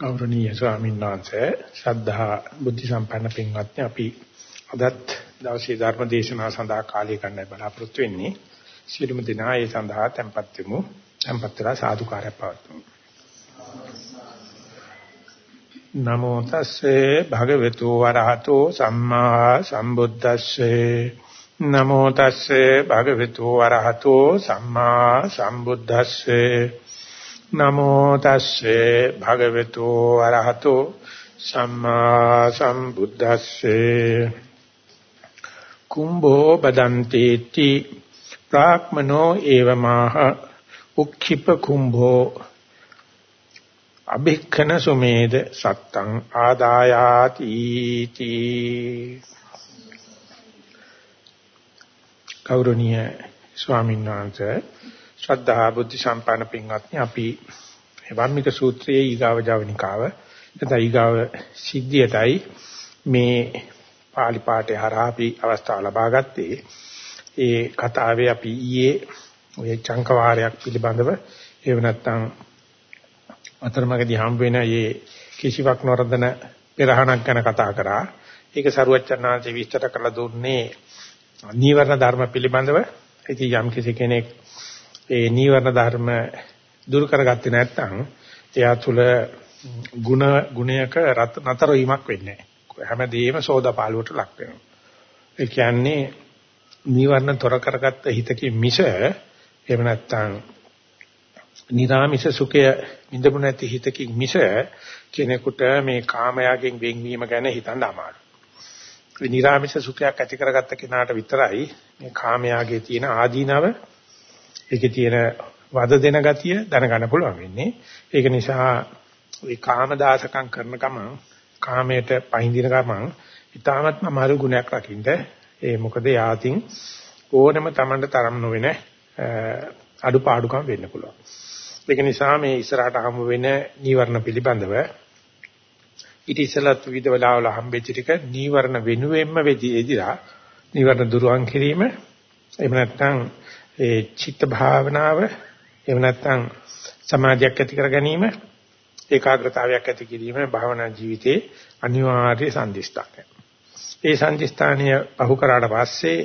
ගෞරවනීය ස්වාමීන් වහන්සේ ශ්‍රද්ධා බුද්ධ සම්පන්න පින්වත්නි අපි අදත් දවසේ ධර්ම දේශනාව සඳහා කාලය ගන්න බලාපොරොත්තු වෙන්නේ. සියලුම දෙනා ඒ සඳහා tempත් වෙමු. tempත් වෙලා සාදුකාරය පවත්වමු. නමෝ තස්සේ භගවතු වරහතෝ සම්මා සම්බුද්දස්සේ. නමෝ තස්සේ භගවතු වරහතෝ සම්මා සම්බුද්දස්සේ. නමෝ තස්සේ භගවතු අරහතෝ සම්මා සම්බුද්දස්සේ. කුම්භෝ බදන්තේති ප්‍රාක්මනෝ ඒවමාහ උක්ඛිප කුම්භෝ. අභික්ඛන සුමේද සත්තං ආදායාති තී. කෞරණීය ස්වාමීන් වහන්සේ ශ්‍රද්ධා බුද්ධ සම්පන්න පින්වත්නි අපි වම්මික සූත්‍රයේ ඊගාව ජවනිකාව නැත්නම් ඊගාව සිද්ධියටයි මේ පාලි පාඨය හරහා අපි අවස්ථාව ලබා ගත්තේ. ඒ කතාවේ අපි ඊයේ ඔය චංක වාරයක් පිළිබඳව ඒව නැත්නම් අතරමඟදී හම් වෙන මේ කිසිවක් නොරදන පෙරහණක් ගැන කතා කරා. ඒක සරුවච්චන්හන්සේ විස්තර කරලා දුන්නේ නීවරණ ධර්ම පිළිබඳව. ඉතින් යම් කිසි කෙනෙක් ඒ නීවරණ ධර්ම දුරු කරගත්තේ නැත්නම් එයා තුල ಗುಣ ගුණයක නතර වීමක් වෙන්නේ නැහැ. හැමදේම සෝදාපාලුවට ලක් වෙනවා. ඒ කියන්නේ නීවරණ තොර කරගත්ත හිතකින් මිස එහෙම නැත්නම් නිරාමිෂ සුඛය විඳපු නැති හිතකින් මිස කෙනෙකුට මේ කාමයාගෙන් වෙන්වීම ගැන හිතන්න අමාරුයි. ඒ නිරාමිෂ සුඛයක් ඇති කරගත්ත කෙනාට විතරයි මේ කාමයාගේ තියෙන ආදීනව ඒකේ තියෙන වද දෙන ගතිය දැනගන්න පුළුවන් වෙන්නේ. ඒක නිසා ওই කාම දාසකම් කරන ගමන් කාමයට පහඳින ගමන් ඊටාත්ම අමාරු ගුණයක් රකින්න. ඒ මොකද යාතින් ඕනම Tamanට තරම් නොවන අඩුපාඩුකම් වෙන්න පුළුවන්. ඒක නිසා මේ ඉස්සරහට හමු වෙන නීවරණ පිළිබඳව ඊට ඉස්සලත් විවිධ වෙලාවල හම්බෙච්ච ටික නීවරණ වෙනුවෙන්ම වෙදී එදිලා නීවරණ දුරුවන් කිරීම එහෙම නැත්නම් ඒ චිත්ත භාවනාව එහෙම නැත්නම් සමාධියක් ඇති කර ගැනීම ඒකාග්‍රතාවයක් ඇති කිරීම භාවනා ජීවිතේ අනිවාර්ය සම්දිස්ථානය. ඒ සම්දිස්ථානීය පහු කරාට පස්සේ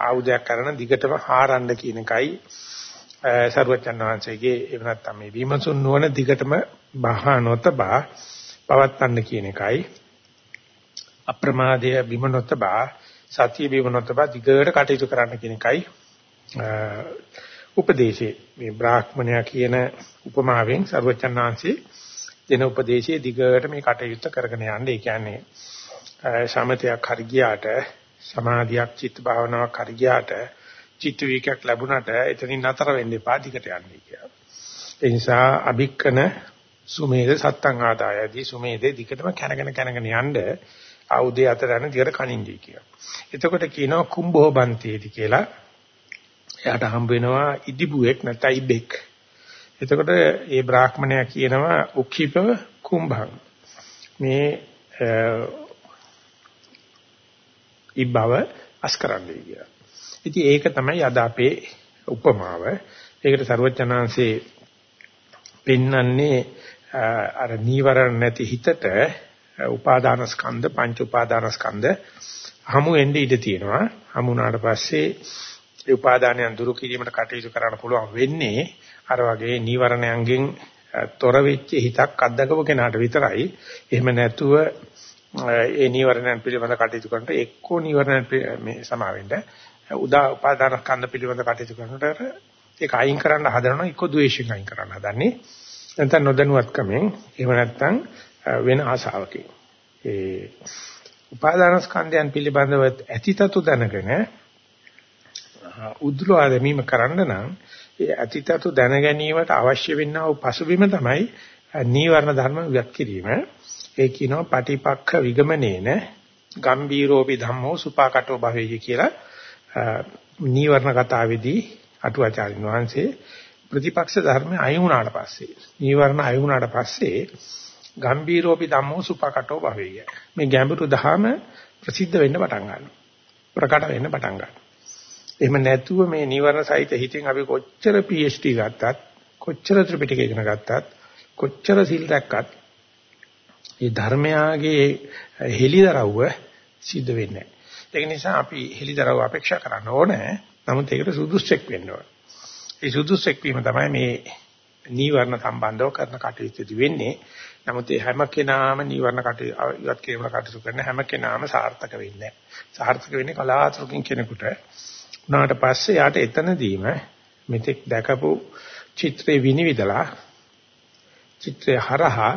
ආයුධයක් කරන දිගටම හාරන්න කියන එකයි සර්වචන් වහන්සේගේ එහෙම නැත්නම් මේ විමසුන් නොවන දිගටම බහා නොතබා පවත්තන්න කියන එකයි අප්‍රමාදය බිම නොතබා සතිය බිමනොතප දිගට කටයුතු කරන්න කියන එකයි උපදේශේ මේ බ්‍රාහ්මණයා කියන උපමාවෙන් සර්වචන්නාංශේ දෙන උපදේශයේ දිගට මේ කටයුත්ත කරගෙන යන්න. ඒ කියන්නේ සමතයක් හරි ගියාට සමාධියක් චිත්ත භාවනාවක් හරි ගියාට චිත්ත වේගයක් ලැබුණාට එතනින් නතර වෙන්න එපා දිගට යන්න කියලා. ඒ නිසා අභික්කන සුමේද සත්තං ආදායදී සුමේදේ දිගටම කනගෙන කනගෙන යන්න ආයුධය අතර යන දිගට කනින්දී කියලා. එතකොට කියනවා කුම්භෝ බන්තේති කියලා. එයාට හම්බ වෙනවා ඉදිබුවෙක් නැත්නම් ඉබෙක්. එතකොට ඒ බ්‍රාහ්මණයා කියනවා උක්ඛිපව කුම්භං. මේ ඉබ්බව අස්කරන්නේ කියලා. ඉතින් ඒක තමයි අද අපේ උපමාව. ඒකට ਸਰවඥාන්සේ පෙන්වන්නේ අර නීවරණ නැති හිතට උපාදාන ස්කන්ධ පංච උපාදාන ස්කන්ධ හමු වෙන්නේ ඉඩ තියෙනවා. හමු වුණාට පස්සේ ඒ උපාදානයන් දුරු කිරීමට කටයුතු කරන්න පුළුවන් වෙන්නේ අර වගේ නීවරණයන්ගෙන් තොර වෙච්ච හිතක් අත්දකපු කෙනාට විතරයි. එහෙම නැතුව ඒ නීවරණයන් පිළිබඳ කටයුතු කරනට එක්කෝ නීවරණයන් මේ සමාවෙන්න උදා උපාදාන ස්කන්ධ පිළිබඳ කටයුතු කරනට ඒක අයින් කරන්න හදනවා එක්කෝ ද්වේෂයෙන් අයින් කරන්න හදන්නේ. නැත්නම් නොදැනුවත්කමෙන් එහෙම නැත්නම් වෙන ආසාවකින්. ඒ උපාදාන ස්කන්ධයන් පිළිබඳව ඇතිතතු දැනගෙන උද්දලවා දැමීම කරන්න නම් ඒ ඇතිතතු දැන ගැනීමට අවශ්‍ය වෙන්නා වූ පසුබිම තමයි නීවරණ ධර්ම විගත් කිරීම. ඒ කියනවා පටිපක්ඛ විගමනේන ගම්බීරෝපි ධම්මෝ සුපාකටෝ භවෙහි කියලා නීවරණ කතාවේදී අටුවාචාරින් වහන්සේ ප්‍රතිපක්ෂ ධර්ම අය වුණාට පස්සේ නීවරණ අය වුණාට පස්සේ ගම්බීරෝපි ධම්මෝ සුපකටෝ භවෙය. මේ ගැඹුරු ධහම ප්‍රසිද්ධ වෙන්න පටන් ගන්නවා. ප්‍රකට වෙන්න පටන් ගන්නවා. එහෙම නැතුව මේ නිවර්ණ සහිත හිතෙන් අපි කොච්චර PhD ගත්තත්, කොච්චර ත්‍රිපිටක ඉගෙන ගත්තත්, කොච්චර සිල් රැක්කත් මේ ධර්මයාගේ හෙලිදරව්ව සිද්ධ වෙන්නේ නැහැ. ඒක නිසා අපි හෙලිදරව්ව අපේක්ෂා කරන්න ඕනේ. නමුත් ඒකට සුදුස්සෙක් වෙන්න ඕනේ. ඒ සුදුස්සෙක් වීම තමයි මේ නීවරණ සම්බන්ධව කරන කටයුතුදී වෙන්නේ. නමුත් ඒ හැම කෙනාම නීවරණ කටයුතු ඉවත් කිරීම කටයුතු කරන හැම කෙනාම සාර්ථක වෙන්නේ නැහැ. සාර්ථක වෙන්නේ කලාතුරකින් කෙනෙකුට. උනාට පස්සේ යාට එතනදීම මෙතෙක් දැකපු චිත්‍රේ විනිවිදලා චිත්‍රය හරහා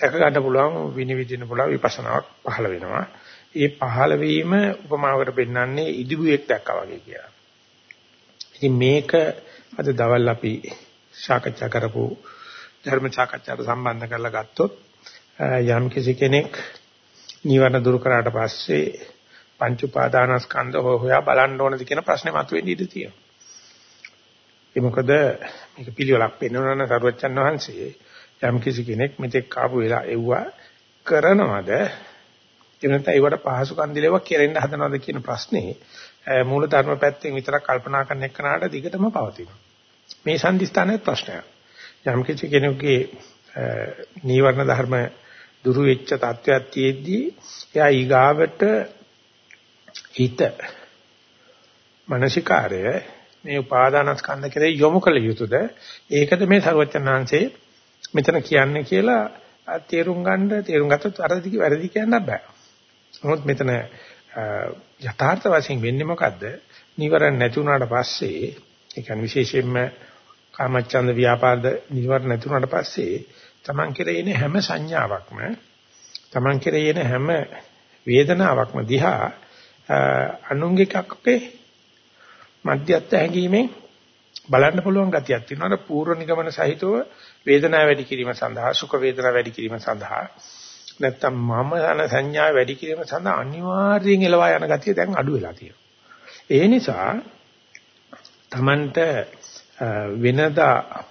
දැක ගන්න පුළුවන් විනිවිදින්න පුළුවන් විපස්සනාවක් පහළ වෙනවා. ඒ පහළ වීම උපමාවකට පෙන්වන්නේ ඉදිබුවෙක් දැක්කා වගේ කියලා. ඉතින් මේක අද දවල් අපි සාකච්ඡා කරපු ධර්ම සාකච්ඡාට සම්බන්ධ කරලා ගත්තොත් යම් කිසි කෙනෙක් නිවන දුරු කරාට පස්සේ පංච උපාදානස්කන්ධ හොයා බලන්න ඕනද කියන ප්‍රශ්නේ මතුවෙන්න ඉඩ තියෙනවා. ඒ මොකද මේක පිළිවෙලක් පෙන්වනන සරුවච්චන් වහන්සේ යම් කිසි කෙනෙක් මෙතෙක් ආපු වෙලා එව්වා කරනවද එනත ඒවට පහසුකම් දිලේව කෙරෙන්න හදනවද කියන ප්‍රශ්නේ මූල ධර්ම පැත්තෙන් විතරක් කල්පනා කරන එකනට දිගටම පවතිනවා. මේ සම්දිස්ථානයේ ප්‍රශ්නයක්. යම් කිසි කෙනෙකුගේ නීවරණ ධර්ම දුරු වෙච්ච තත්වයක් තියෙද්දී එයා ඊගාවට හිත මානසිකාරය මේ උපාදානස්කන්ධ කෙරේ යොමු කළ යුතුද ඒකද මේ ਸਰවචනාංශේ මෙතන කියන්නේ කියලා තේරුම් ගන්න තේරුම් ගත්තොත් වැරදි වැරදි කියන්න බෑ. නමුත් මෙතන යථාර්ථ වශයෙන් වෙන්නේ මොකද්ද? නිවරණ නැති වුණාට පස්සේ ඒ කියන්නේ විශේෂයෙන්ම කාමච්ඡන්ද ව්‍යාපාද නිවරණ නැති වුණාට පස්සේ Taman කෙරෙන හැම සංඥාවක්ම Taman කෙරෙන හැම වේදනාවක්ම දිහා අනුංගිකක් අපේ මධ්‍යස්ථ හැඟීමෙන් බලන්න පුළුවන් ගතියක් තියෙනවා. අර පූර්ව නිගමන සහිතව වේදනාව වැඩි කිරීම සඳහා සුඛ වේදනා වැඩි කිරීම සඳහා නැත්තම් මම යන සංඥා වැඩි කිරීම සඳහා අනිවාර්යයෙන් එලවා යන ගතිය දැන් අඩු වෙලා තියෙනවා. ඒ නිසා Tamanට වෙනදා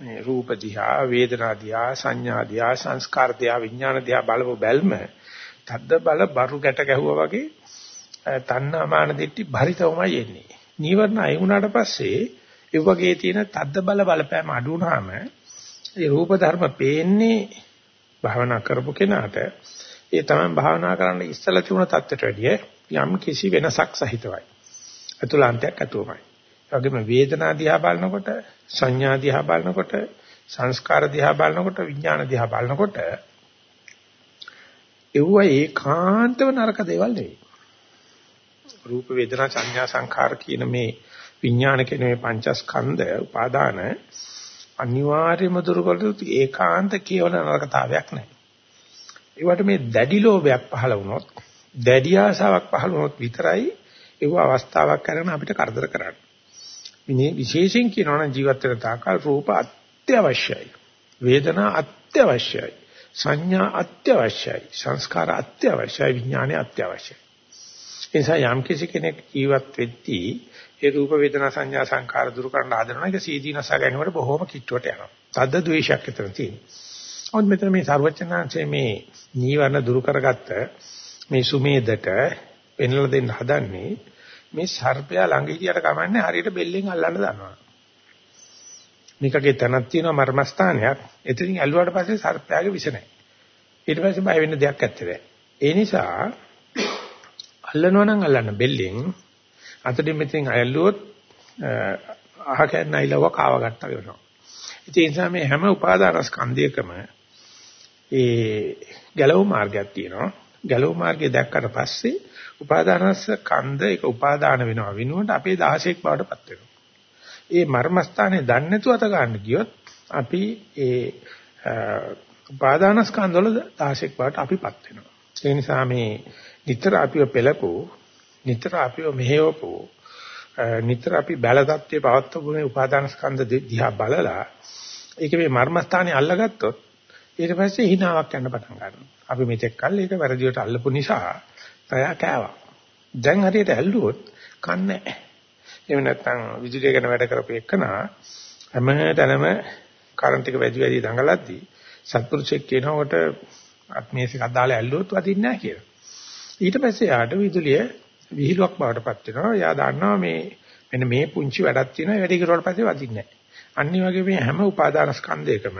මේ රූප දිහා වේදනා දිහා සංඥා දිහා සංස්කාර දිහා විඥාන දිහා බලව බැල්ම තද්ද බල බරු ගැට ගැහුවා වගේ තණ්හා මාන දිට්ටි භරිතවමයි එන්නේ. නීවරණ අය වුණාට පස්සේ ඒ වගේ තියෙන තද්ද බල බලපෑම අඩු වුණාම ඒ රූප ධර්ම පේන්නේ භාවනා කරපු කෙනාට ඒ තමයි භාවනා කරන්න ඉස්සලා තිබුණ தත්ත්වයට වැඩිය යම් කිසි වෙනසක් සහිතවයි. අතුලාන්තයක් අතුමයි. ඒ වගේම වේදනා දිහා බලනකොට සංඥා දිහා බලනකොට සංස්කාර දිහා බලනකොට විඥාන දිහා බලනකොට ඒව ඒකාන්තව නරක දේවල් නෙවෙයි. රූප වේදනා සංඥා සංඛාර කියන මේ විඥාන කියන මේ පංචස්කන්ධ උපාදාන අනිවාර්යම දුරුකොට ඒකාන්ත කියවන නරකතාවයක් නැහැ. ඒවට මේ දැඩි ලෝභයක් පහළ වුණොත් දැඩි ආසාවක් පහළ වුණොත් විතරයි ඒව අවස්ථාවක් කරගෙන අපිට කරදර කරන්නේ. මේ විශේෂයෙන් කියනවා නම් ජීවිත වෙන තාකල් රූප අත්‍යවශ්‍යයි. වේදනා අත්‍යවශ්‍යයි. සංඥා අත්‍යවශ්‍යයි. සංස්කාර අත්‍යවශ්‍යයි. විඥානය අත්‍යවශ්‍යයි. ඒ නිසා යම් කිසි කෙනෙක් ජීවත් වෙද්දී ඒ රූප වේදනා සංඥා සංකාර දුරු කරන්න හදනවා ඒක සීදීනස ගැනීමට බොහොම කිට්ටුවට යනවා. තද්ද ද්වේෂයක් විතර තියෙනවා. ඔන්න මෙතන මේ ਸਰවචනාංශයේ මේ නීවරණ දුරු කරගත්ත මේ සුමේදට පෙන්ලා දෙන්න හදන්නේ මේ සර්පයා ළඟ හිටියට කමන්නේ හරියට බෙල්ලෙන් අල්ලන්න දන්නවා. මේකගේ තනක් තියෙනවා මර්මස්ථානයක්. එතනින් ඇල්ලුවාට පස්සේ සර්පයාගේ විෂ නැහැ. ඊට පස්සේ බය වෙන්න දෙයක් නැත්තේ. ඒ නිසා අල්ලනවා නම් අල්ලන්න බෙල්ලෙන් අතටින් මෙතෙන් අයල්ලුවොත් අහ කැන්නයිලව කාව ගත්තා වෙනවා. ඒ නිසා මේ හැම උපාදානස්කන්ධයකම ඒ ගැලවු මාර්ගයක් තියෙනවා. ගැලවු මාර්ගය දැක්කට පස්සේ උපාදානස්කන්ධ එක උපාදාන වෙනවා විනුවට අපේ 16ක් බවට පත් වෙනවා. ඒ මර්මස්ථානේ දන්නේ නැතුව අත ගන්න ගියොත් අපි ඒ උපාදානස්කන්ධ වල 16ක් බවට අපිපත් වෙනවා. ඒ නිසා මේ නිතර අපිව පෙළපෝ නිතර අපිව මෙහෙවපු නිතර අපි බැල தත්ත්වයේ පවත්වපු මේ උපාදාන ස්කන්ධ දිහා බලලා ඒක මේ මර්මස්ථානේ අල්ලගත්තොත් ඊට පස්සේ හිණාවක් යන්න පටන් ගන්නවා. අපි මෙතෙක් කල් ඒක වැරදියට අල්ලපු නිසා තයා කෑවා. දැන් හරියට ඇල්ලුවොත් කන්නේ නැහැ. එහෙම නැත්නම් විදුලිය ගැන වැඩ කරපු එකනා හැමතැනම කරන්ට් එක වැඩි වැඩි දඟලද්දී සත්පුරුෂයෙක් කියනකොට අත්මේසයක් අදාලා ඇල්ලුවොත් වදින්නේ නැහැ කියලා. ඊට පස්සේ යාට විදුලිය විහිළුවක් බවට පත් වෙනවා. එයා දන්නවා මේ මෙන්න මේ පුංචි වැඩක් තියෙනවා වැඩි කරුවාට පස්සේ වදින්නේ නැහැ. අනිත් වගේ මේ හැම උපාදාන ස්කන්ධයකම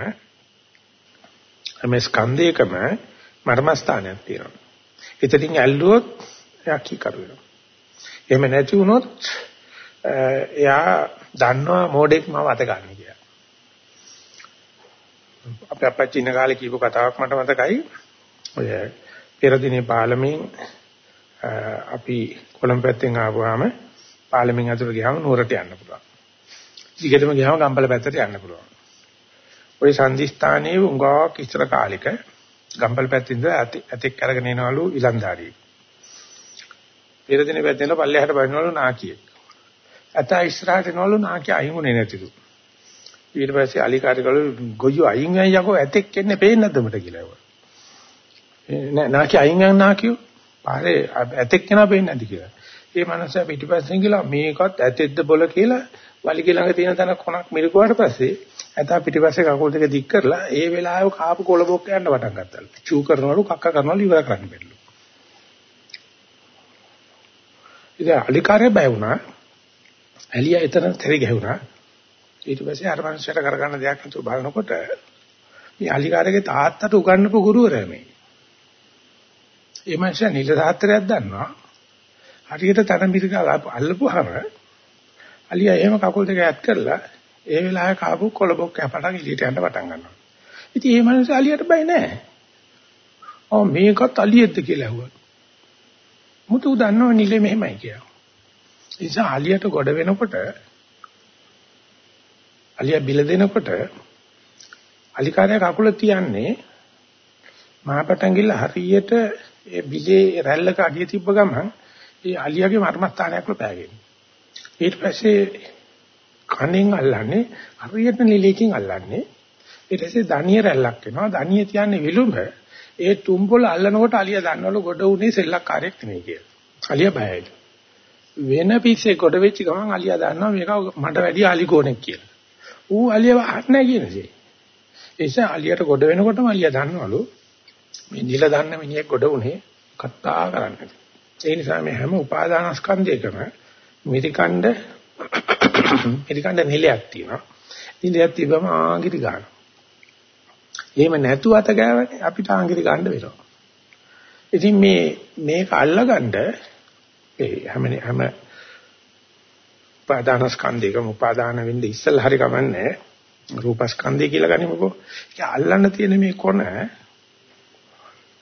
හැම ස්කන්ධයකම මර්මස්ථානයක් තියෙනවා. එතනින් ඇල්ලුවොත් එයා කී කරු වෙනවා. එහෙම නැති වුණොත් එයා දන්නවා මෝඩෙක් මම අත ගන්න කියලා. අපේ අපච්චි ඉන්න කාලේ කියපු කතාවක් මට මතකයි. ඔය පෙර දිනේ පාලමෙන් අපි කොළඹ පැත්තෙන් ආවම පාලමෙන් අතට ගියාම නුවරට යන්න පුළුවන්. ඊගෙදම ගියාම ගම්පල පැත්තට යන්න පුළුවන්. ওই සංදිස්ථානයේ උංගාවක් ඉස්සර කාලෙක ගම්පල පැත්තේ ඉඳලා ඇතෙක් අරගෙන එනවලු ඉලන්දාරියෙක්. පෙර දිනේ පැත්තෙන් පල්ලෙහාට බහිනවලු නාකියෙක්. ඇතා ඉස්සරහට එනවලු නාකිය අයිමුනේ නැතිලු. ඊට පස්සේ අලිකාරිකලු ගොජු අයින් වෙන යකෝ ඇතෙක් එන්නේ පේන්නේ නැද්ද මට කියලා ඒවා. නෑ නාකිය අයින් යන නාකියෝ පාරේ ඇතෙක් කෙනා පේන්නේ නැද්ද කියලා. ඒ මනස පිටිපස්සෙන් ගිහලා මේකත් ඇතෙද්ද බොල කියලා වලිග ළඟ තියෙන තැන කොනක් මිරිකුවාට පස්සේ ඇතා පිටිපස්සේ කකුල් දෙක දික් කරලා ඒ වෙලාවේ කාපු කොළබොක්ක යන්න පටන් ගත්තලු. චූ කරනවලු කක්ක කරනවලු ඉවර කරන්න බැරිලු. ඉතින් අලිකාරය බය වුණා. ඇලියා එතන තෙරි ගැහුණා. ඊට පස්සේ අර මනුස්සයට කරගන්න දෙයක් නැතුව බලනකොට මේ අලිකාරගේ තාත්තට උගන්වපු ගුරුවරයා මේ. ඒ මනුස්සයා නිල තාත්තරයක් දන්නවා. හරියට තන මිරිකා අල්ලපුවාම අලියා එහෙම කකුල් දෙක ඈත් කරලා ඒ වෙලාවේ කාපු කොළබොක් කැපටක් එළියට යන්න පටන් ගන්නවා. ඉතින් මේ මනුස්සයා අලියට බය නැහැ. ඔව් මේකත් අලියෙක්ද කියලා ඇහුවා. මුතු දන්නව නිලේ මෙහෙමයි කියලා. ඒ නිසා අලියට ගොඩ වෙනකොට අලියා බිල දෙනකොට අලිකාරයා කකුල තියන්නේ මහපටංගිල්ල හරියට ඒ බිලේ රැල්ලක අඩිය තිබ්බ ගමන් ඒ අලියාගේ මර්මස්ථානයක්ව පෑගෙන. ඊට පස්සේ කණෙන් අල්ලන්නේ හරියට නිලයකින් අල්ලන්නේ. ඊට පස්සේ දණිය රැල්ලක් වෙනවා. දණිය තියන්නේ විලුඹ. ඒ තුම්පොළ අල්ලනකොට අලියා දන්නවලු ගොඩ උනේ සෙල්ලක්කාරයෙක් නෙමෙයි කියලා. අලියා බයයි. වෙන පිස්සේ කොට වෙච්ච ගමන් අලියා දන්නවා මේක මට වැඩි අලිකෝණෙක් කියලා. ඌ අලියව අහන්නේ කියනසේ. ඒ නිසා අලියට ගොඩ වෙනකොටම අලියා දන්නවලු මේ නිල දන්න මිනිහෙක් ගොඩ උනේ කතා කරන්නේ. ඒ නිසා මේ හැම උපාදානස්කන්ධයකම මිරිකණ්ඩ මිරිකණ්ඩ නිලයක් තියෙනවා. නිලයක් තිබ්බම ආගිරි ගන්නවා. එහෙම නැතුව අත ගෑවනේ අපිට ආගිරි ගන්න වෙනවා. ඉතින් මේ මේක අල්ලගන්න ඒ හැම හැම උපාදානස්කන්ධයකම උපාදාන වෙන්නේ ඉස්සෙල්ලා හරි කමන්නේ රූපස්කන්ධය කියලා ගනිමුකෝ. ඒක අල්ලන්න තියෙන මේ කොන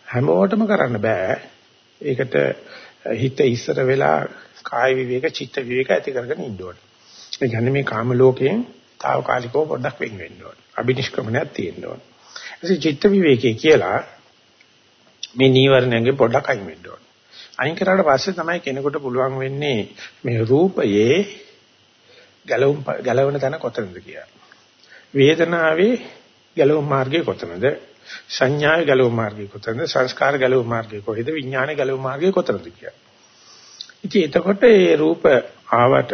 හැමෝටම කරන්න බෑ. ඒකට හිත ඉස්සර වෙලා කාය විවේක චිත්ත විවේක ඇති කරගෙන ඉන්න ඕනේ. ඒ කියන්නේ මේ කාම ලෝකයෙන් తాවකාලිකව පොඩ්ඩක් වෙන් වෙන්න ඕනේ. අබිනිෂ්ක්‍මණයක් තියෙන්න ඕනේ. ඒ චිත්ත විවේකේ කියලා මේ නීවරණයෙන් පොඩ්ඩක් අයින් වෙන්න ඕනේ. අයින් කරාට පස්සේ තමයි කෙනෙකුට පුළුවන් වෙන්නේ මේ රූපයේ ගැලවුම් ගැලවෙන තැන කොතනද කියලා. වේදනාවේ ගැලවුම් මාර්ගය කොතනද? සංඥාවේ ගැලවුම් මාර්ගය කොතනද? සංස්කාර ගැලවුම් මාර්ගය කොහෙද? විඥාන ගැලවුම් මාර්ගය කොතනද කියලා. ඉතින් එතකොට මේ රූප ආවට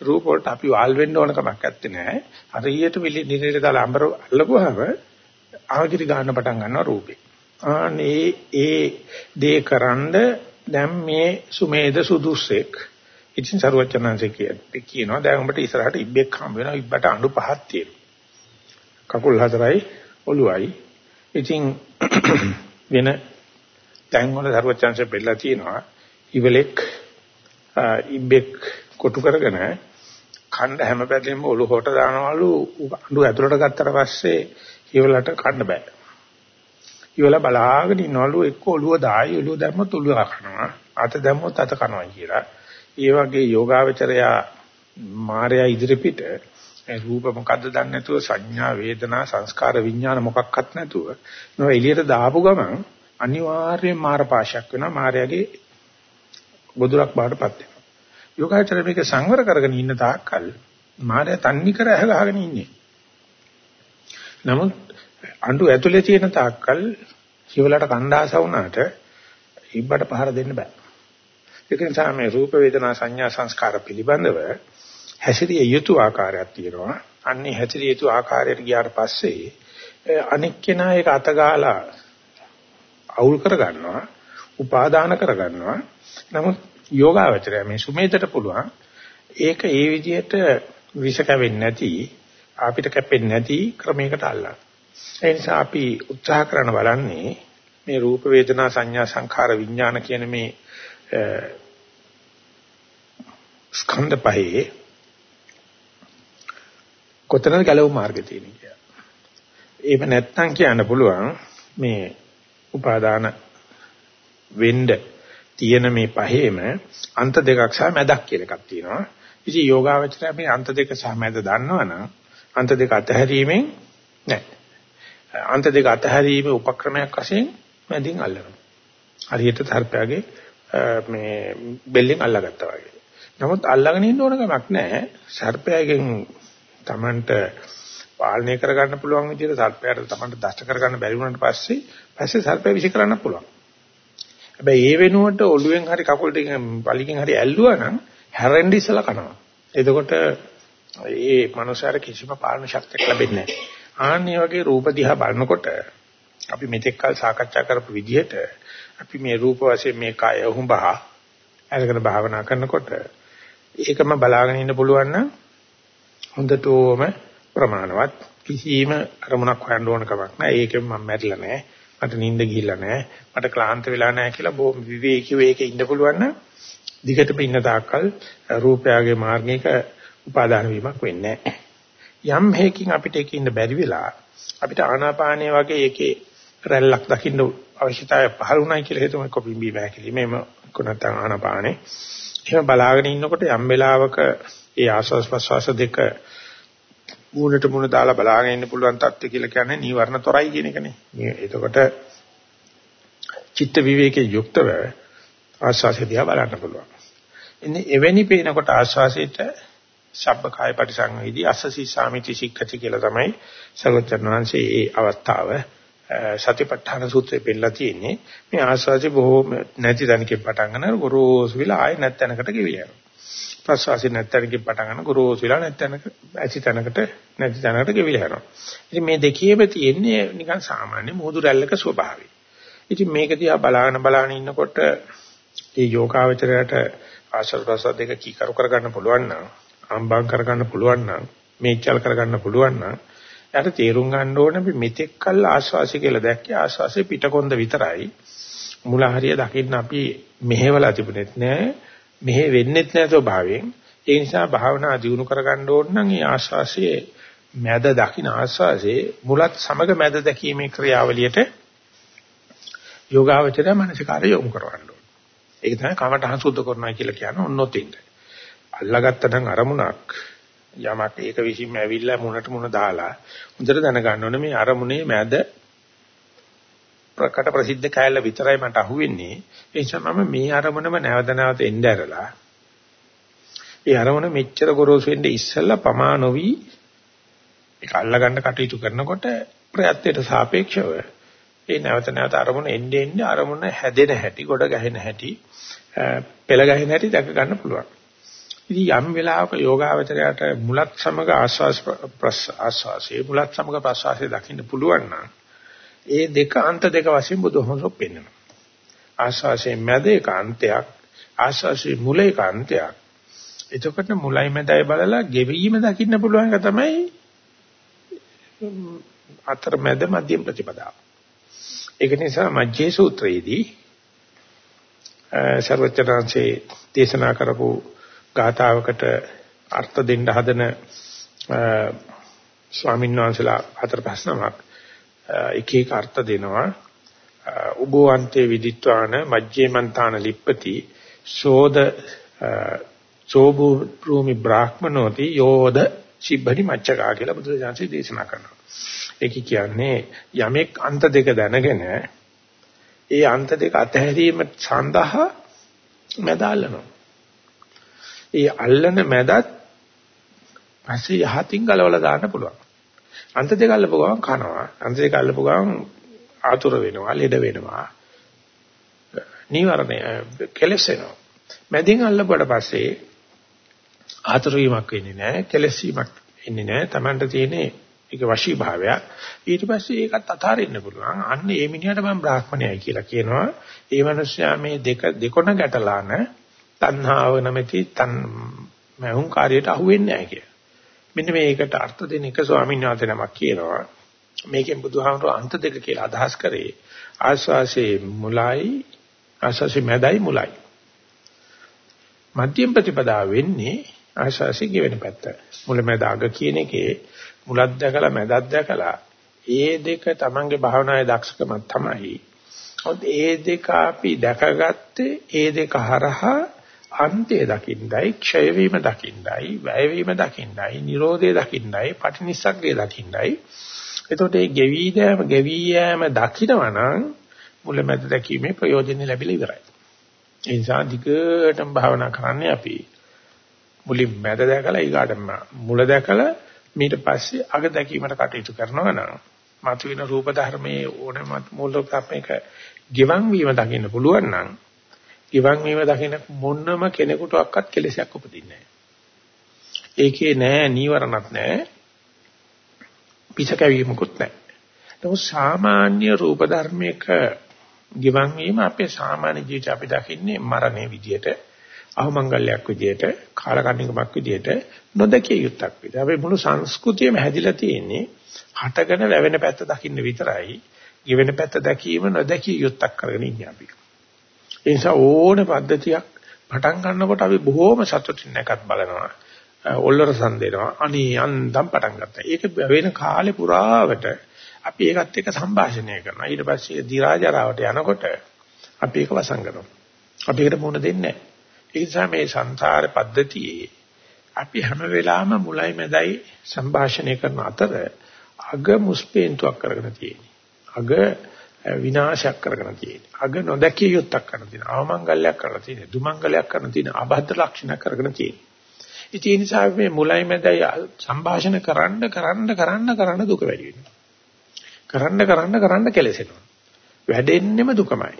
රූප වලට අපි වාල් වෙන්න ඕන කමක් නැත්තේ නෑ. හරියට නිරේට දාලා අඹර අල්ලපුවාම ආගිරි ගන්න පටන් ගන්නවා රූපේ. ආනේ ඒ දේ කරන්ඩ දැන් මේ සුමේද සුදුස්සෙක්. ඉතින් සරුවචනන්සේ කියනවා දැන් උඹට ඉස්සරහට ඉබ්බෙක් හම්බ වෙනවා ඉබ්බට අඬු පහක් තියෙනවා. කකුල් හතරයි ඔළුවයි. ඉතින් වෙන දැන් වල සරුවචනන්සේ බෙල්ලා තියෙනවා ඉවලෙක් ඉබ්බෙක් කොටු කරගෙන කණ්ඩ හැම පැත්තෙම ඔළුව හොට දානවලු අඬු ඇතුලට ගත්තට පස්සේ ඉවලට කන්න බෑ. ඉවල බලාගෙන ඉන්නවලු එක්ක ඔළුව දායි ඔළුව දැම්මොත් ඔළුව කනවා අත දැම්මොත් අත කනවා කියලා. ඒ වගේ යෝගාවචරයා මායя ඉදිරිපිට රූප මොකද්ද දන්නේ නැතුව සංඥා වේදනා සංස්කාර විඥාන මොකක්වත් නැතුව නෝ එළියට දාපු ගමන් අනිවාර්යයෙන් මාරපාශයක් වෙනවා මායяගේ ගොදුරක් බාටපත් වෙනවා. යෝගාචර මේක සංවර කරගෙන ඉන්න තාක්කල් මාය තන්නි කර ඇහ ගහගෙන ඉන්නේ. නමුත් අඬු ඇතුලේ තියෙන තාක්කල් සිවලට කණ්ඩාස වුණාට ඉබ්බට පහර දෙන්න බෑ. ඒක නිසා මේ රූප වේදනා සංඥා සංස්කාර පිළිබඳව හැසිරිය යුතු ආකාරයක් තියෙනවා. අන්නේ හැසිරිය යුතු ආකාරයට ගියාට පස්සේ අනික් කෙනා ඒක අතගාලා අවුල් කරගන්නවා, උපාදාන කරගන්නවා. නමුත් යෝගාවචරය මේ සුමේතට පුළුවන් ඒක ඒ විදිහට විෂ කැවෙන්නේ නැති අපිට කැපෙන්නේ නැති ක්‍රමයකට අල්ලන්න. ඒ නිසා අපි උත්සාහ කරන බලන්නේ මේ රූප වේදනා සංඥා සංඛාර විඥාන කියන මේ ස්කන්ධ පහේ කොතනද ගැලවු මාර්ගය තියෙන්නේ කියලා. එහෙම නැත්නම් කියන්න පුළුවන් මේ උපාදාන වෙන්න තියෙන මේ පහේම අන්ත දෙකක් සහ මැදක් කියන එකක් තියෙනවා. ඉතින් යෝගාවචරය මේ අන්ත දෙක සහ මැද දන්නවනම් අන්ත දෙක අතහැරීමෙන් නෑ. අන්ත දෙක අතහැරීමේ උපක්‍රමයක් වශයෙන් මැදින් අල්ලනවා. හරියට තරපයාගේ මේ බෙල්ලෙන් අල්ලගත්තා වගේ. නමුත් අල්ලගෙන ඉන්න ඕන කමක් නැහැ. සර්පයාගෙන් Tamanට පාලනය කරගන්න පුළුවන් විදිහට සර්පයාට Tamanට දෂ්ට කරගන්න බැරි වුණාට පස්සේ පස්සේ සර්පයා විශ් කරන්න පුළුවන්. හැබැයි ඒ වෙනුවට ඔළුවෙන් හරි කකුල් ටිකෙන් පලිගෙන් හරි ඇල්ලුවා නම් හැරෙන්න ඉස්සලා කනවා. එතකොට ඒ මනුස්සයාට කිසිම පාලන ශක්තියක් ලැබෙන්නේ නැහැ. ආන්නේ වගේ රූප දිහා බලනකොට අපි මෙතෙක් කල් සාකච්ඡා කරපු විදිහට අපි මේ රූප වශයෙන් මේ කය උඹහා අරගෙන භාවනා කරනකොට ඒකම බලාගෙන ඉන්න පුළුවන් නම් හොඳටම ප්‍රමාණවත් කිසිම අරමුණක් හොයන්න ඕන කමක් නැහැ. ඒකෙන් මම මැරිලා නැහැ. මට නිින්ද ගිහිල්ලා නැහැ. මට ක්ලාන්ත වෙලා නැහැ කියලා බොහොම විවේකීව ඒකේ ඉන්න පුළුවන් නම් දිගටම ඉන්න තාක්කල් රූපයගේ මාර්ගයක උපාදාන වීමක් වෙන්නේ නැහැ. යම් හේකින් අපිට ඒක ඉන්න බැරි වෙලා අපිට ආනාපානයේ වගේ ඒකේ රැල්ලක් දකින්න අවශ්‍යතාවය පහළ වුණයි කියලා හිතමු කොපිම්බි බෑකිලිමේම කොනතන ආනාපානේ. එහෙම බලාගෙන ඉන්නකොට යම් වෙලාවක ඒ ආස්වාස් ප්‍රස්වාස දෙක මූණට මූණ දාලා බලාගෙන ඉන්න පුළුවන් තත්ත්වය කියලා කියන්නේ නීවරණ තොරයි කියන එකනේ. එතකොට චිත්ත විවේකයේ යුක්තව ආස්වාසය දිහා බලන්න පුළුවන්. ඉන්නේ එවැනි පේනකොට ආස්වාසයට ශබ්බ කාය පරිසංවේදී අස්සසි සාමිති සික්ඛති කියලා තමයි සර්වචන් වහන්සේ ඒ අවස්ථාව සතිපට්ඨාන සූත්‍රයේ පෙන්නලා තියෙන්නේ. මේ ආස්වාසි බොහෝ නැති තැනකින් පටන් ගන්න ගොරෝසු විලා ආය නැත්ැනකට ගෙවිලා යනවා. ප්‍රස්වාසි නැත්ැනකින් පටන් ගන්න ගොරෝසු විලා නැත්ැනක ඇති තැනකට නැති තැනකට ගෙවිලා යනවා. ඉතින් මේ දෙකේම තියෙන්නේ නිකන් සාමාන්‍ය මොහොදු රැල්ලක ස්වභාවය. ඉතින් මේක දිහා බලාගෙන බලාගෙන ඉන්නකොට ඒ යෝගාවචරයට ආශ්‍රව ප්‍රසාද දෙක කීකරු කරගන්න පුළුවන් නම් ආම්බම් කරගන්න පුළුවන් නම් මේචල් කරගන්න පුළුවන් නම් එයාට තේරුම් ගන්න ඕනේ අපි මෙතෙක් කල් ආශ්වාසය කියලා දැක්කේ ආශ්වාසයේ පිටකොන්ද විතරයි මුල හරිය දකින්න අපි මෙහෙवला තිබුණෙත් නෑ මෙහෙ වෙන්නෙත් නෑ ස්වභාවයෙන් ඒ නිසා භාවනා දියුණු කරගන්න ඕන නම් ඒ ආශ්වාසයේ මැද දකින්න ආශ්වාසයේ මුලත් සමග මැද දැකීමේ ක්‍රියාවලියට යෝගාවචරය මනසකාරය යොමු කරවන්න ඕන. ඒක තමයි කමඨහං සුද්ධ කරනවා කියලා කියන්නේ ඔන්නොතින්ද. අල්ලාගත්ත නම් අරමුණක් යමක් ඒක විසින්ම ඇවිල්ලා මුණට මුණ දාලා හොඳට දැනගන්න ඕනේ මේ අරමුණේ මැද ප්‍රකට ප්‍රසිද්ධ කයල්ල විතරයි මට අහුවෙන්නේ. ඒ නිසා මම මේ අරමුණම නැවත නැවත එන්න ඇරලා ඒ අරමුණ මෙච්චර ගොරෝසු වෙන්නේ ඉස්සෙල්ලා පමා නොවි ඒක අල්ලගන්න කටයුතු කරනකොට ප්‍රයත්නයට සාපේක්ෂව ඒ නැවත නැවත අරමුණ එන්නේ එන්නේ අරමුණ හැදෙන හැටි ගොඩ ගැහෙන හැටි පෙළ ගැහෙන හැටි දැක ගන්න පුළුවන්. ඉතින් යම් වෙලාවක යෝගාවචරයට මුලත් සමග ආස්වාස් ආස්වාසේ මුලත් සමග ප්‍රස්වාසයේ දකින්න පුළුවන් නම් ඒ දෙක අන්ත දෙක වශයෙන් බුදුහමසෝ පෙන්වනවා. ආස්වාසේ මැද එක අන්තයක් ආස්වාසේ මුල එක අන්තයක්. එතකොට මුලයි මැදයි බලලා ගෙවීම දකින්න පුළුවන් එක තමයි අතර මැද මධ්‍යම ප්‍රතිපදාව. ඒක නිසා මජ්ජේ සූත්‍රයේදී සර්වචනාංශේ දේශනා කරපු ගාථාවකට අර්ථ දෙන්න හදන ස්වාමීන් වහන්සේලා හතර පහ නමක් එක එක අර්ථ දෙනවා උභවන්තේ විදිත්වාන මජ්ජේමන්තාන ලිප්පති සෝද සෝබු භූමි බ්‍රාහ්මනෝති යෝද සිබ්බනි මච්චකා කියලා බුදුරජාණන්සේ දේශනා කරනවා. ඒක කියන්නේ යමෙක් අන්ත දෙක දැනගෙන ඒ අන්ත දෙක අතහැරීම සඳහා මැදාලනවා. ඒ අල්ලන මැදත් පස්සේ යහතින් ගලවලා දාන්න පුළුවන්. අන්ත දෙක අල්ලපු ගමන් කනවා. අන්ත දෙක අල්ලපු ගමන් ආතුර වෙනවා, ලෙඩ වෙනවා. නීවරණය කෙලස් වෙනවා. මැදින් අල්ලපුවට පස්සේ ආතුර වීමක් වෙන්නේ නැහැ, කෙලස් වීමක් එන්නේ නැහැ. Tamanට තියෙන්නේ ඒක වශී භාවයක්. ඊට පස්සේ ඒකත් අතාරින්න පුළුවන්. අන්න ඒ මිනිහට මම බ්‍රාහ්මණයයි කියලා කියනවා. ඒ මිනිස්සයා මේ දෙක දෙකොණ ගැටලාන තණ්හාව නැමැති තන් මහුං කාර්යයට අහු වෙන්නේ නැහැ කිය. මෙන්න මේකට අර්ථ දෙන එක ස්වාමීන් වහන්සේ නමක් කියනවා. මේකෙන් බුදුහාමුදුරුවෝ අන්ත දෙක කියලා අදහස් කරේ. ආස්වාසේ මුලයි ආස්වාසේ මැදයි මුලයි. මධ්‍යම ප්‍රතිපදා වෙන්නේ ආස්වාසේ ගෙවෙන පැත්ත. මුල මැද අග කියන එකේ මුලක් දැකලා මැදක් දැකලා ඒ දෙක Tamange භාවනාවේ දක්ෂකම තමයි. ඔත් ඒ දෙක අපි දැකගත්තේ ඒ දෙක හරහා අන්තය දකින්නයි, ක්ෂය වීම දකින්නයි, වැය වීම දකින්නයි, Nirodhe දකින්නයි, පටිනිස්සග්ගේ දකින්නයි. එතකොට මේ ගෙවි දෑම, ගෙවි යෑම දකින්නවනම් මුලමැද දැකීමේ ප්‍රයෝජන ලැබිලා ඉවරයි. ඒ නිසා දිගටම භාවනා කරන්නේ අපි මුලින් මැද දැකලා ඊගාට මුල දැකලා ඊට පස්සේ අග දැකීමට කටයුතු කරනවා නම් මතුවෙන රූප ධර්මයේ ඕනම මූල ප්‍රත්‍යක ගිවන් වීම දකින්න පුළුවන් නම් ගිවන් වීම දකින්න මොන්නම කෙනෙකුටවත් කෙලෙසයක් උපදින්නේ නැහැ. ඒකේ නෑ නීවරණත් නෑ පිස කැවීමකුත් නෑ. නමුත් සාමාන්‍ය රූප ධර්මයක ගිවන් වීම අපේ සාමාන්‍ය ජීවිතය අපි දකින්නේ මරණය විදියට අහමංගල්‍යයක් විදියට කාලකන්නිකමක් විදියට නොදකිය යුත්තක් විදියට. අපි මුළු සංස්කෘතියම හැදිලා තියෙන්නේ හටගෙන වැවෙන පැත්ත දකින්න විතරයි. ගෙවෙන පැත්ත දැකීම නොදකිය යුත්තක් කරගෙන ඉන්නේ අපි. ඒ නිසා ඕන පද්ධතියක් පටන් ගන්නකොට අපි බොහෝම සතුටින් එකක් බලනවා. ඔල්ලරසන් දෙනවා. අනේ අන්දම් පටන් ගත්තා. ඒක වෙන කාලේ පුරාවට අපි ඒකත් එක්ක සංభాෂණය කරනවා. ඊට පස්සේ දිරාජරාවට යනකොට අපි ඒක වසන් කරනවා. අපි ඒකට මුණ දෙන්නේ නැහැ. ඒ නිසා මේ සංසාර පද්ධතියේ අපි හැම වෙලාවෙම මුලයි මැදයි සංభాෂණය කරන අතර අග මුස්පේන්තුවක් කරගෙන තියෙන්නේ. අග විනාශයක් කරගෙන තියෙන්නේ. අග නොදැකිය යුත්තක් කරන තියෙන. අවමංගල්‍යයක් කරන තියෙන. දුමංගලයක් කරන තියෙන. අබද්ධ ලක්ෂණ කරගෙන තියෙන්නේ. ඉතින් ඒ නිසා මේ මුලයි මැදයි සංభాෂණ කරන්න කරන්න කරන්න කරන්න දුක වැඩි වෙනවා. කරන්න කරන්න කරන්න කෙලසෙනවා. වැඩෙන්නෙම දුකමයි.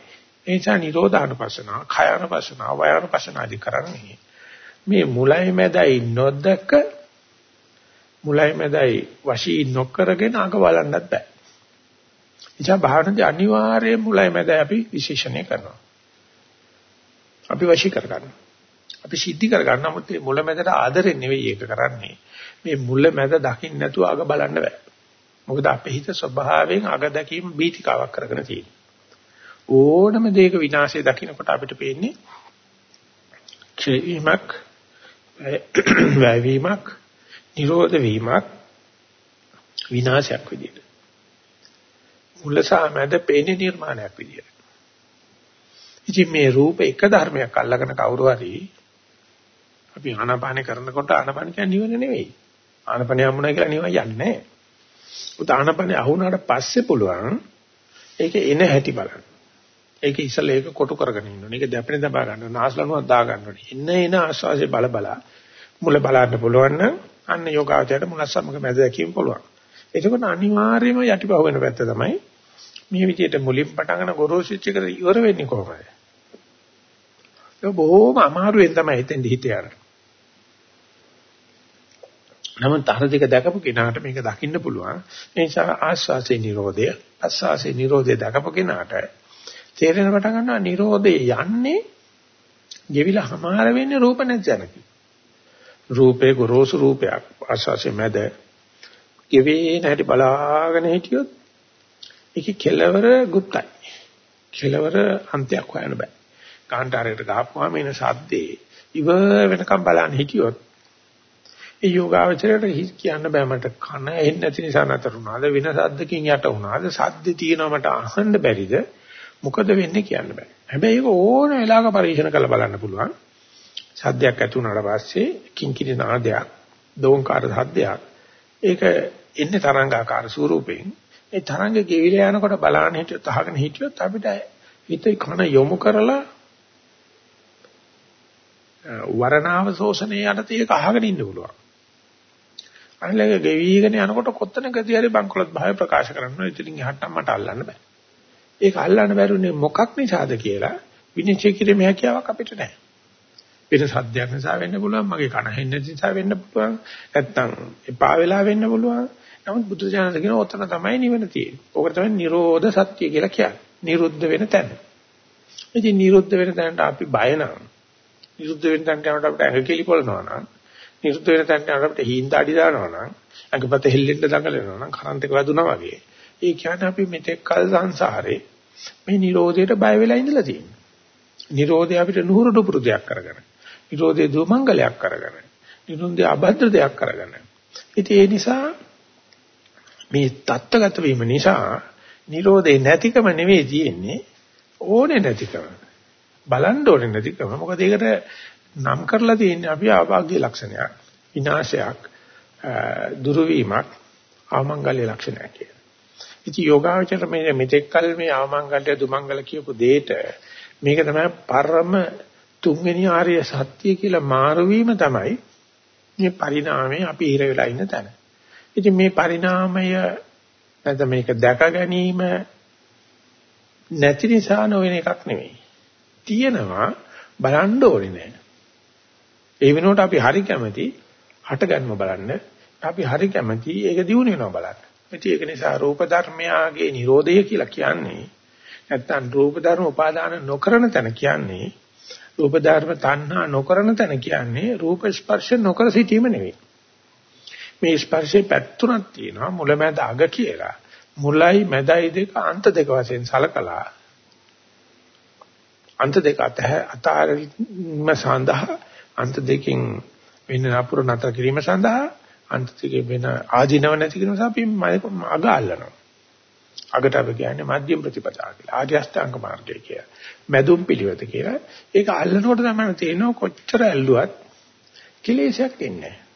ඒ නිසා නිරෝධානුපස්සනාව, khයානුපස්සනාව, වයානුපස්සනාව ආදී කරන්නේ මේ මුලයි මැදයි නොදක මුලයි මැදයි වශී නොකරගෙන අග බලන්නත් බෑ. එචා භාවනාවේ අනිවාර්යයෙන් මුලයි මැදයි අපි විශේෂණය කරනවා. අපි වශී කරගන්නවා. අපි සිද්ධි කරගන්න නමුත් මේ මුල මැදට ආදරෙන් නෙවෙයි ඒක කරන්නේ. මේ මුල මැද දකින්න නැතුව අග බලන්න බෑ. මොකද අපේ හිත ස්වභාවයෙන් අග දැකීම බීතිකාවක් කරගෙන තියෙනවා. ඕනම දෙයක විනාශය දකින්නකොට අපිට පේන්නේ ක්ෂේමක් වැයවීමක් නිරෝධ වීමක් විනාශයක් විදියට මුලසමැද පේන්නේ නිර්මාණයක් විදියට ඉතින් මේ රූප එක ධර්මයක් අල්ලගෙන කවුරු හරි අපි ආනාපාන කරනකොට ආනාපාන කියන්නේ නිවන නෙවෙයි ආනාපාන යමුනා කියලා නිවන යන්නේ නැහැ උත් ආනාපාන අහුණාට පස්සේ පුළුවන් ඒකේ එන හැටි බලන්න ඒක ඉස්සල ඒක කොටු කරගෙන ඉන්න ඕනේ. ඒක දැපෙන දබා ගන්න ඕනේ. නාස්ලනුවක් දා ගන්න ඕනේ. එන්න එන ආස්වාසේ බල බල මුල බලන්න පුළුවන් නම් අන්න යෝගාවචරයට මුලස්සමක මැද දැකීම පුළුවන්. එතකොට අනිවාර්යයෙන්ම යටිපහ වෙන පැත්ත තමයි මේ විදිහට මුලින් පටන් ගන්න ගොරෝසුච්ච එකට ඉවර වෙන්නේ කොහොමද? ඒක බොහොම අමාරුවෙන් තමයි හිතෙන් හිත යන්නේ. නමුත් තර දෙක දැකපු කෙනාට මේක දකින්න පුළුවන්. ඒ නිසා ආස්වාසේ නිරෝධය, අස්වාසේ නිරෝධය දැකපු කෙනාට තේරෙන පටන් ගන්නවා Nirodhe යන්නේ ගෙවිලා හමාර වෙන්නේ රූප නැත්නම්කි. රූපේ ගොරෝසු රූපයක් ආස්වාසේ මැද ගෙවේන හැටි බලාගෙන හිටියොත් ඒකේ කෙලවර গুপ্তයි. කෙලවර අන්තයක් හොයන්න බෑ. කාන්ටාරයකට ගහපුවාම එන සද්දේ ඉවර වෙනකම් බලන්න හිටියොත් ඒ යෝගාවචරයට කියන්න බෑ මට කන එන්නේ නැති නිසා නතර වුණාද වෙන සද්දකින් යට වුණාද සද්දේ තියෙනවා මට අහන්න බැරිද මොකද වෙන්නේ කියන්න බෑ. හැබැයි ඒක ඕන වෙලාවක පරීක්ෂණ කරලා බලන්න පුළුවන්. සද්දයක් ඇති වුණාට පස්සේ කිංකිණි නාදයක්, දෝංකාර සද්දයක් ඒක එන්නේ තරංගාකාර ස්වරූපයෙන්. ඒ තරංග ගෙවිලා යනකොට බලන්න හිටියොත් අහගෙන හිටියොත් අපිට හිත කන යොමු කරලා වරණාව ශෝෂණය යටතේ ඒක අහගෙන ඉන්න පුළුවන්. අනිලගේ ගෙවිගෙන යනකොට කොත්තනකදී හරි බංකොලොත් භාවය ප්‍රකාශ කරනවා. ඉතින් එහාට මට අල්ලන්න බෑ. ඒක අල්ලන්න බැරුනේ මොකක් නිසාද කියලා විනිශ්චය කිරීමේ හැකියාවක් අපිට නැහැ. වෙන සද්දයක් නිසා වෙන්න පුළුවන්, මගේ කන හෙන්න නිසා වෙන්න පුළුවන්, නැත්තම් එපා වෙලා වෙන්න පුළුවන්. නමුත් බුදු දහම කියන ඔතන තමයි නිවන තියෙන්නේ. ඕක තමයි නිරෝධ සත්‍ය කියලා කියන්නේ. නිරුද්ධ වෙන තැන. ඉතින් නිරුද්ධ වෙන තැනට අපි බය නම් නිරුද්ධ වෙන තැනට යනකොට අපිට ඇඟ කෙලිකොලනවා නම් නිරුද්ධ වෙන තැනට අපිට හිඳාඩි දානවා නම් අඟපත හෙල්ලෙන්න දඟලනවා නම් කරන්ට් එක වැදුනා වගේ. ඒ කියන්නේ අපි මෙතෙක් කල සංසාරේ මේ Nirodheට බය වෙලා ඉඳලා තියෙනවා. Nirodhe අපිට නුහුරු නුපුරු දෙයක් කරගෙන. Nirodhe දුමංගලයක් කරගෙන. Nirodhe අභද්‍ර දෙයක් කරගෙන. ඉතින් ඒ නිසා මේ தත්ත්වගත වීම නිසා Nirodhe නැතිකම නෙවෙයි තියෙන්නේ ඕනේ නැතිකම. බලන්න ඕනේ නැතිකම. මොකද ඒකට නම් කරලා තියෙන්නේ අපි ආභාග්‍ය ලක්ෂණයක්, විනාශයක්, දුර්වීමක්, ආමංගල්‍ය ලක්ෂණයක් කියලා. ඉතින් යෝගාවචර මේ මෙතෙක් කල මේ ආමංගල්‍ය දුමංගල කියපු දෙයට මේක තමයි පරම තුන්වෙනි ආර්ය සත්‍ය කියලා මාරු වීම තමයි මේ පරිණාමය අපි හිර වෙලා ඉන්න තැන. ඉතින් මේ පරිණාමය නැත්නම් මේක දැක ගැනීම නැති නිසා නොවන එකක් නෙවෙයි. තියෙනවා බලන්න ඕනේ නෑ. ඒ වෙනුවට අපි හරි කැමති හටගන්ම බලන්න. අපි හරි කැමති ඒක දිනු වෙනවා බලන්න. ඉතින් ඒක නිසා රූප ධර්මයාගේ Nirodha කියලා කියන්නේ නැත්තම් රූප ධර්ම උපාදාන නොකරන තැන කියන්නේ රූප ධර්ම තණ්හා නොකරන තැන කියන්නේ රූප ස්පර්ශ නොකර සිටීම නෙවෙයි. මේ ස්පර්ශේ පැත්තුනක් තියෙනවා මුලමැද අග කියලා. මුලයි මැදයි දෙක අන්ත දෙක වශයෙන් සලකලා අන්ත දෙක අතහැරීම සඳහා අන්ත දෙකෙන් වෙන නපුර නතර කිරීම සඳහා අන්ත දෙකේ වෙන ආධිනව නැති කිරීම සඳහා අපි අග අල්ලනවා. අගට අපි කියන්නේ මධ්‍යම ප්‍රතිපදා කියලා. ආර්ය අෂ්ටාංග මාර්ගය කියලා. මැදුම් පිළිවෙත කියලා. ඒක අල්ලනකොට තමයි තේරෙනවා කොච්චර ඇල්ලුවත් කෙලෙසයක් එන්නේ නැහැ.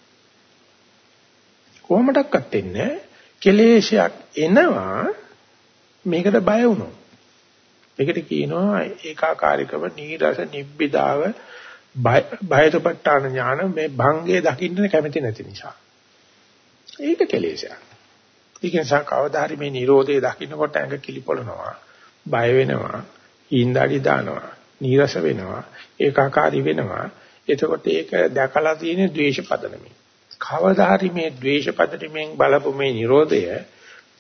කොහොමඩක්වත් එන්නේ කෙලේශයක් එනවා මේකට බය වුණොත්. ඒකට කියනවා ඒකාකාරීකව නීරස නිබ්බිදාව බයතපට්ඨාන ඥාන මේ භංගයේ දකින්න කැමති නැති නිසා. ඒක කෙලෙසයක්. ඒක නිසා කවදා හරි මේ Nirodhe දකින්නකොට ඇඟ කිලිපොළනවා, බය වෙනවා, ඊන්දාඩි දානවා, නීරස වෙනවා, ඒකාකාරී වෙනවා. එතකොට ඒක දැකලා තියෙන ද්වේෂ පදනමේ. කවදා හරි මේ ද්වේෂ පදනමෙන් බලපු මේ Nirodhaය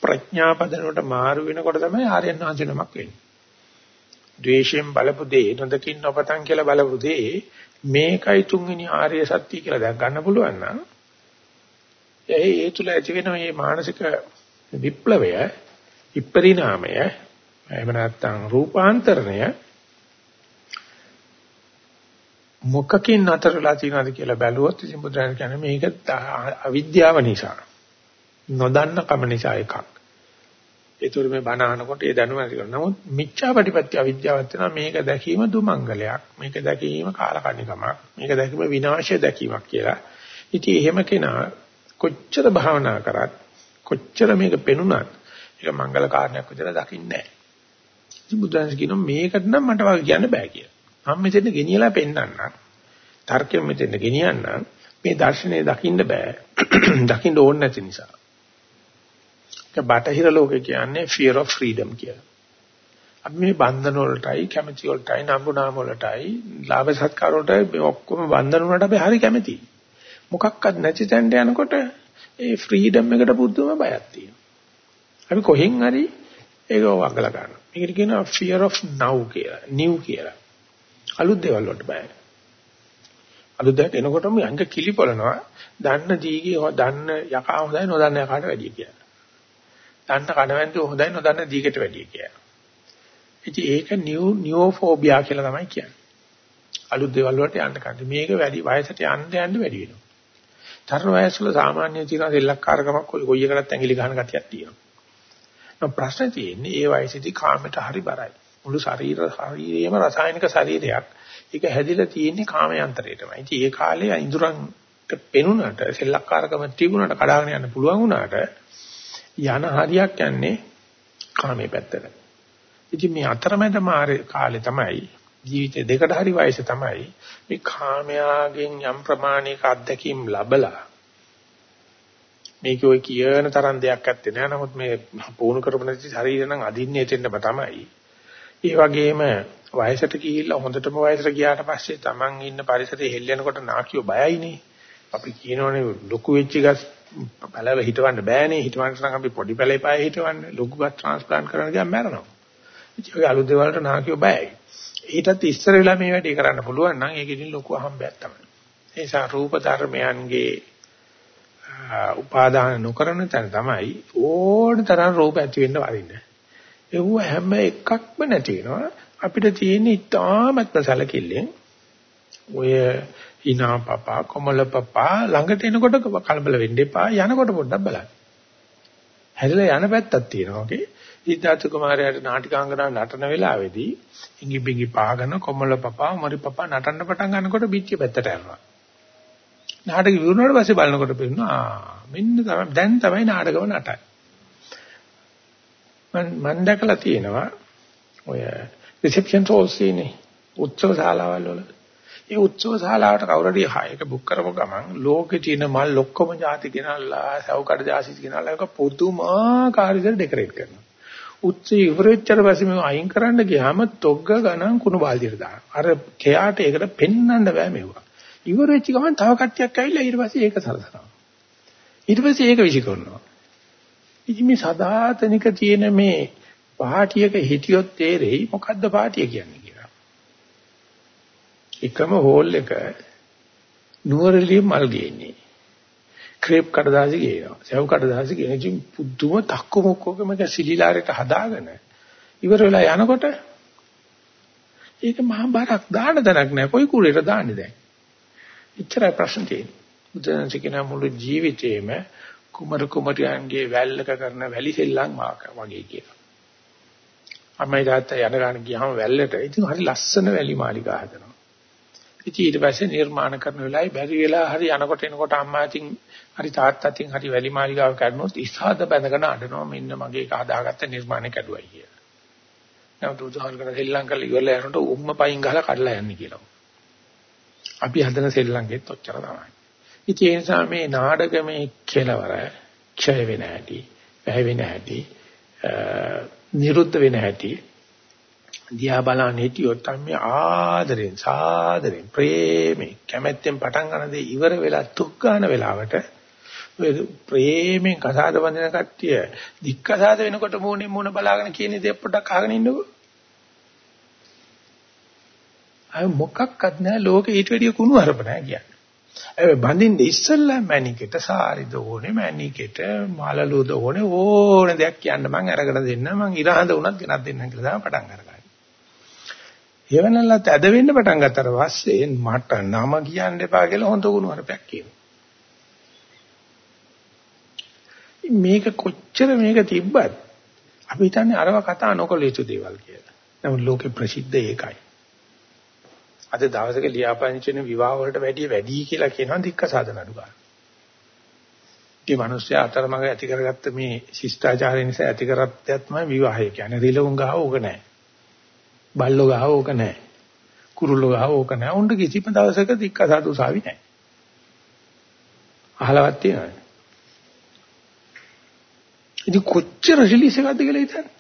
ප්‍රඥා පදනකට මාරු වෙනකොට තමයි ආර්යයන් වහන්සේ නමක් වෙන්නේ. ද්වේෂයෙන් බලපු දේ නොදකින් නොපතන් කියලා බලපු දේ මේකයි තුන්වෙනි ආර්ය සත්‍ය කියලා දැක් ගන්න පුළුවන් නම් ඒ ඒ තුල ඇති වෙන මේ මානසික විප්ලවය විපරිණාමය එහෙම නැත්නම් රූපාන්තරණය මොකකින් අතරලා තියෙනවද කියලා බැලුවොත් ඉතින් බුදුරජාණන් කියන්නේ මේක අවිද්‍යාව නිසා නොදන්න කම නිසා එකක්. ඒතර මේ බණ අහනකොට ඒ දැනුම ඇති කරනවා. නමුත් මිච්ඡාපටිපත්‍ය අවිද්‍යාවත් වෙනවා මේක දැකීම දුමංගලයක්. මේක දැකීම කාලකණ්ණිකමක්. මේක දැකීම විනාශය දැකීමක් කියලා. ඉතින් එහෙම කෙනා කොච්චර භාවනා කරත් කොච්චර මේක පෙනුනත් ඒක මංගල කාරණයක් විදිහට දකින්නේ නැහැ. ඉතින් බුදුන්ස් කියනවා මේකට නම් මට වගේ කියන්න බෑ කියලා. මම මෙතෙන් ගෙනියලා පෙන්නන්නම්. තර්කයෙන් මෙතෙන් ගෙනියන්නම්. මේ දර්ශනය දකින්න බෑ. දකින්න ඕනේ නැති නිසා. ඒක බටහිර ලෝකේ කියන්නේ fear of freedom කියලා. අපි මේ බන්ධන වලටයි කැමැති වලටයි නම්බුනාම වලටයි ලාභ සත්කාර වලටයි මේ ඔක්කොම බන්ධන වලට අපි හරි කැමැතියි. මොකක්වත් නැති තැනට යනකොට ඒ ෆ්‍රීඩම් එකට පුදුම බයක් තියෙනවා. අපි කොහෙන් හරි ඒක වගලා ගන්නවා. මේකට කියනවා fear of now කියලා. new කියලා. අලුත් දේවල් වලට බයයි. අලුත් දෙයක් එනකොටම අංග කිලිපොළනවා. දන්න දීගේ දන්න යකා හොඳයි නොදන්න යකාට වැඩිය කියලා. දන්න කඩවැන්තු හොඳයි නොදන්න දීකට වැඩිය කියලා. ඉතින් ඒක නියු නියෝෆෝබියා කියලා තමයි කියන්නේ. අලුත් දේවල් වලට යන්න කන්නේ. මේක වැඩි වයසට යන්න යන්න වැඩි වෙනවා. තරුණ වයස වල සාමාන්‍ය තියෙන දෙල්ලක්කාරකමක් කොයි එකකටත් ඇඟිලි ගන්න ගතියක් තියෙනවා. නමුත් ප්‍රශ්නේ තියෙන්නේ ඒ වයසේදී කාමයට හරි බරයි. මුළු ශරීර ශරීරයේම රසායනික ශරීරයක්. ඒක හැදිලා තියෙන්නේ කාමයන්තරයටමයි. ඉතින් ඒ කාලේ ඉඳුරන්ට පෙනුනට සෙල්ලක්කාරකම තිබුණාට කඩාගෙන යන්න පුළුවන් වුණාට යන හරියක් යන්නේ කාමයේ පැත්තට. ඉතින් මේ අතරමැද කාලේ තමයි ජීවිතේ දෙකට හරි වයසේ තමයි මේ කාමයාගෙන් යම් ප්‍රමාණයක අත්දැකීම් ලැබලා මේක ඔය කියන තරම් දෙයක් ඇත්තේ නෑ නමුත් මේ පුහුණු කරපු නැති ශරීරය නම් අදින්නේ එතෙන්ම තමයි ඒ වගේම වයසට ගිහිල්ලා හොඳටම වයසට ගියාට පස්සේ Taman ඉන්න පරිසරයේ හෙල්ලෙනකොට නාකියෝ බයයිනේ. අපි කියනෝනේ ලොකු වෙච්ච ගස් පැලව හිටවන්න බෑනේ. හිටවන්න නම් අපි පොඩි පැලේ පාය හිටවන්න. ලොකු ගස් ට්‍රාන්ස්ප්ලාන්ට් කරන්න ගියාම මැරෙනවා. ඉතින් ඔය අලුත් දේවල්ට නාකියෝ බයයි. ඊටත් ඉස්සර වෙලා මේ වැඩේ කරන්න පුළුවන් නම් ඒක ඉතින් ලොකු අහම්බයක් තමයි. ඒ නිසා රූප ධර්මයන්ගේ උපාදාන නොකරන තැන තමයි ඕන තරම් රූප ඇති වෙන්න වරින්න. ඒව හැම එකක්ම නැති වෙනවා. අපිට තියෙන ඉතාමත්ම සැලකිල්ලෙන් ඔය hina papa කොමල papa ළඟට එනකොට කලබල වෙන්න එපා යනකොට පොඩ්ඩක් බලන්න. හැදලා යන පැත්තක් තියෙනවා. ඕකේ. සිද්ධාර්ථ කුමාරයාට නාටිකාංගනා නටන වෙලාවේදී ඉඟි බිඟි පාගන කොමල පපා මරි පපා නටන්න පටන් ගන්නකොට පිටිය පැත්තට යනවා. නාටක විවුණාට පස්සේ බලනකොට පේනවා මෙන්න තමයි දැන් තමයි නාටකම නටන්නේ. මම මම දැකලා තියෙනවා ඔය රිසෙප්ෂන් හෝල්ස් ඉන්නේ උත්සව ශාලාවල් වල. ඒ උත්සව ශාලාවට කවුරුරි හයක බුක් කරපු ගමන් ලෝකේ තියෙන මල් ඔක්කොම ಜಾති ගෙනල්ලා සවකඩ ජාසි ගෙනල්ලා ඒක පුදුමාකාර විදිහට ඩෙකොරේට් කරනවා. උත්සව ඉවරෙච්චර පස්සේ මේ අයින් කරන්න ගියාම තොග්ග ගණන් කුණු බාල්දියට දානවා. අර කෙයාට ඒකට පෙන්වන්න බෑ මෙවුවා. ඉවරෙච්ච ගමන් තව කට්ටියක් ඇවිල්ලා ඊට පස්සේ ඒක සලසනවා. ඊට පස්සේ ඒක විසිකරනවා. ඉතින් මේ සදාතනික තියෙන මේ පාටියක හිටියොත් තේරෙයි මොකද්ද පාටිය කියන්නේ කියලා. එකම හෝල් එක නුවරඑළිය මල් ගේන්නේ. ක්‍රේප් කඩදාසි ගේනවා. සෙව් කඩදාසි ගෙන ඉතින් පුදුම තක්කු මොක්කෝකම එක සිලිලාරයට හදාගෙන ඉවර වෙලා යනකොට ඒක මහා බරක් දාන්න දණක් නැහැ. කොයි කුරේට දාන්නේ දැන්? එච්චරයි ප්‍රශ්න තියෙන්නේ. බුදුන්සේ කියන මුළු ජීවිතේම කුමර කුමරියන්ගේ වැල්ලක කරන වැලි සෙල්ලම් මාක වගේ කියලා. අම්මයි තාත්තා යන ගාන ගියාම වැල්ලට ඉතින් හරි ලස්සන වැලි මාලිගා හදනවා. ඉතින් ඊට පස්සේ නිර්මාණ කරන වෙලාවයි බැරි වෙලා හරි යනකොට එනකොට අම්මා ඉතින් හරි තාත්තාටින් හරි වැලි මාලිගාව කඩනොත් ඉස්සහද බැඳගෙන අඬනවා මෙන්න මගේ එක හදාගත්ත නිර්මාණය කැඩුවයි කියලා. නමුත් උදාහරණ කරලා ශ්‍රී ලංකාවේ ඉවරලා යනකොට උම්ම පයින් ගහලා කඩලා යන්නේ කියලා. අපි හදන සෙල්ලම්ගෙත් ඔච්චර තමයි. ඉතින් ඒ නිසා මේ නාටකමේ කෙලවර ක්ෂය වෙන හැටි, වැය වෙන හැටි, නිරුද්ධ වෙන හැටි දිහා බලන හිටියොත් මේ ආදරෙන්, සාදරෙන්, ප්‍රේමෙන්, කැමැත්තෙන් පටන් ගන්න දේ ඉවර වෙලා තුක් ගන්න වෙලාවට ඔය ප්‍රේමෙන් කසාද බඳින කට්ටිය දික්කසාද වෙනකොට මූණේ මූණ බලාගෙන කියන දේ පොඩ්ඩක් අහගෙන ඉන්නකෝ. අය මොකක්වත් නැහැ ලෝකෙ ඊට වැඩිය කුණු හරප නැහැ කියන්නේ. ඒ බඳින්න ඉස්සෙල්ලා මැනිකෙට සාරිද ඕනේ මැනිකෙට මාළලුද ඕනේ ඕන දෙයක් කියන්න මං අරගෙන දෙන්න මං ඉරහඳ උනත් ගෙනත් දෙන්න කියලා තමයි පටන් අරගන්නේ. එවනල්ලත් ඇද වෙන්න පටන් ගත්තට පස්සේ මට නම කියන්න එපා කියලා හොඳ ගුණ හරපයක් කියනවා. මේක කොච්චර මේක තිබ්බත් අපි හිතන්නේ අරව කතා නොකළ යුතු දේවල් කියලා. නමුත් ලෝකේ ප්‍රසිද්ධ ඒකයි. අද දවසක ලියාපදිංචින විවාහ වලට වැඩිය වැඩි කියලා කියනවා දික්ක සාධන අඩු ගන්න. ඒ මිනිස්සයා අතරමඟ ඇති කරගත්ත මේ ශිෂ්ටාචාරය නිසා ඇති කරත්තයක් තමයි විවාහය කියන්නේ. රිලවුන් ගාව ඕක නැහැ. බල්ලෝ ගාව ඕක නැහැ. කුරුල්ලෝ ගාව ඕක නැහැ. උන්ට කිසිම දවසක දික්ක සාදු සාවි නැහැ. අහලවත් තියනවද? ඉතින් කොච්චර රිලීස් එකක්ද කියලා හිතන්නේ.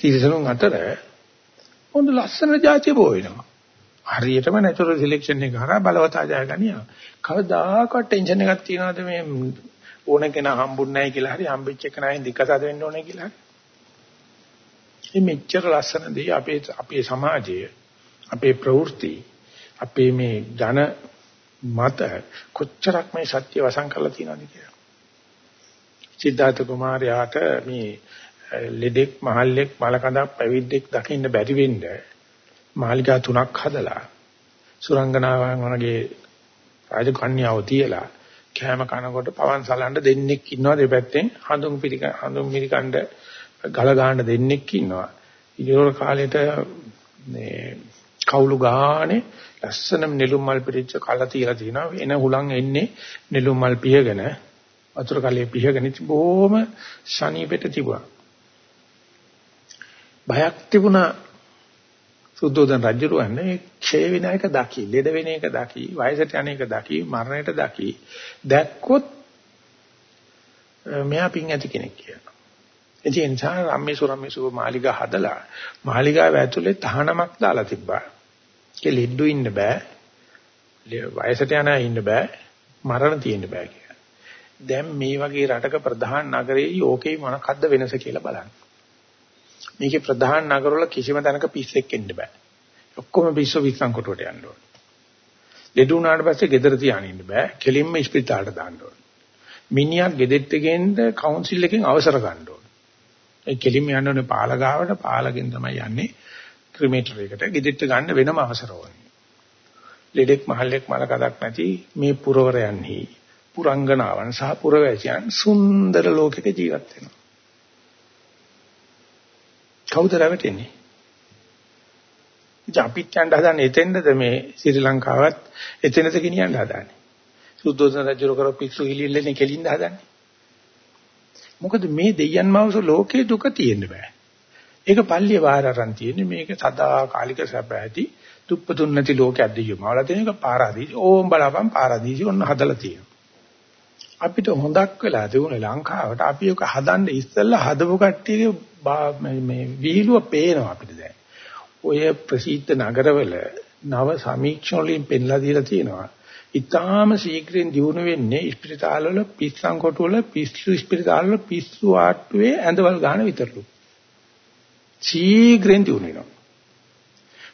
තිරසනුන් අතර හොඳ ලස්සන જાතිය බෝ වෙනවා. හරියටම නැචරල් සිලෙක්ෂන් එක කරා බලවතා ජය ගනියා. කවදාකවත් ටෙන්ෂන් එකක් තියනවාද මේ ඕන කෙනා හම්බුන්නේ නැහැ කියලා හරි හම්බෙච්ච කෙනාෙන් දික්කසාද වෙන්න ඕනේ කියලා. මේ මෙච්චර ලස්සන දේ අපේ අපේ සමාජයේ අපේ ප්‍රවෘත්ති අපේ මේ ජන මත කොච්චරක් මේ සත්‍ය වසන් කරලා තියෙනවද කියලා. සිද්ධාර්ථ කුමාරයාට මේ ලෙඩෙක් මහල්ලෙක් මලකඳක් පැවිද්දෙක් දකින්න බැරි වෙන්න මාලිකා තුනක් හදලා සුරංගනාවන් වගේ රාජකන්‍යාව තියලා කෑම කනකොට පවන් සලන්න දෙන්නෙක් ඉන්නවා දෙපැත්තෙන් හඳුන් පිළික හඳුන් මිරිකණ්ඩ ගල ගන්න දෙන්නෙක් ඉන්නවා ඉතින් කාලෙට මේ කවුළු ගානේ ලස්සන නෙළුම් මල් පිරිච්ච කල තියලා තිනවා එන හුලං එන්නේ නෙළුම් මල් පියගෙන වතුර කලයේ පිහගෙන ඉති බොහොම ශනීපෙට තිබුණා බයක් තිබුණා සුද්ධෝදන රජුරවන්නේ ක්ෂය වෙන එක දකි, ලෙඩ වෙන එක දකි, වයසට යන එක දකි, මරණයට දකි. දැක්කොත් මෙයා පින් ඇති කෙනෙක් කියලා. ඒ නිසා රම්මේසු රම්මේසු මාලිගා හදලා මාලිගාව ඇතුලේ තහනමක් දාලා තිබ්බා. ඒ ලෙඩු ඉන්න බෑ. වයසට යන අය ඉන්න බෑ. මරණ තියෙන්න බෑ කියලා. දැන් මේ වගේ රටක ප්‍රධාන නගරයේ යෝකේ මොනකද්ද වෙනස කියලා බලන්න. මේකේ ප්‍රධාන නගරවල කිසිම තැනක පිස්සෙක් එන්න බෑ. ඔක්කොම පිස්සු විස්සම් කොටුවට යන්න ඕන. ලෙඩ වුණාට පස්සේ ගෙදර තියාගෙන ඉන්න බෑ. කෙලින්ම ඉස්පිරිතාලට දාන්න ඕන. මිනිහා ගෙදෙට්ට ගෙන්න කවුන්සිල් එකෙන් අවසර ගන්න ඕන. ඒ කෙලින්ම යන්න ඕනේ පාලගාවට පාලගෙන් තමයි යන්නේ ක්‍රිමේටර් එකට. ගෙදෙට්ට ගන්න වෙනම අවසර ඕනේ. ලෙඩෙක් මහල්ලෙක් මල කඩක් නැති මේ පුරවරයන්හි පුරංගනාවන් සහ පුරවැසියන් සුන්දර ලෝකයක ජීවත් වෙනවා. කවුද රැවටෙන්නේ? ඉතින් අපිත් යන්න හදන්නේ එතෙන්ද මේ ශ්‍රී ලංකාවත් එතනද ගෙනියන්න හදන්නේ. සුද්ධෝදන රජු කර පිස්සු හිලිල්ලනේ කෙලින්න හදන්නේ. මොකද මේ දෙයයන් මාවස ලෝකේ දුක තියෙන්න බෑ. ඒක පල්ලිය වාර අරන් තියෙන්නේ මේක සදාකාලික සැප ඇති දුප්පතුන් නැති ලෝකයක් දෙයියම. වල තියෙන එක පාරාදීසි. ඕම් බලපන් පාරාදීසි ඔන්න හදලා තියෙනවා. අපිට හොඳක් වෙලා තිබුණේ ලංකාවට අපි ඔක හදන්න ඉස්සෙල්ලා හදපු කට්ටියගේ මේ විහිළුව පේනවා අපිට දැන්. ඔය ප්‍රසිද්ධ නගරවල නව සමීක්ෂණ වලින් පෙන්ලා දීලා තියෙනවා. ඊටාම ශීඝ්‍රයෙන් දිනු වෙන්නේ ස්පිරිතාල වල පිස්සන් කොටු වල පිස්සු ස්පිරිතාල වල පිස්සු ආට්ටුවේ ඇඳවල් ගන්න විතරලු. ශීඝ්‍රයෙන් දිනු වෙනවා.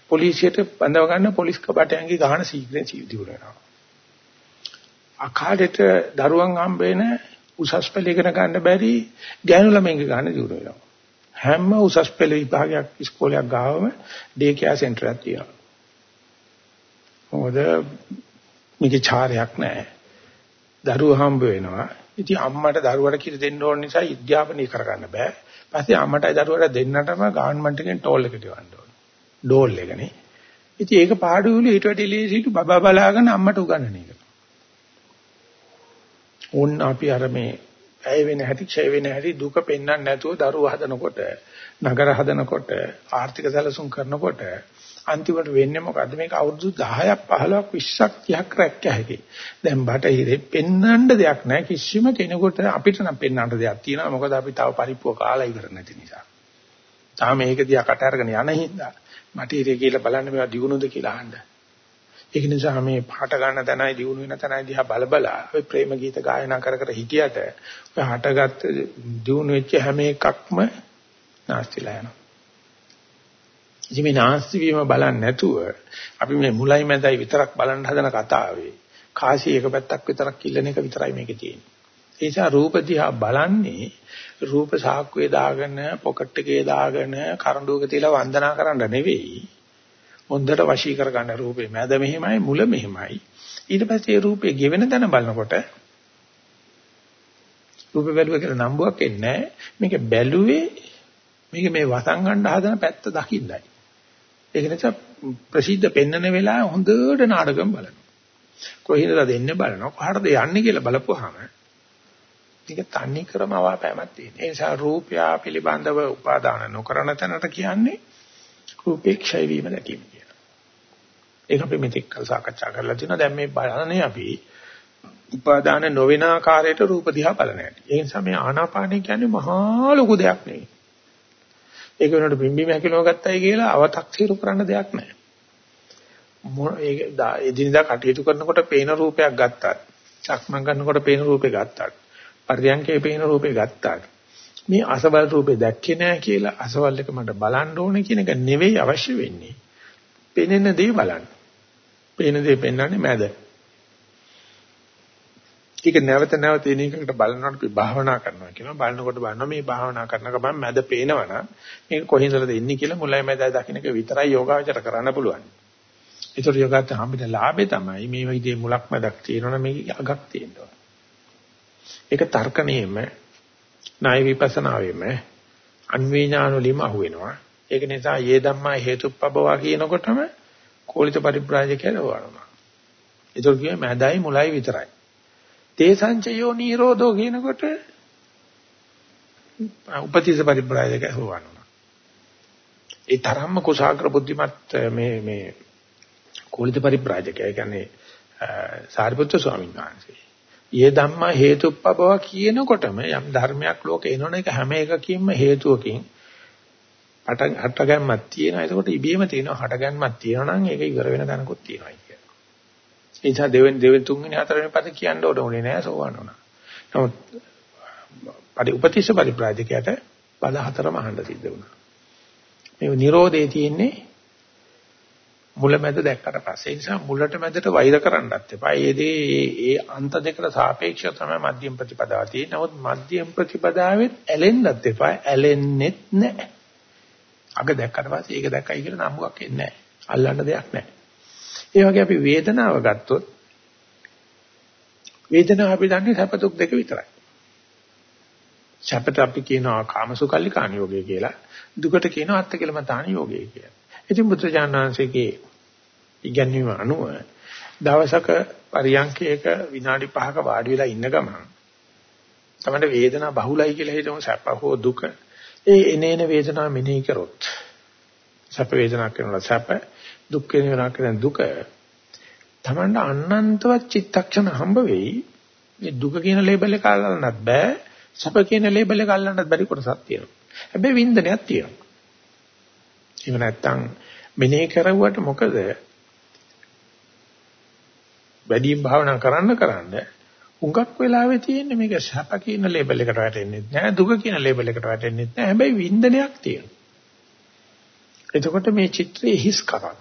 පොලිසියට බඳව ගන්න පොලිස් කබටයන්ගේ ගහන ශීඝ්‍රයෙන් දිනු වෙනවා. අකාඩේට දරුවන් හම්බ වෙන උසස් පෙළ ඉගෙන ගන්න බැරි ගෑනු ළමයින්ගේ ගන්න දිනු වෙනවා. හැම උසස් පෙළ විභාගයක් ඉස්කෝලයක් ගාවම ඩේ කෙයාර් සෙන්ටර් එකක් තියෙනවා. මොකද මේකේ චාරයක් නැහැ. දරුවෝ හම්බ වෙනවා. ඉතින් අම්මට දරුවට කිරි දෙන්න ඕන නිසා විද්‍යාපනය කරගන්න බෑ. පස්සේ අම්මටයි දරුවට දෙන්නටම ගවර්න්මන්ට් එකෙන් ටෝල් එක ගෙවන්න ඕන. ඩෝල් එකනේ. ඉතින් ඒක පාඩුවලු ඊට වැඩි ලේසිලු බබා බලාගෙන අම්මට උගන්වන එක. ඕන්න අපි අර මේ ඇය වෙන හැටි ක්ෂය වෙන හැටි දුක පෙන්වන්න නැතුව දරුවෝ හදනකොට නගර හදනකොට ආර්ථික සැලසුම් කරනකොට අන්තිමට වෙන්නේ මොකද්ද මේක අවුරුදු 10ක් 15ක් 20ක් 30ක් රැක්ක හැකි. දැන් බටහිරේ පෙන්වන්න දෙයක් නැහැ කිසිම කෙනෙකුට අපිට නම් පෙන්වන්න දෙයක් තියෙනවා මොකද අපි තව පරිප්පුව කාලා ඉවර නැති නිසා. තාම මේක දිහා කට අරගෙන යන හින්දා බටහිරේ කියලා බලන්න මේවා දිනුනොද කියලා අහන්න. ඒක නිසා මේ පාට ගන්න තැනයි දිනු වෙන තැනයි දිහා බල බල ඔය ප්‍රේම ගීත ගායනා කර කර හිටියට ඔය හටගත් දිනු වෙච්ච හැම එකක්ම නැස්තිලා යනවා. ඉතින් මේ නාස්ති වීම බලන්නේ නැතුව අපි මේ මුලයි මැදයි විතරක් බලන්න හදන කතාවේ කාසි එක පැත්තක් විතරක් කිල්ලන එක විතරයි මේකේ තියෙන්නේ. ඒ නිසා රූප දිහා බලන්නේ රූප සාක්කුවේ දාගෙන පොකට් එකේ දාගෙන කරඬුවක තියලා වන්දනා කරන්න නෙවෙයි. හොඳට වශී කර ගන්න රූපේ මැද මෙහෙමයි මුල මෙහෙමයි. ඊට පස්සේ ඒ රූපේ ගෙවෙන තැන බලනකොට රූපේ බැලුවා කියලා නම්බුවක් එන්නේ මේක බැලුවේ මේක මේ වසන් ගන්න හදන පැත්ත දකින්නයි. ඒක නිසා ප්‍රසිද්ධ පෙන්නන වෙලාව හොඳට නාටකම් බලනවා. කොහෙන්ද දෙන්නේ බලනවා. කොහටද යන්නේ කියලා බලපුවාම මේක තන්නේ ක්‍රම අවාපෑමක් තියෙන. ඒ නිසා රූපය පිළිබඳව උපාදාන නොකරන තැනට කියන්නේ රූපේ ක්ෂය වීම දැකීම කියලා. ඒක අපි මෙතෙක් කල් සාකච්ඡා කරලා තියෙනවා. දැන් මේ බලන්නේ අපි උපාදාන නොවන ආකාරයට රූප දිහා බලන හැටි. ඒ නිසා මේ ආනාපානය කියන්නේ මහා ලොකු දෙයක් නෙවෙයි. ඒක වෙනකොට බිම්බිම හැකිලව ගත්තයි කියලා අව탁සීරු කරන්න දෙයක් නැහැ. ඒක එදිනදා කටයුතු කරනකොට පේන රූපයක් ගත්තත්, සක්මන් කරනකොට පේන රූපේ ගත්තත්, පරියන්කේ පේන රූපේ ගත්තත් මේ අසවල් රූපේ දැක්කේ නැහැ කියලා අසවල් එක මට බලන්න ඕනේ කියන එක නෙවෙයි අවශ්‍ය වෙන්නේ. පෙනෙන දේ බලන්න. පේන දේ පෙන්වන්නේ මැද. ඒක නැවත නැවත එන එකකට බලනකොට අපි භාවනා කරනවා කියනවා. බලනකොට බලනවා මේ භාවනා කරන ගමන් මැද පේනවනම් මේක කොහින්දද එන්නේ කියලා මුලයි මැදයි දකින්න එක විතරයි යෝගාවචර කරන්න පුළුවන්. ඒතර යෝගාත් හම්බෙන ලාභේ තමයි මේ විදිහේ මුලක් මැදක් තියෙනවනම් මේක අගක් තියෙනවා. ඒක තර්කණයෙම ණය විපස්සනාවෙම අන්වේ ඥානවලින්ම අහුවෙනවා. ඒක නිසා යේ ධම්මා හේතුප්පබවා කියනකොටම කෝලිත පරිබ්‍රාජකයල වරනවා. ඒතර කියන්නේ මැදයි මුලයි විතරයි. තේ සංචයෝ නිරෝධෝ කියනකොට උපතිස පරිබ්‍රාජක හොවනවා. ඒ තරම්ම කුසాగ්‍ර බුද්ධිමත් මේ මේ කෝලිත පරිබ්‍රාජකය කියන්නේ සාරිපුත්‍ර ස්වාමීන් වහන්සේ. යේ ධම්මා හේතුප්පබව කියනකොටම යම් ධර්මයක් ලෝකේ එනවනේ ඒක හැම එකකින්ම හේතුවකින් හටගැම්මක් තියෙනවා. ඒකට ඉබේම තියෙනවා හටගැම්මක් තියෙනවා නම් ඒක ඉවර වෙන තැනකුත් තියෙනවා කියනවා. ඒ නිසා දෙවෙනි දෙවෙනි තුන්වෙනි හතරවෙනි පද කියන්න ඕනේ නෑ සෝවන් උනා. නමුත් පරි උපතිස්ස පරිප්‍රාජකයට පද හතරම අහන්න සිද්ධ වුණා. මේ නිරෝධයේ තියෙන්නේ මුලමැද දැක්කට පස්සේ ඒ නිසා මුලට මැදට වෛර කරන්නත් එපා. ඒ දේ ඒ අන්ත දෙකට සාපේක්ෂව තමයි මධ්‍යම ප්‍රතිපදාව තියෙන්නේ. නමුත් මධ්‍යම ප්‍රතිපදාවෙත් ඇලෙන්නත් එපා. ඇලෙන්නෙත් නැහැ. අග දැක්කට පස්සේ ඒක දැක්කයි කියලා නම්බුවක් එන්නේ නැහැ. අල්ලන්න දෙයක් නැහැ. ඒ වගේ අපි වේදනාව ගත්තොත් වේදනාව අපි දන්නේ සැප දුක් දෙක විතරයි. සැපට අපි කියනවා කාමසුකල්ලිකාණ යෝගය කියලා. දුකට කියනවා අත්කලමතාණ යෝගය කියලා. ඉතින් බුදුජානනාංශයේ ඉගැන්වීම අනුව දවසක පරියන්කයක විනාඩි 5ක වාඩි වෙලා ඉන්න ගමන් තමයි වේදනා බහුලයි කියලා හිතමු සැප හෝ දුක. ඒ එනේන වේදනාව මෙනෙහි කරොත් සැප වේදනා කරනවා සැප දුක් වේදනා කරන දුක තමන්ට අනන්තවත් චිත්තක්ෂණ හම්බ වෙයි. මේ දුක කියන ලේබල් එක අල්ලන්නත් බෑ. සැප කියන ලේබල් එක අල්ලන්නත් බැරි කොටසක් තියෙනවා. හැබැයි වින්දනයක් තියෙනවා. එහෙම නැත්නම් මෙනෙහි කරුවට මොකද වැඩියෙන් භාවනා කරන්න කරන්න උඟක් වෙලාවේ තියෙන්නේ මේක සැප කියන ලේබල් එකට වැටෙන්නේ නැහැ දුක කියන ලේබල් එකට වැටෙන්නේ නැහැ හැබැයි වින්දනයක් තියෙනවා එතකොට මේ චිත්‍රයේ හිස් කරක්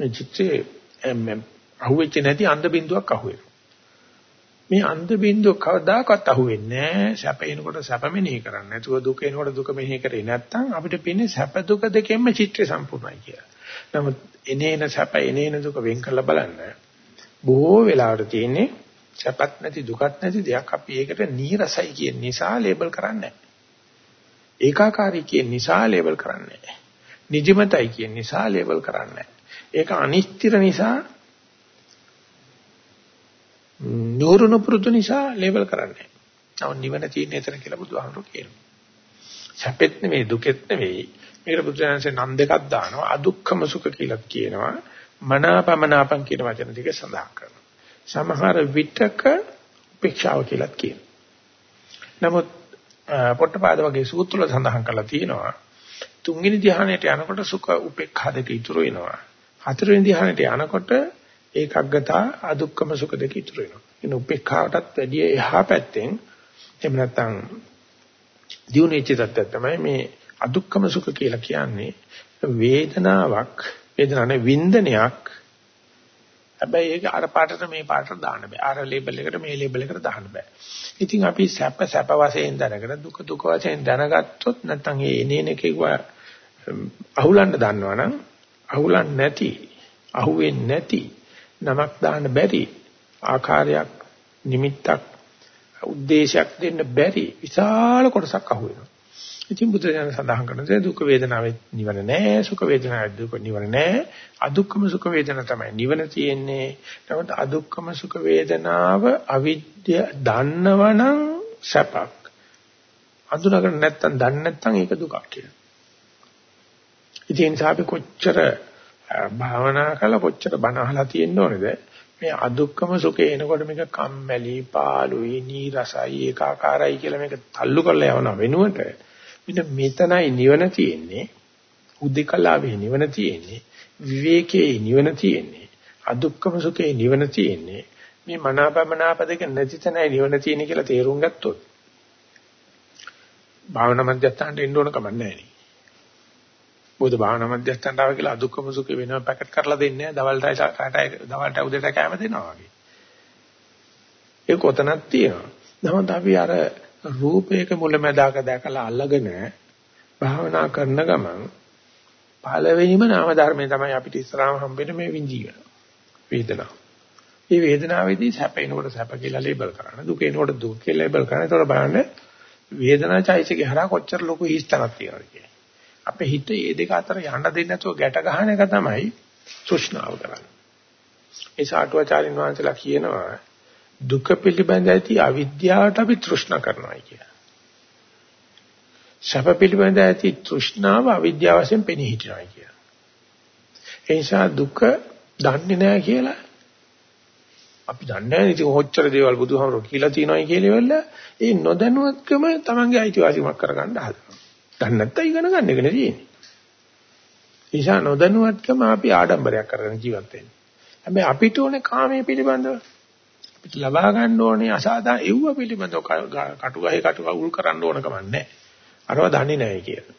මේ චිත්‍රයේ අහුවෙච්ච නැති අන්ධ බින්දුවක් අහුවෙනවා. මේ අන්ධ බින්දුව කවදාකවත් අහුවෙන්නේ නැහැ. සැප එනකොට සැප මෙනෙහි කරන්නේ. නැතුව දුක එනකොට දුක මෙනෙහි කරේ නැත්නම් අපිට පේන්නේ සැප දුක දෙකෙන්ම චිත්‍රය සම්පූර්ණයි කියලා. නමුත් එනේන සැප එනේන දුක වෙන් කරලා බලන්න. බොහෝ වෙලාවට තියෙන්නේ සැපත් නැති දුකත් නැති දෙයක් අපි ඒකට නීරසයි කියන නිසා ලේබල් කරන්නේ ඒකාකාරී කියන නිසා ලේබල් කරන්නේ නිදිමතයි කියන නිසා ලේබල් කරන්නේ ඒක අනිශ්චිත නිසා නෝරුණු පුරුදු නිසා ලේබල් කරන්නේ. නව නිවන තියෙන එතන කියලා බුදුහාමුදුරු කියනවා. සැපෙත් නෙවෙයි දුකෙත් නෙවෙයි. මේකට බුදුරජාණන්සේ නම් දෙකක් දානවා. අදුක්ඛම සුඛ කියලා කියනවා. මනාපමනාපම් කියන වචන ටික සඳහන් කරනවා. සමහර විටක උපේක්ෂාව කියලා කියනවා. නමුත් පොට්ටපාද වගේ සූත්‍රවල සඳහන් කරලා තියෙනවා. තුන්වෙනි ධ්‍යානයට යනකොට සුඛ උපේක්ඛා දෙක ඉතුරු වෙනවා. හතරවෙනි ධ්‍යානයට යනකොට ඒකග්ගතා අදුක්කම සුඛ දෙක ඉතුරු වෙනවා. එන උපේක්ඛාවටත් වැඩිය එහා පැත්තෙන් එහෙම නැත්නම් දියුණුවෙච්ච තත්ත්වය තමයි මේ අදුක්කම සුඛ කියලා කියන්නේ වේදනාවක් වේදනාවේ වින්දනයක් හැබැයි ඒක අර පාටට මේ පාටට දාන්න බෑ. අර ලේබල් එකට මේ ලේබල් එකට දාන්න බෑ. ඉතින් අපි සැප සැප වශයෙන් දැනගෙන දුක දුක වශයෙන් දැනගත්තොත් නැත්නම් ඒ එනේන කෙව අහුලන්න දන්නවනම් අහුලන්නේ නැති අහුවෙන්නේ නැති නමක් දාන්න බැරි ආකාරයක් නිමිත්තක් උද්දේශයක් දෙන්න බැරි විශාල කොටසක් අහු වෙනවා. ඉතින් බුදුරජාණන් සඳහන් කරනවා දුක් වේදනාවේ නිවන නෑ සුඛ වේදනාවේ දුක නිවන නෑ අදුක්කම සුඛ වේදනා තමයි නිවන තියෙන්නේ. නමුත් අදුක්කම සුඛ වේදනාව අවිද්‍ය දන්නවනම් සැපක්. අඳුනගන්න නැත්තම් දන්නේ නැත්තම් ඒක දුකක් කියලා. ඉතින් අපි කොච්චර භාවනා කළා කොච්චර බණ අහලා තියෙන්න ඕනේද? මේ අදුක්කම සුඛේ එනකොට මේක කම්මැලි පාළුයි නීරසයි ඒකාකාරයි කියලා මේක තල්ලු කරලා යවන වෙනුවට මෙන්න මෙතනයි නිවන තියෙන්නේ. උද්දකලාවේ නිවන තියෙන්නේ. විවේකයේ නිවන තියෙන්නේ. අදුක්කම සුඛේ නිවන තියෙන්නේ. මේ මනාපමනාප දෙක නැති තැනයි නිවන තියෙන්නේ කියලා තේරුම් ගත්තොත් භාවනා මධ්‍යස්ථානට එන්න ඕන කමක් නැහැ මොකද භාවනා මධ්‍යස්ථානට ආව කියලා අදුක්කම සුඛ වෙනම පැකට් කරලා දෙන්නේ නැහැ. දවල්ටයි රාටයි දවල්ට උදේට කැම දෙනවා වගේ. ඒක උතනක් තියෙනවා. නමුත් අපි අර රූපයක මුලැමැදාක දැකලා අල්ලගෙන භාවනා කරන ගමන් පළවෙනිම නාම ධර්මයේ තමයි අපිට ඉස්සරහම හම්බෙන්නේ මේ විඳීම. වේදනාව. මේ වේදනාවේදී සැපේනකොට සැප කියලා ලේබල් කරන්න. දුකේනකොට දුක් කියලා ලේබල් කරන්න. ඒතකොට බලන්න වේදනා චෛසිකේ හරහා කොච්චර ලොකු හිස්තනක් තියෙනවද කියලා. අපේ හිත මේ දෙක අතර යන්න දෙන්නේ නැතුව ගැට ගන්න එක තමයි තෘෂ්ණාව කරන්නේ. ඒ සාටුවාචාරින් වහන්සේලා කියනවා දුක පිළිබඳ ඇති අවිද්‍යාවට අපි තෘෂ්ණා කරනවා කියලා. සැප පිළිබඳ ඇති තෘෂ්ණාව අවිද්‍යාව වශයෙන් පෙනී හිටිනවා කියලා. ඒ නිසා දුක දන්නේ නැහැ කියලා අපි දන්නේ නැහැ ඉතින් කොච්චර දේවල් බුදුහාමරෝ කියලා තියෙනවයි කියලා ඉවරල ඒ නොදැනුවත්කම තමන්ගේ අයිතිවාසිකමක් කරගන්න හදනවා. දන්නේ නැත්නම් ඉගෙන ගන්න එක නේ තියෙන්නේ. ඒසා නොදැනුවත්කම අපි ආඩම්බරයක් කරගෙන ජීවත් වෙන්නේ. හැබැයි අපිට ඕනේ කාමයේ පිළිබඳව අපිට ලබා ගන්න ඕනේ අසාදා එව්ව පිළිබඳව කටුගහේ කටුගහ උල් කරන්න ඕන කම නැහැ. අරව දන්නේ නැහැ කියලා.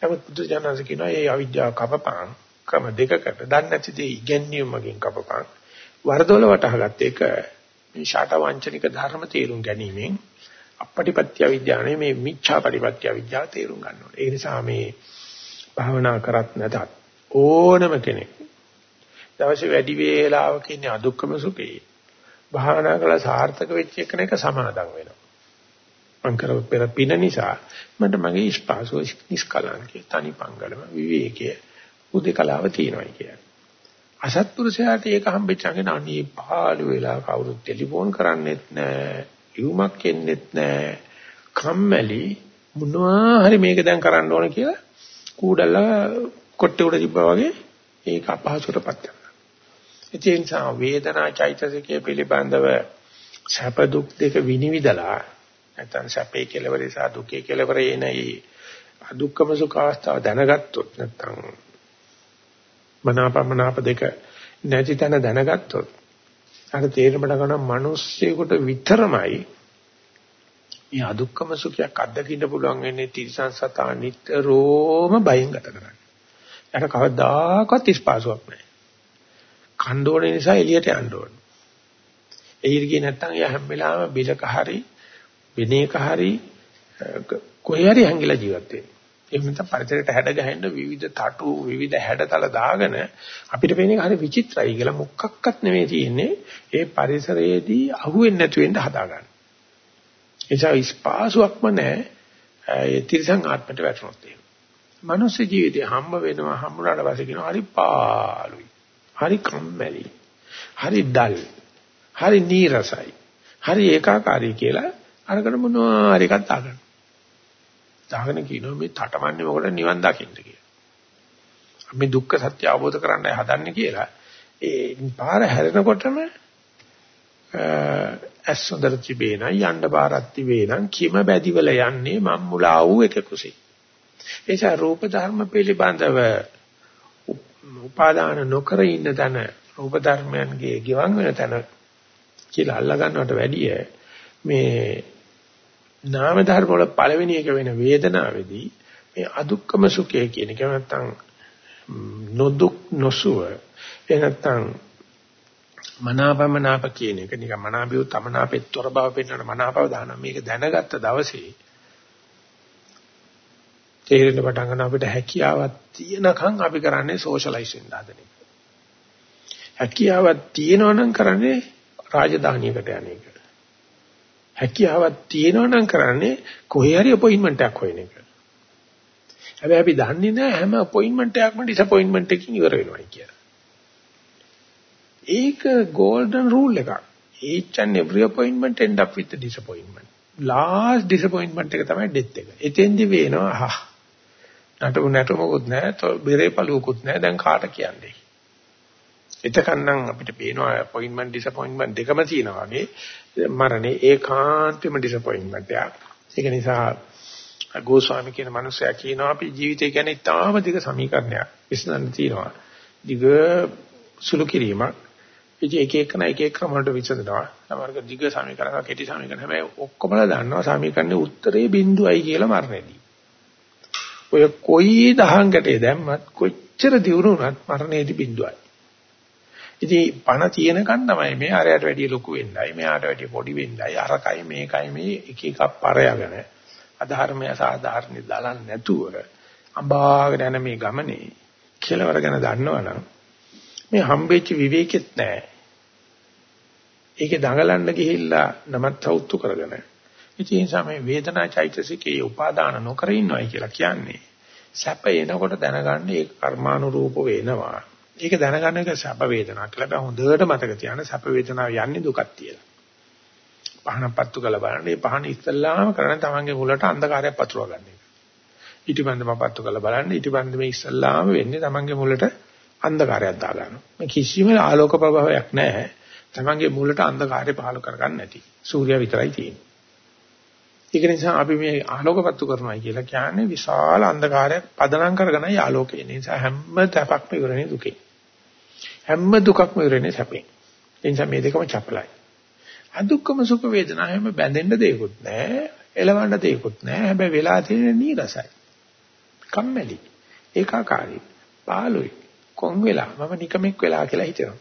නමුත් බුදු දනස කියනවා මේ අවිද්‍යාව කපපං ක්‍රම දෙකකට දන්නේ නැති දේ ඉගැන්වීමකින් කපපන් වරදොල වටහාගත්ත එක මේ ෂාට වංචනික ධර්ම තේරුම් ගැනීමෙන් අපපටිපත්‍ය විද්‍යාවේ මේ මිච්ඡාපටිපත්‍ය විද්‍යාව තේරුම් ගන්න ඕනේ. ඒ නිසා මේ භාවනා කරත් නැතත් ඕනම කෙනෙක් දවසේ වැඩි වේලාවක ඉන්නේ අදුක්කම සුඛේ. භාවනා කළා සාර්ථක වෙච්ච එකනක සමාදම් වෙනවා. මං කරව පෙර පින නිසා මට මගේ ස්පාසෝ නිස්කලංකේ තනි පංගලම විවේකයේ උදේකලාව තියෙනවා කියන්නේ. අසත්පුරුෂයාට ඒක හම්බෙච්චාගෙන අනේ පහළ වෙලා කවුරුත් ටෙලිෆෝන් කරන්නෙත් නැහැ, ඉවුමක් එන්නෙත් නැහැ. කම්මැලි මොනවා හරි මේක දැන් කරන්න ඕන කියලා කූඩල්ලා කොට්ටේ උඩ තිබ්බා වගේ ඒක අපහසුටපත් කරනවා. ඒ නිසා වේදනා චෛතසිකයේ පිළිබඳව සැප දුක් දෙක විනිවිදලා නැත්නම් සැපේ කෙලවරේ සහ දුකේ කෙලවරේ එන ඒ අදුක්කම සුඛ අවස්ථාව දැනගත්තොත් නැත්නම් මනාපමනාප දෙක නැති තැන දැනගත්තොත් අර තේරෙමඩ ගන්න මිනිස්සෙකුට විතරමයි මේ අදුක්කම සුඛයක් අත්දකින්න පුළුවන් වෙන්නේ තිරසන් සතා නිතරම බයෙන් ගත කරන්නේ. යට කවදාකවත් ඉස්පාසුවක් නැහැ. කණ්ඩෝනේ නිසා එළියට යන්න ඕනේ. එළියට ගියේ නැත්නම් එයා හැම වෙලාවෙම බිලක හරි වෙනේක හරි කොහේ හරි හැංගිලා ජීවත් වෙන්නේ. ඒ නිසා පරිසරයට හැඩ ගැහෙන්න විවිධ තටු විවිධ හැඩතල දාගෙන අපිට පේන්නේ හරි විචිත්‍රයි කියලා මොකක්වත් නෙමෙයි තියෙන්නේ. ඒ පරිසරයේදී අහුවෙන්නේ නැතු වෙන්න හදාගන්න. ඒ නිසා ස්පාසුවක්ම නැහැ. ඒ තිරසං ආත්මයට වැටුණොත් එහෙම. මනුස්ස ජීවිතේ හම්බ වෙනවා හම්බුනාට පස්සේ කියනවා හරි පාළුයි. හරි කම්මැලි. හරි ඩල්. හරි නීරසයි. හරි ඒකාකාරී කියලා අරකට මොනවා හරි එකක් දාගන්න. දාගෙන කියනවා මේ තටමන්නේ මොකටද නිවන් දකින්න කියලා. අපි දුක්ඛ සත්‍ය අවබෝධ කරන්නයි හදන්නේ කියලා. ඒ පාර හැරෙනකොටම ඇස් හොඳට තිබේන යන්න බාරක් තිබේනම් කිම බැදිවල යන්නේ මම් මුලා වූ එක කුසී. එසා රූප ධර්ම පිළිබඳව උපාදාන නොකර ඉන්න තැන රූප ධර්මයන්ගේ ගිවන් වෙන තැන කියලා අල්ලා ගන්නවට වැඩිය මේ නාම ධර්ම වල පළවෙනි එක වෙන වේදනාවේදී මේ අදුක්කම සුඛය කියන එක නැත්තම් නොදුක් නොසුව ඒ නැත්තම් මනාපමනාප කියන එක නිකන් මනාපියු තමනාපෙත්තර බව පෙන්වන මනාපව දාන මේක දැනගත්ත දවසේ තේරෙන්න පටන් ගන්න අපිට හැකියාවක් තියෙනකන් අපි කරන්නේ සෝෂලයිස් වෙන්න හදන එක. හැකියාවක් තියෙනවනම් කරන්නේ රාජධානියකට යන එක. හැකියාවක් තියෙනවා නම් කරන්නේ කොහේ හරි අපොයින්ට්මන්ට් එකක් හොයන එක. හැබැයි අපි දන්නේ නැහැ හැම අපොයින්ට්මන්ට් එකක්ම ඩිසපොයින්ට්මන්ට් එකකින් ඉවර වෙනවා කියලා. ඒක golden rule එකක්. each and every appointment end up with a disappointment. last disappointment එක තමයි death එක. එතෙන්දි වෙනවා අහ. නටු නටුමකුත් නැහැ, බෙරේ පළුවකුත් නැහැ. දැන් කාට කියන්නේ? එතකන් නම් අපිට පේනවා අපොයින්ට්මන්ට් ඩිසපොයින්ට්මන්ට් දෙකම තියෙනවා වගේ මරණේ ඒකාන්තෙම ඩිසපොයින්ට්මන්ට් එකක්. ඒක නිසා ගෝස්වාමි කියන මනුස්සයා කියනවා අපි ජීවිතය ගැන ඉතාම දිග සමීකරණයක් විශ්ලේෂණ තියෙනවා. දිග සුළු කිරීමක්. ඉතින් එක එකන එක එක ක්‍රම වලට විසඳනවා. සමහරක දිග සමීකරණ කෙටි සමීකරණ හැබැයි ඔක්කොමලා දන්නවා සමීකරණේ උත්තරේ බිඳුවයි කියලා මරණයදී. ඔය කොයි දහංගටේ දැම්මත් කොච්චර දියුණු වුණත් මරණයේදී බිඳුවයි. ඉතින් පණ තියෙනකන් තමයි මේ අරයට වැඩිය ලොකු වෙන්නයි මෙයාට වැඩිය පොඩි වෙන්නයි අරකයි මේකයි මේ එක එකක් පරයගෙන අධර්මය සාධාරණේ දාලන්න නැතුව අඹාගෙන යන මේ ගමනේ කෙලවර ගැන දන්නවනම් මේ හම්බෙච්ච විවේකෙත් නැහැ. ඒකේ දඟලන්න ගිහිල්ලා නමත් සෞතු කරගෙන ඉතින් ඒ සමේ වේදනා චෛතසිකේ උපාදාන නොකර ඉන්නවයි කියලා කියන්නේ සැප එනකොට දැනගන්න ඒක කර්මානුරූප වෙනවා. ඒක දැනගන්න එක සැප වේදනාවක් කියලා. බෑ හොඳට මතක තියාගන්න සැප වේදනාව යන්නේ දුකක් තියලා. පහන පත්තු කළ බලන්න. මේ පහන ඉස්සල්ලාම කරන්නේ තමන්ගේ මුලට අන්ධකාරයක් පතුරව ගන්න එක. ඊටිබන්දම පත්තු කළ බලන්න. ඊටිබන්දම ඉස්සල්ලාම වෙන්නේ තමන්ගේ මුලට අන්ධකාරයක් දාගන්න. මේ කිසිම ආලෝක ප්‍රභාවයක් නැහැ. තමන්ගේ මුලට අන්ධකාරය පහළ කරගන්න නැති. සූර්යයා විතරයි තියෙන්නේ. ඒක නිසා අපි මේ ආලෝකපත්තු කරනවා කියලා කියන්නේ විශාල අන්ධකාරයක් පදනම් කරගෙනයි ආලෝකය. ඒ නිසා හැම තැපක්ම ඉවරනේ දුකේ. හැම දුකක්ම ඉවරනේ සැපෙන්. ඒ නිසා මේ දෙකම චපලයි. අදුක්කම සුඛ වේදනා හැම බැඳෙන්න දෙයක්වත් නැහැ. එලවන්න දෙයක්වත් නැහැ. හැබැයි වෙලා තියෙන නීරසයි. කම්මැලි. ඒකාකාරී. පාළුයි. කොන් වෙලා මම නිකමෙක් වෙලා කියලා හිතෙනවා.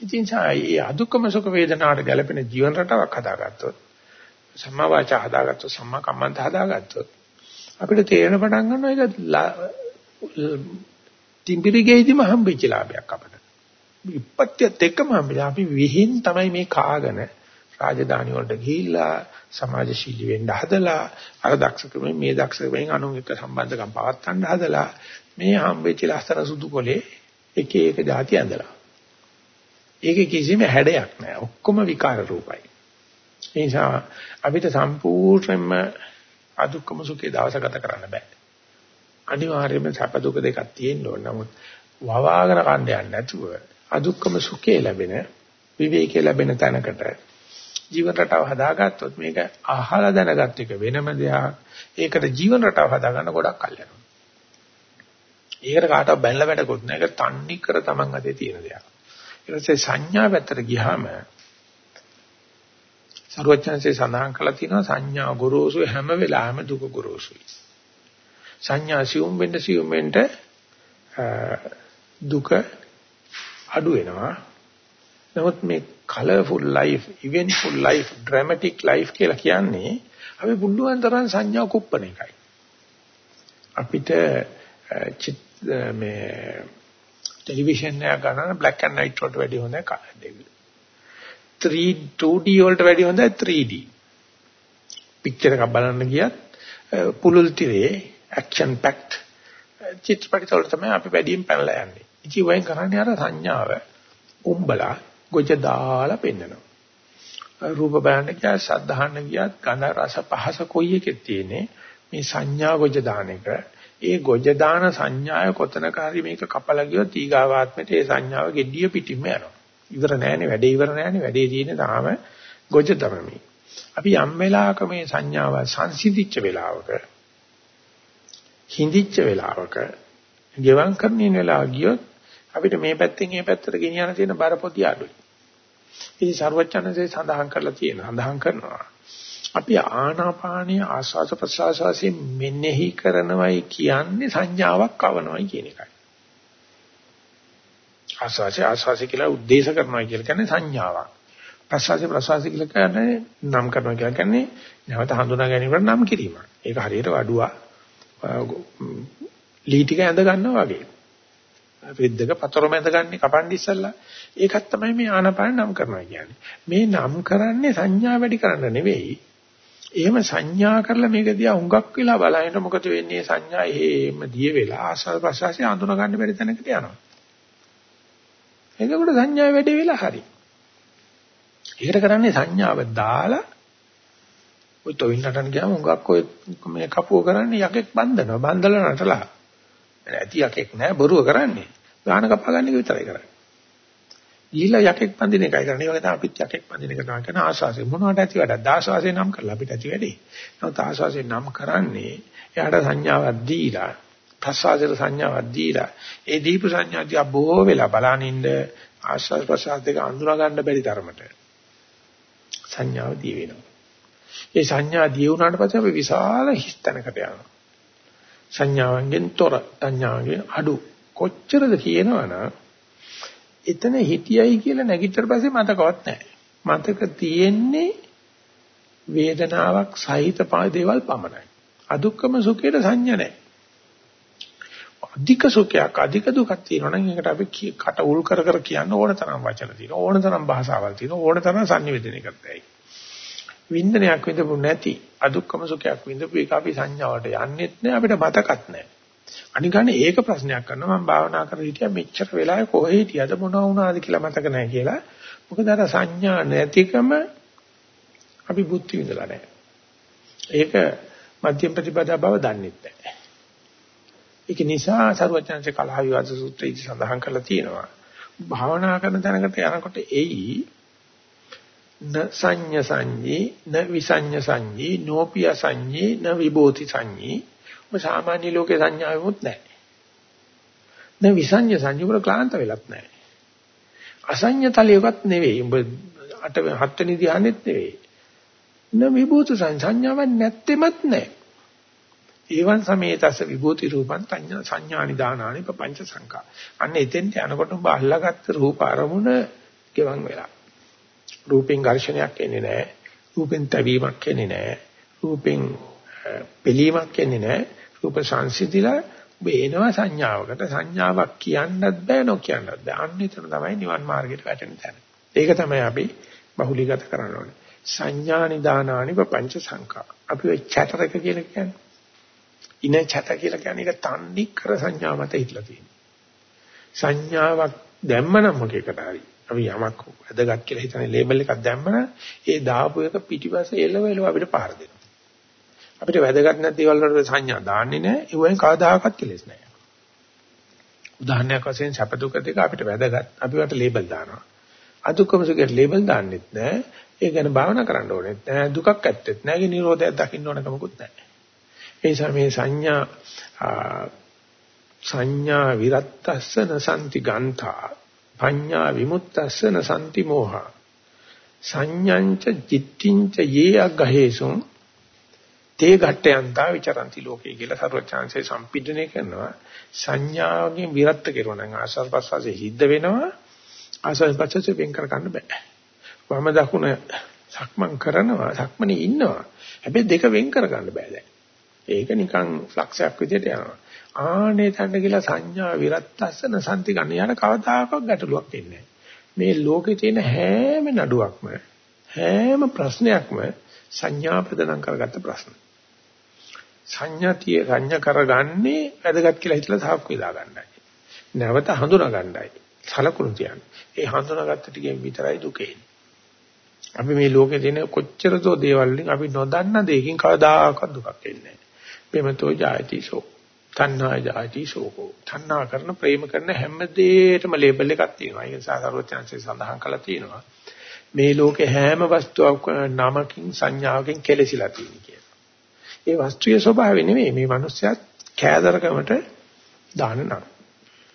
ඉතින් ඒ අදුක්කම සුඛ වේදනාවට ගැලපෙන ජීවන රටාවක් හදාගත්තොත් සම්මා වාචා හදාගත්තොත් සම්මා කම්මන්ත හදාගත්තොත් අපිට තේරෙන පටන් ගන්නවා ඒක තිම්බිරිගෙයිදිම හම්බෙච්ච ලාභයක් අපිට. විපත්‍යත් එක්කම හම්බෙලා අපි විහිං තමයි මේ කාගෙන රාජධානි වලට ගිහිල්ලා සමාජශීලී වෙන්න හදලා අර දක්ෂකමෙන් මේ දක්ෂකමෙන් අනුන්ගේ සම්බන්ධකම් පවත්වන්න හදලා මේ හම්බෙච්ච ලස්සන සුදු කොලේ එක එක જાති ඇඳලා. ඒකේ කිසිම හැඩයක් නැහැ. ඔක්කොම විකාර රූපයි. ඒ නිසා අපිට සම්පූර්ණයෙන්ම අදුක්කම සුඛේ දවස ගත කරන්න බෑ. අනිවාර්යයෙන්ම සැප දුක දෙකක් තියෙන්න ඕන. නමුත් වවාගෙන කණ්ඩ යන්නේ නැතුව අදුක්කම සුඛේ ලැබෙන විවේකේ ලැබෙන තැනකට ජීවන රටාව හදාගත්තොත් මේක අහලා දැනගත් එක වෙනම දෙයක්. ඒකට ජීවන රටාව හදාගන්න ගොඩක් කල් යනවා. ඒකට කාටවත් බැලලා වැඩකුත් නැහැ. ඒක තන්නේ කර තමන් අතේ තියෙන දෙයක්. ඊට පස්සේ සංඥා පැත්තට ගියාම සරුවචනසේ සඳහන් කළා තියෙනවා සංඥා ගොරෝසු හැම වෙලාවෙම දුක ගොරෝසුයි. සංඥා සියුම් වෙන්න සියුම් වෙන්න දුක අඩු වෙනවා. නමුත් මේ colorful life, eventful life, dramatic life කියලා කියන්නේ අපි පුළුවන් තරම් සංඥා කුප්පන එකයි. අපිට මේ ටෙලිවිෂන් එක ගන්න black and white වලට වැඩි හොඳයි 3 2D වලට වැඩි හොඳයි 3D. පික්චර් එකක් බලන්න ගියත් පුලුල් තිරේ action packed චිත්‍රපට වල තමයි අපි වැඩියෙන් පැනලා යන්නේ. ඉති වයින් කරන්නේ අර සංඥාව උඹලා ගොජ දාලා පෙන්නනවා. රූප බලන්න ගියා සද්ධාහන්න ගියත් ගඳ රස පහස කොයි එකෙත් තියෙන්නේ මේ සංඥා ගොජ දාන එක. ඒ ගොජ දාන සංඥාය කොතනක හරි මේක කපලා ගියොත් ඊගාවාත්මයට ඒ සංඥාව gediya පිටින්ම යනවා. ඉවර නෑනේ වැඩේ ඉවර නෑනේ වැඩේ තියෙන්නේ තාම ගොජ තමයි. අපි යම් වෙලාවක මේ සංඥාව සංසිඳිච්ච වෙලාවක හිඳිච්ච වෙලාවක ගෙවම් කරමින් වෙලාව ගියොත් අපිට මේ පැත්තෙන් මේ පැත්තට ගෙනියන්න තියෙන බරපොතිය අඩුයි. ඉතින් ਸਰවඥන්සේ සඳහන් කරලා තියෙන සඳහන් කරනවා. අපි ආනාපානීය ආස්වාද ප්‍රසආසයෙන් මෙනෙහි කරනවයි කියන්නේ සංඥාවක් කවනවයි කියන එකයි. ආස්වාසය ආස්වාසය කියලා උද්දේශ කරනවා කියලා කියන්නේ සංඥාවක්. ප්‍රසආසය ප්‍රසආසය කියලා කියන්නේ නම් කරනවා කියලා කියන්නේ නැවත හඳුනා ගැනීමට නම් කිරීමක්. ඒක හරියට වඩුවා ලී ටික ඇඳ ගන්නවා වගේ. රෙද්දක පතර මැද ගන්න කපන්න ඉස්සල්ලා ඒකත් තමයි මේ ආනපාන නම් කරනවා කියන්නේ. මේ නම් කරන්නේ සංඥා වැඩි කරන්න නෙවෙයි. එහෙම සංඥා කරලා මේක දිහා හුඟක් වෙලා බලහින්න මොකද වෙන්නේ සංඥා එහෙම දිය වෙලා ආසල් ප්‍රසවාසය අඳුන ගන්න බැරි තැනකට යනවා. එතකොට සංඥා වැඩි වෙලා හරි. ඒකට කරන්නේ සංඥාව දාලා ඔය තොවින්නටන් ගියාම හුඟක් ඔය මේ කපුව කරන්නේ යකෙක් බන්දනවා බන්දලා නටලා. ඇති යකෙක් නෑ බොරුව කරන්නේ. ගාන කපා ගන්න එක විතරයි කරන්නේ. ගිහිල්ලා යකෙක් බඳින එකයි කරන්නේ. ඒ වගේ තමයි අපිත් යකෙක් බඳින එක තමයි කරන ආශාසය. මොනවට ඇති වැඩක්? දාශාසය නම් කරලා අපිට ඇති වැඩේ. නමුත් ආශාසය නම් කරන්නේ එයාට සංඥාවක් දීලා ප්‍රසාදයට සංඥාවක් දීලා ඒ දීප සංඥා දිහා බොහෝ වෙලා බලනින්න ආශාස ප්‍රසාද දෙක අඳුනා ගන්න බැරි තරමට සංඥාව දී වෙනවා. ඒ සංඥා දී වුණාට පස්සේ අපි විශාල හිස්තැනකට යනවා. සංඥාවෙන් තොර සංඥාවෙන් අඩු කොච්චරද කියනවනම් එතන හිටියයි කියලා නැගිටතර පස්සේ මතකවත් නැහැ. මතක තියෙන්නේ වේදනාවක් සහිත දේවල් පමණයි. අදුක්කම සුඛයට සංඥා නැහැ. අධික සුඛයක් අධික දුකක් තියෙනවා නම් ඒකට අපි කට උල් කර කර කියන්න ඕන තරම් වචන තියෙනවා ඕන තරම් භාෂාවල් තියෙනවා ඕන තරම් sannivedana කරතයි. වින්දනයක් විඳපු නැති අදුක්කම සුඛයක් විඳපු එක අපි සංඥාවට යන්නෙත් නෑ අපිට මතකත් නෑ. අනිගානේ ඒක ප්‍රශ්නයක් කරනවා මම භාවනා කරලා හිටියා මෙච්චර වෙලාවේ කොහේ හිටියද මොනවා වුණාද කියලා මතක නැහැ කියලා. මොකද අර සංඥා නැතිකම අපි බුද්ධි විඳලා නැහැ. ඒක මධ්‍යම ප්‍රතිපදා බව දන්නේ නැහැ. ඒක නිසා සරුවචනසේ කලහ විවාද සූත්‍රයේදී සඳහන් කරලා තියෙනවා. භාවනා කරන තැනකට යනකොට එයි න සංඤ සංඤී න විසඤ්ඤ සංඤී නෝපිය සංඤී න විභූති සංඤී ඔබ සාමාන්‍ය ලෝකේ සංඥාවෙමුත් නැහැ. දැන් විසඤ්ඤ සංඥා ක්ලාන්ත වෙලත් නැහැ. අසඤ්ඤ තලියවත් නෙවෙයි. ඔබ අට හත්වෙනි ධ්‍යානෙත් නෙවෙයි. න විභූත සංඥාවක් නැත්තෙමත් නැහැ. ඒවන් සමේතස විභූති රූපං තඤ්ඤා සංඥානි දානානි පංච සංකා. අන්න එතෙන්ට යනකොට ඔබ අල්ලාගත්ත රූප අරමුණ ගෙවන් වෙලා. රූපෙන් ඝර්ෂණයක් එන්නේ නැහැ. රූපෙන් තැවීමක් එන්නේ නැහැ. රූපෙන් පිළීමක් එන්නේ නැහැ. රූප සංසිඳිලා ඔබ එනවා සංඥාවකට. සංඥාවක් කියන්නත් බෑ නොකියන්නත් බෑ. අන්න එතන තමයි නිවන් මාර්ගයට වැටෙන තැන. ඒක තමයි අපි බහුලීගත කරන්න ඕනේ. සංඥා නිදානානි පංච සංකා. අපි ඔය චතර එක කියලා කියන්නේ. ඉන චත කියලා කියන්නේ ඒක තන්නේ කර සංඥා මත හිටලා තියෙනවා. සංඥාවක් දැම්මනම් මොකේකට හරි. අපි යමක් වැදගත් කියලා හිතන්නේ ලේබල් එකක් දැම්මම ඒ දාපු එක පිටිපස්ස එලව එලව අපිට පාර දෙනවා. අපිට වැදගත් නැති දේවල් වලට සංඥා දාන්නේ නැහැ. ඒවෙන් කවදාකවත් කෙලෙස් නැහැ. උදාහරණයක් වශයෙන් සැප දුක දෙක අපිට වැදගත්. අපි වට ලේබල් දානවා. අදුක්කම සුඛයට ලේබල් දාන්නෙත් නැහැ. ඒ ගැන භාවනා කරන්න ඕනෙත් නැහැ. දුකක් ඇත්තෙත් නැහැ. ඒ නිරෝධයක් දකින්න ඕන කමකුත් නැහැ. ඒ නිසා මේ සංඥා සංඥා විරත්තස්සන සම්ති ගන්තා පඤ්ඤා විමුක්තස්සන සම්ති මෝහා. සංඤංච චිත්තිංච යේ අග්ගහේසුම්. තේ ඝට්ටයන්තා විචරಂತಿ ලෝකේ කියලා සර්වචාන්සේ සම්පිඩණය කරනවා. සංඥාවකින් විරත් කෙරුවා. නම් ආසස්පස්සසේ හිද්ද වෙනවා. ආසස්පස්සසේ වෙන් කර ගන්න බෑ. වම දකුණ සක්මන් කරනවා. සක්මනේ ඉන්නවා. හැබැයි දෙක වෙන් කර ගන්න බෑ දැන්. ඒක නිකන් ෆ්ලක්ස් එකක් විදිහට යනවා. ආනේ තන්න කියලා සංඥා විරත්තස්සන සම්ති ගන්න යන කවදාකවත් ගැටලුවක් එන්නේ මේ ලෝකේ තියෙන හැම නඩුවක්ම හැම ප්‍රශ්නයක්ම සංඥා ප්‍රදනම් කරගත්ත ප්‍රශ්න. සංඥාතිය සංඥා කරගන්නේ වැදගත් කියලා හිතලා සාක්කු වේදා ගන්නයි. නැවත හඳුනා ගන්නයි. සලකුණු තියන්නේ. ඒ හඳුනාගත්ත ටිකෙන් විතරයි දුකේ. අපි මේ ලෝකේ තියෙන කොච්චර දෝ දේවල් වලින් අපි නොදන්න දෙයකින් කවදාකවත් දුකක් එන්නේ නැහැ. ප්‍රේමතෝ ජායති සෝ. තණ්හා ජායති සෝකෝ. තණ්හා කරන ප්‍රේම කරන හැම දෙයකටම ලේබල් එකක් තියෙනවා. ඒ නිසා සර්වඥාන්සේ සඳහන් කළා තියෙනවා. මේ ලෝකේ හැම වස්තුවක් නමකින් සංඥාවකින් කෙලසිලා තියෙන කියලා. ඒ වස්තුවේ ස්වභාවය නෙමෙයි මේ මිනිස්සයත් කෑදරකමට දාන නම්.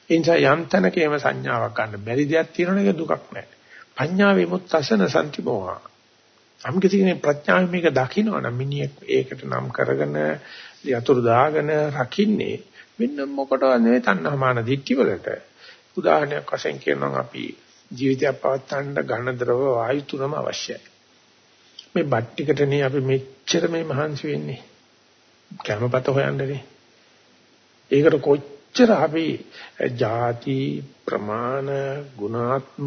ඒ නිසා යම් තැනකේම සංඥාවක් ගන්න බැරි දෙයක් තියෙනවනේ ඒක දුකක් නෑ. පඤ්ඤා විමුක්තසන සම්තිමෝහා. නම් කිසි කෙනෙක් ප්‍රඥාවෙන් මේක දකින්නවනම් මිනිහෙක් ඒකට නම් කරගෙන යතුරු දාගෙන රකින්නේ මෙන්න මොකටවත් නෙවෙයි තණ්හාමාන දිට්ඨි වලට. උදාහරණයක් වශයෙන් කියනවා අපි ජීවිතයක් පවත්වන්න ඝන ද්‍රව වායු තුනම අවශ්‍යයි. මේ බත් ටිකටනේ අපි මෙච්චර මේ මහන්සි වෙන්නේ. කැමපත හොයන්නනේ. ඒකට කොච්චර අපි ಜಾති ප්‍රමාණ ගුණාත්ම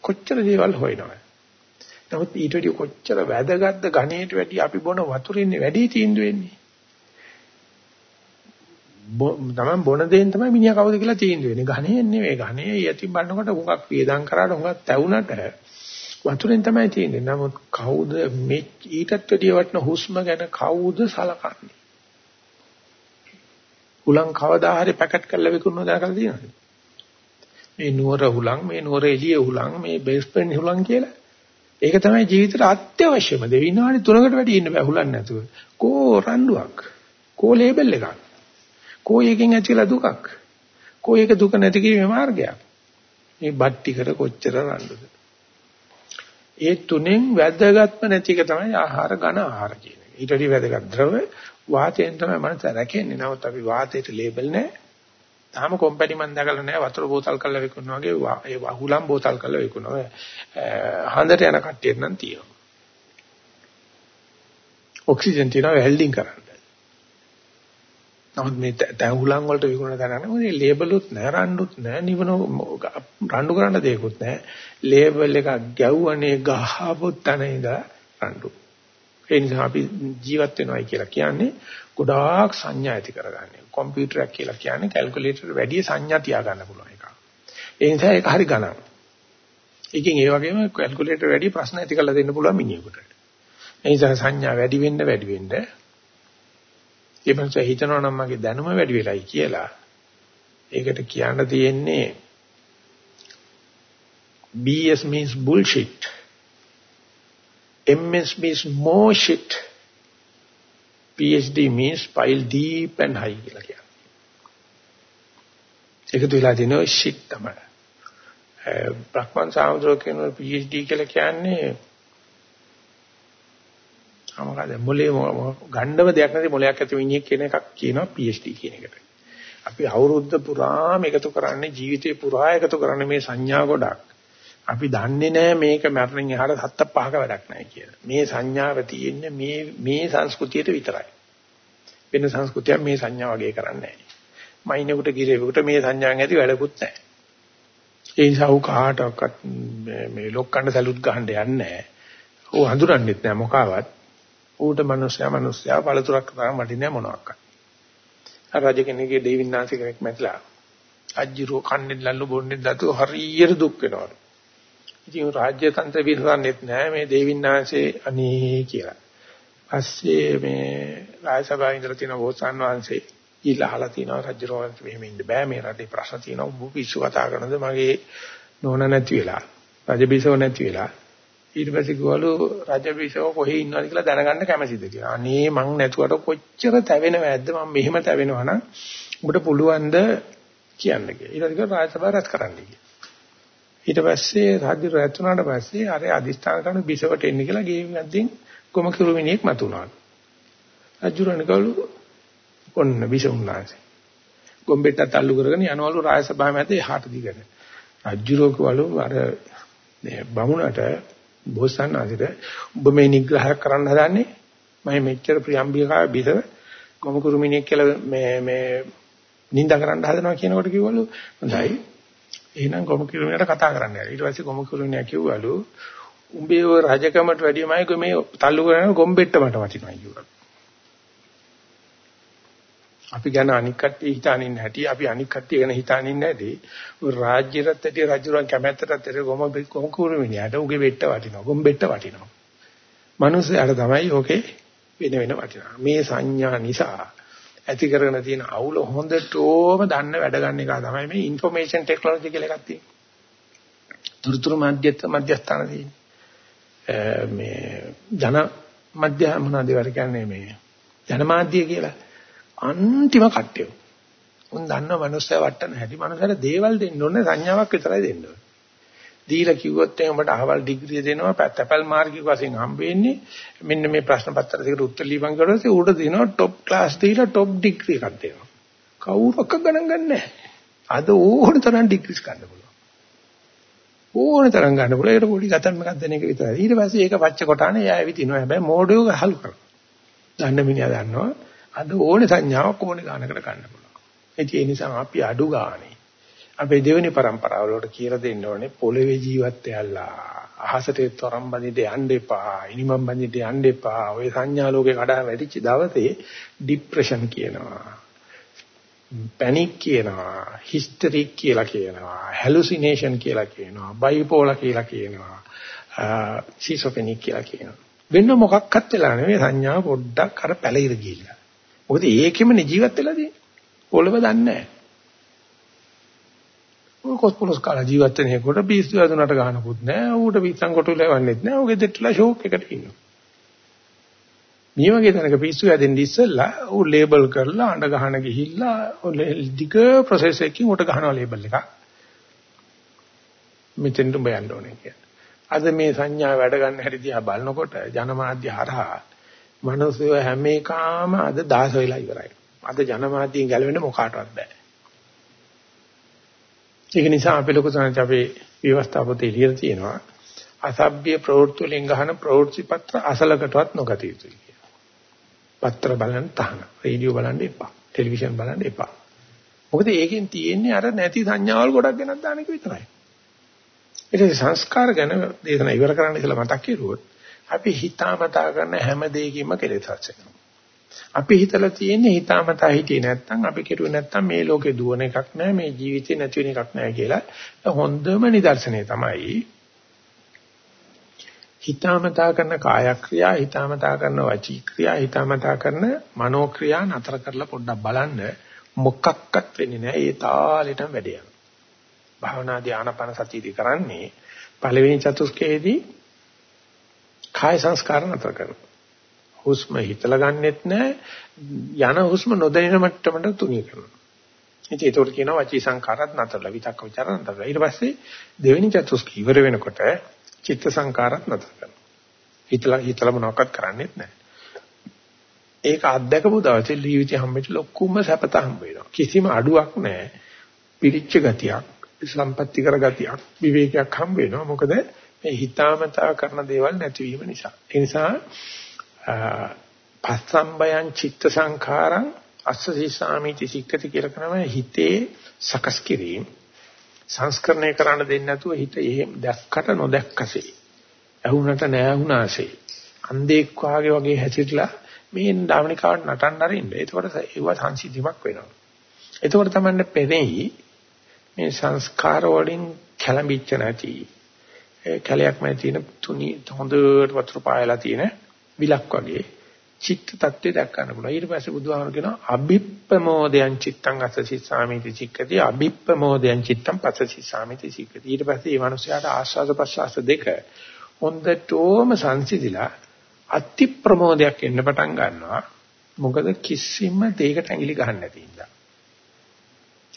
කොච්චර දේවල් හොයනවද? නමුත් ඊට වඩා කොච්චර වැදගත්ද ඝණයට වැඩි අපි බොන වතුරින්නේ වැඩි තීන්දුව වෙන්නේ. තමන් බොන දෙයින් තමයි මිනිහා කවුද කියලා තීන්දුව වෙන්නේ. ඝනේ නෙවෙයි. ඝනේ යතිම් බලනකොට උඟක් වේදම් කරාට උඟක් තැවුනට වතුරෙන් තමයි තියෙන්නේ. නමුත් කවුද මේ ඊටත් වැඩිය වටන හුස්ම ගැන කවුද සලකන්නේ? හුලං කවදා හරි පැකට් කරලා විකුණනවා දැකලා තියෙනවද? මේ නුවර හුලං, මේ නුවර එළිය හුලං, මේ බේස්මන්ට් හුලං කියලා. ඒක තමයි ජීවිතේට අත්‍යවශ්‍යම දේ. විනාඩි 3කට වැඩි ඉන්න බෑ හුලං නැතුව. කෝ රණ්ඩුවක්. කෝ ලේබල් එකක්. කොයි එකෙන් ඇතිලා දුකක්? කොයි එක දුක නැති කිරීමේ මාර්ගයක්? මේ බට්ටිකට කොච්චර රණ්ඩුද? ඒ තුනෙන් වැදගත්ම නැති එක තමයි ආහාර ඝන ආහාර කියන එක. ඊට වඩා වැදගත් ද්‍රව වාතයෙන් තමයි මනස රැකෙන්නේ. නමුත් අපි වාතයට ලේබල් නැහැ. තාම කොම්පැනි මන් දැකලා නැහැ වතුර බෝතල් කරලා විකුණන වගේ ඒ වහුලම් බෝතල් කරලා විකුණනවා. හඳට යන කට්ටියට නම් තියෙනවා. ඔක්සිජන් තියනවා වෙල්ඩින් කරන්න. නමුත් මේ තැහුලන් වලට විකුණන තරන්නේ මොකද ලේබලුත් නැහැ රණ්ඩුත් නැහැ නිවන රණ්ඩු කරන්න දෙයක්වත් නැහැ ලේබල් එකක් ගැව්වනේ ගහපොත් තැන ඉඳලා රණ්ඩු. ඒ නිසා අපි ජීවත් වෙනවයි කියලා කියන්නේ ගොඩාක් සංඥා ඇති කරගන්නේ. කම්පියුටරයක් කියලා කියන්නේ කැල්කියුලේටර් වැඩි සංඥා තියාගන්න පුළුවන් එකක්. ඒ නිසා ඒක හරි ගණන්. එකකින් ඒ වගේම කැල්කියුලේටර් වැඩි ප්‍රශ්න ඇති කරලා දෙන්න පුළුවන් මිනිහෙකුට. ඒ නිසා සංඥා වැඩි වෙන්න වැඩි වෙන්න ඒ මනස හිතනවා නම් මගේ දැනුම වැඩි වෙලයි කියලා. ඒකට කියන්න තියෙන්නේ BS means bullshit. MS means more shit. PhD means pile deep and high කියලා කියනවා. ඒකතු වෙලා දිනෝ shit තමයි. බ්‍රහ්මන් සාමුද්‍රෝ කියන PhD කියලා කියන්නේ මොකද මොලේ ගණ්ඩව දෙයක් නැති මොලයක් ඇති මිනිහෙක් කියන එකක් කියනවා PhD කියන එකට. අපි අවුරුද්ද පුරාම එකතු කරන්නේ ජීවිතේ පුරා එකතු කරන්නේ මේ සංඥා ගොඩක්. අපි දන්නේ නැහැ මේක මරණින් එහාට සත්ත පහක වැඩක් නැහැ කියලා. මේ සංඥාව තියෙන්නේ මේ මේ සංස්කෘතියට විතරයි. වෙන සංස්කෘතියක් මේ සංඥා වගේ කරන්නේ නැහැ. මයින්ෙකුට ගිරේකට මේ සංඥාන් ඇති වැඩකුත් නැහැ. ඒ නිසා උ කාටවත් මේ ලොක්කන්න සලුත් ගහන්න යන්නේ නැහැ. ඌ හඳුනන්නෙත් නැහැ මොකාවත්. ඌට මිනිස්සයා මිනිස්සයා පළතුරක් තරම් වටින්නේ මොනවාක්වත්. අර රජ කෙනෙක්ගේ දෙවින්නාංශ කෙනෙක් මැරිලා අජ්ජිරෝ කන්නේ ලල්ලු බොන්නේ දතු හරියට දුක් වෙනවා. ඉතින් රාජ්‍ය තන්ත්‍ර විශ්වාසෙත් නැහැ මේ දෙවින්නාංශේ අනේ කියලා. පස්සේ මේ රාජසභාවේ ඉඳලා තියෙන බෝසත්න් වහන්සේ ඊළා අහලා තියෙනවා රජුරවන්ත මෙහෙම ඉන්න බෑ මේ රටේ ප්‍රශ්න තියෙනවා උඹ පිස්සු කතා කරනද මගේ නෝන නැති වෙලා රජබිසව නැති වෙලා ඊට පස්සේ ගිහලු රජබිසව කොහේ ඉන්නවද කියලා දැනගන්න කැමැතිද කියලා. අනේ මං නැතුවට කොච්චර තැවෙනවද මම මෙහෙම තැවෙනවා නම් උඹට පුළුවන් ද කියන්න කියලා. ඊට පස්සේ රාජසභාව රැස් කරන්න කියලා. ඊට පස්සේ රාජ්‍ය රැත් වුණාට පස්සේ අර අදිස්ථාන කරන බිසවට එන්න කියලා ගේ මැද්දෙන් කොම කිරුමිනියෙක් මතුණා රජුරණකලු ඔන්න විසුණුනාසේ. ගොම්බෙට්ටත් අල්ලු කරගෙන යනවලු රාජසභාව මැද එහාට දිගට. රජ්ජුරෝකවලු අර බමුණට බෝසත්ණන් ආදිට ඔබ මේ නිග්‍රහ කරන්න හදන්නේ? මම මෙච්චර ප්‍රියම්බිකාව බිසව ගොමුකුරුමිනියක් කියලා මේ මේ නිඳා කරන්න හදනවා කියනකොට කිව්වලු හොඳයි. එහෙනම් ගොමුකුරුමිනියට කතා කරන්න යනවා ඊට පස්සේ ගොමුකුරුමිනිය කිව්වලු උඹේ ඔය රජකමට වැඩියමයි මේ තල්ලු කරන ගොම්බෙට්ට මට වටිනවා කිව්වලු අපි ගැන අනික් කට්ටිය හිතානින් නැහැටි අපි අනික් කට්ටිය ගැන හිතානින් නැහැටි රාජ්‍ය රත්ටි රජුරන් කැමැත්තට තෙර ගොම කොම් කුරු මිනිහට උගේ බෙට්ට වටිනවා ගොම් බෙට්ට වටිනවා. මිනිස්සයාට තමයි ඕකේ වෙන වෙන වටිනවා. මේ සංඥා නිසා ඇති කරගෙන තියෙන අවුල හොඳටම දන්න වැඩ ගන්න එක තමයි මේ ইনফরমේෂන් ටෙක්නොලොජි කියලා එකක් තියෙන්නේ. තුරුතුරු මධ්‍යස්ථ මධ්‍යස්ථාන තියෙන්නේ. මේ ජන මධ්‍ය මොනවද ඒවට කියන්නේ මේ ජනමාධ්‍ය කියලා. අන්තිම කට්ටිය. උන් දන්නව මනුස්සය වට්ටන හැටි මනුස්සයට දේවල් දෙන්න ඕනේ සංඥාවක් විතරයි දෙන්න ඕනේ. දීලා කිව්වොත් එහෙනම් ඔබට අහවල් ඩිග්‍රිය දෙනවා පැත්තපල් මාර්ගික වශයෙන් හම්බ වෙන්නේ මෙන්න මේ ප්‍රශ්න පත්‍ර දෙකට උත්තර ලියපන් කරලා ඉතින් උඩ දෙනවා টොප් ක්ලාස් දීලා টොප් ඩිග්‍රී එකක් දෙනවා. කවුරක්ක ගණන් ගන්නෑ. අද ඕන තරම් ඩිග්‍රීස් ගන්න පුළුවන්. ඕන තරම් ගන්න පුළුවන්. ඒකට පොඩි ගතන් එකක් දෙන එක විතරයි. ඊට පස්සේ ඒක පච්ච කොටානේ එයා ඇවිදිනවා. හැබැයි මෝඩයෝ ගහලු කරනවා. දන්න මිනිහා දන්නවා. අද ඕනේ සංඥාවක් ඕනේ ගානකට ගන්න පුළුවන්. ඒ නිසා අපි අඩු ගානේ අපේ දෙවෙනි પરම්පරාව වලට කියලා දෙන්න ඕනේ පොළවේ ජීවත් වෙලා අහසට තරම් බඳින්න යන්න එපා ඉනිමම් බඳින්න යන්න එපා. ඔය සංඥා ලෝකේ කඩා වැටිච්ච දවසේ ડિප්‍රෙෂන් කියනවා පැනික් කියනවා හිස්ටරික් කියලා කියනවා හැලුසිනේෂන් කියලා කියනවා බයිපෝලා කියලා කියනවා සිසොපෙනික් කියලා කියනවා. වෙන මොකක්වත් වෙලා නෙවෙයි. සංඥාව පොඩ්ඩක් අර පැලිර ගිහිල්ලා. මොකද ඒකෙම ජීවත් වෙලා තියෙන්නේ. පොළව දන්නේ නැහැ. ඔය කොස්පොලස් කාලා ජීවත් වෙන එකට පිස්සු වැදුනට ගහනකුත් නැහැ. ඌට පිස්සන් කොටු ලැවන්නෙත් නැහැ. ඌගේ දෙට්ටලා ෂෝක් එකට ඉන්නවා. මේ වගේ තැනක පිස්සු වැදෙන්න ඉස්සෙල්ලා ඌ ලේබල් කරලා අඬ ගහන ගිහිල්ලා දිග ප්‍රොසෙස් එකකින් ඌට ගහනවා ලේබල් එකක්. මෙතෙන්ට උඹ යන්න ඕනේ කියලා. අද මේ සංඥා වැඩ ගන්න හැටි දිහා බලනකොට ජනමාධ්‍ය හරහා මිනිස්සු හැම එකම අද දාස වෙලා ඉවරයි. අද ජනමාධ්‍යයෙන් ගැලවෙන්න මොකාටවත් බෑ. ඒක නිසා අපි ලොකු සංජ අපේ විවස්ථාපතේ ලියලා තියෙනවා අසභ්‍ය ප්‍රවෘත්ති වලින් ගහන ප්‍රවෘත්ති පත්‍ර අසලකටවත් නොගත යුතුයි කියලා. පත්‍ර බලන්න තහන, රේඩියෝ බලන්න එපා, ටෙලිවිෂන් බලන්න එපා. මොකද ඒකෙන් තියෙන්නේ අර නැති සංඥාවල් ගොඩක් ගෙනත් දාන එක විතරයි. ඒක සංස්කාර ගැන දේශනා ඉවර කරන්න කියලා මතක් කරුවොත් අපි හිතාමතා කරන හැම දෙයකින්ම කෙලෙස් හසෙනවා. අපි හිතලා තියෙන්නේ හිතාමතා හිටියේ නැත්නම් අපි කෙරුවේ නැත්නම් මේ ලෝකේ දුවන එකක් නැහැ මේ ජීවිතේ නැති වෙන එකක් නැහැ කියලා. හොඳම නිදර්ශනය තමයි හිතාමතා කරන කාය ක්‍රියා හිතාමතා කරන වචී ක්‍රියා හිතාමතා කරන මනෝ ක්‍රියා නතර කරලා පොඩ්ඩක් බලන්න මොකක්වත් වෙන්නේ නැහැ ඒ තාලෙටම වැඩ යනවා. භාවනා ධානාපන සතියදී කරන්නේ පළවෙනි චතුස්කයේදී කාය සංස්කාර නතර කරනවා. හුස්ම හිතලා ගන්නෙත් නැහැ යන හුස්ම නොදැනෙන මට්ටමට තුනී කරනවා. ඉතින් ඒකට කියනවා වචී සංකාරත් නතරලා විතක්ක ਵਿਚාර නතරලා. ඊට පස්සේ දෙවෙනි චතුස්ක ඉවර වෙනකොට චිත්ත සංකාරත් නතර කරනවා. හිතලා හිතලා මොනවක්වත් කරන්නේත් නැහැ. ඒක අත්දැකපු දවසේ ජීවිතේ හැමෙච්ච ලොකුම සැපත හම්බ වෙනවා. කිසිම අඩුවක් නැහැ. පිරිච්ච ගතියක්, සම්පත්‍ති කර ගතියක්, විවේකයක් හම්බ වෙනවා. මොකද මේ හිතාමතා කරන දේවල් නැතිවීම නිසා. ඒ නිසා පස්සම්බයං චිත්ත සංඛාරං අස්සසීසාමිති සික්කති කියලා කරනවා හිතේ සකස් කිරීම සංස්කරණය කරන්න දෙන්නේ නැතුව හිත එහෙම දැක්කට නොදැක්කසේ ඇහුනට නැහැ අන්ධෙක් වාගේ වගේ හැසිරලා මේ ධාවනිකාවට නටන්න අරින්න. එතකොට ඒව සංසිද්ධිමක් වෙනවා. එතකොට තමයි පෙරෙහි මේ සංස්කාර වලින් කැළඹිච්ච නැති ඒ කැලයක් මැද තියෙන තුනි හොඳට වතුර පායලා තියෙන විලක් වගේ චිත්ත tattve දැක් ගන්න පුළුවන්. ඊට පස්සේ බුදුහාමර කියනවා අභිප්පමෝදයන් චිත්තං අසසි සාමිති චික්කති අභිප්පමෝදයන් චිත්තං පසසි සාමිති චික්කති. ඊට පස්සේ මේ මනුස්සයාට ආස්වාද ප්‍රසආස දෙක හොඳටම සංසිඳිලා අති ප්‍රමෝදයක් එන්න පටන් ගන්නවා. මොකද කිසිම දෙයකට ඇඟිලි ගහන්න නැති නිසා.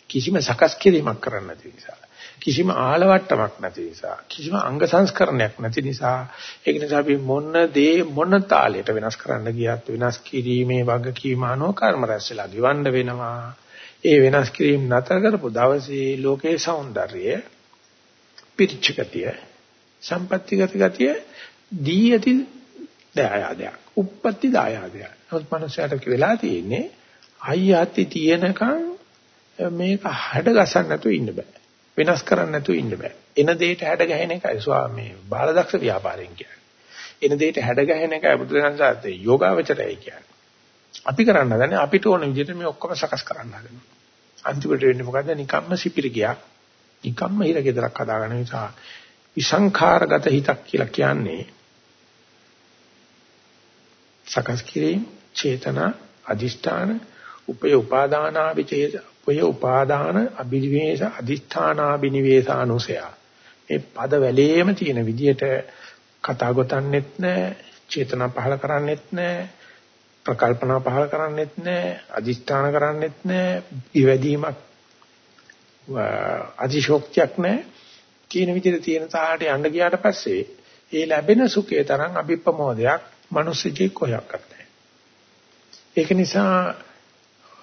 කිසිම සකස් කිරීමක් කරන්න නැති නිසා. කිසිම ආලවට්ටමක් නැති නිසා කිසිම අංග සංස්කරණයක් නැති නිසා ඒක නිසා අපි මොන දේ මොන තාලයට වෙනස් කරන්න ගියත් වෙනස් කිරීමේ වගකීම අනුව කර්ම රැස්ලා ගිවන්න වෙනවා. ඒ වෙනස් කිරීම නතර කරපු දවසේ ලෝකේ సౌందර්යය පිරිචකතිය සම්පත්‍තිගත ගතිය දී ඇති දායාදයක් උප්පත්ති දායාදයක්. නමුත් මනුස්සයාට වෙලා තියෙන්නේ අයියාති තියෙනකන් මේක හැඩ ගසන්න නැතුව ඉන්න බෑ. වෙනස් කරන්න නැතුව ඉන්න බෑ. එන දෙයට හැඩ ගැහෙන එකයි ස්වාමී බාලදක්ෂ ව්‍යාපාරයෙන් කියන්නේ. එන දෙයට හැඩ ගැහෙන එකයි බුදුරජාණන්සාරේ යෝගාවචරයයි කියන්නේ. අපි කරන්න හදන්නේ අපිට ඕන විදිහට මේ ඔක්කොම සකස් කරන්න හදනවා. අන්තිමට වෙන්නේ මොකද්ද? නිකම්ම සිපිරි ගියා. නිකම්ම හිර ගෙදරක් හදාගන්න නිසා විසංඛාරගත හිතක් කියලා කියන්නේ සකස් කිරීම, චේතනා, අදිෂ්ඨාන, උපය උපාදානා විචේත ඔය උපාදාන අභිනිවේෂ අදිෂ්ඨානාබිනිවේෂානුසය මේ පද වැලේම තියෙන විදියට කතා ගොතන්නෙත් නැහැ චේතනා පහල කරන්නෙත් නැහැ ප්‍රකල්පනා පහල කරන්නෙත් නැහැ අදිෂ්ඨාන කරන්නෙත් නැහැ ඉවැදීමක් අදිශෝක්තියක් නැහැ කියන විදිහට තියෙන තාලට යන්න ගියාට පස්සේ ඒ ලැබෙන සුඛේ තරම් අභිප්‍රමෝදයක් මිනිස් ජී කොහොක්වත් නැහැ ඒක නිසා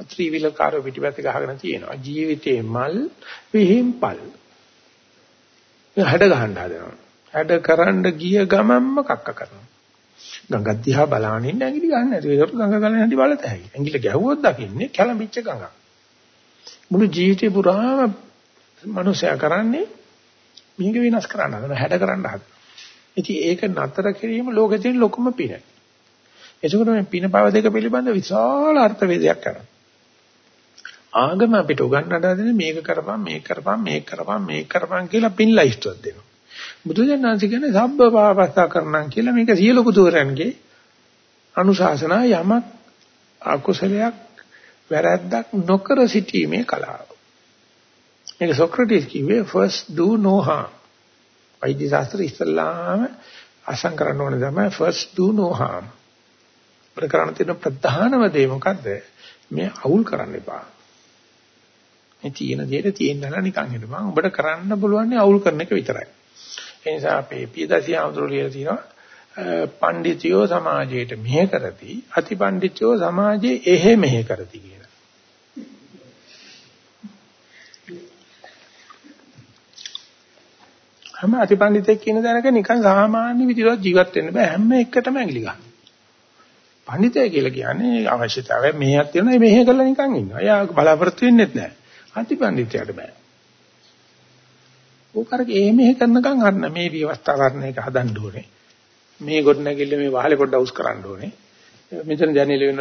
ත්‍රිවිල කාර්ය පිටිපස්ස ගහගෙන තියෙනවා. ජීවිතේ මල් විහිම්පල්. හැඩ ගහන්න හදනවා. හැඩ කරන්න ගිය ගමන්ම කක්ක කරනවා. ගඟ දිහා බලාගෙන ඉන්න ඇඟිලි ගන්න නැතුව ඒකට ගඟ ගලන හැටි බලත හැකියි. ඇඟිලි ගැහුවොත් දකින්නේ කැළඹිච්ච ගඟක්. මුළු ජීවිතේ පුරාම මනුස්සයා කරන්නේ මේක විනාශ කරන්න හදන හැඩ කරන්න හදන. ඉතින් ඒක නතර කිරීම ලෝකෙ තියෙන ලොකුම පින. එතකොට මේ පින පව දෙක පිළිබඳ විශාල අර්ථ වේදයක් කරනවා. ආගම අපිට උගන්වන්න හදන්නේ මේක කරපන් මේක කරපන් මේක කරපන් මේක කරපන් කියලා පින්ලා ඉස්තුවක් දෙනවා. බුදුජානනාංශ කියන්නේ සබ්බ පාපස්සා කරනම් කියලා මේක සියලු පුදුරයන්ගේ අනුශාසනා යමක් අකුසලයක් වැරැද්දක් නොකර සිටීමේ කලාව. මේක සොක්‍රටිස් කිව්වේ first do no harm. වෛද්‍ය ශාස්ත්‍ර ඉස්ලාම අසං කරන්න ඕනේ තමයි first do no harm. ප්‍රකරණ තියෙන ප්‍රධානම දේ මොකද්ද? මේ අවුල් කරන්න එපා. මේ තියෙන දෙයට තියෙන්නලා නිකන් හිටපන්. උඹට කරන්න පුළුවන් අවුල් කරන එක විතරයි. ඒ නිසා අපේ පියදාසිය ආමතුරු ලියලා තියෙනවා පඬිතියෝ සමාජයට මෙහෙ කරති අතිපඬිතියෝ සමාජයේ එහෙ මෙහෙ කරති කියලා. හැම අතිපඬිතෙක් කියන දැනක නිකන් සාමාන්‍ය විදිහට ජීවත් වෙන්න බෑ හැම එකටම ඇඟිලි ගන්න. පඬිතය කියලා කියන්නේ අවශ්‍යතාවය මෙහෙයක් තියෙනවා මෙහෙ කරලා නිකන් ඉන්නවා. එයා බලාපොරොත්තු වෙන්නේ නැහැ. අතිපණ්ඩිතයාට බෑ. ඕකරක එහෙම කරනකම් අන්න මේ විවස්ථා කරන එක හදන්න ඕනේ. මේ ගොඩනැගිල්ල මේ වහලේ පොඩ්ඩ අවුස් කරන්න ඕනේ. මෙතන ජනේල වෙන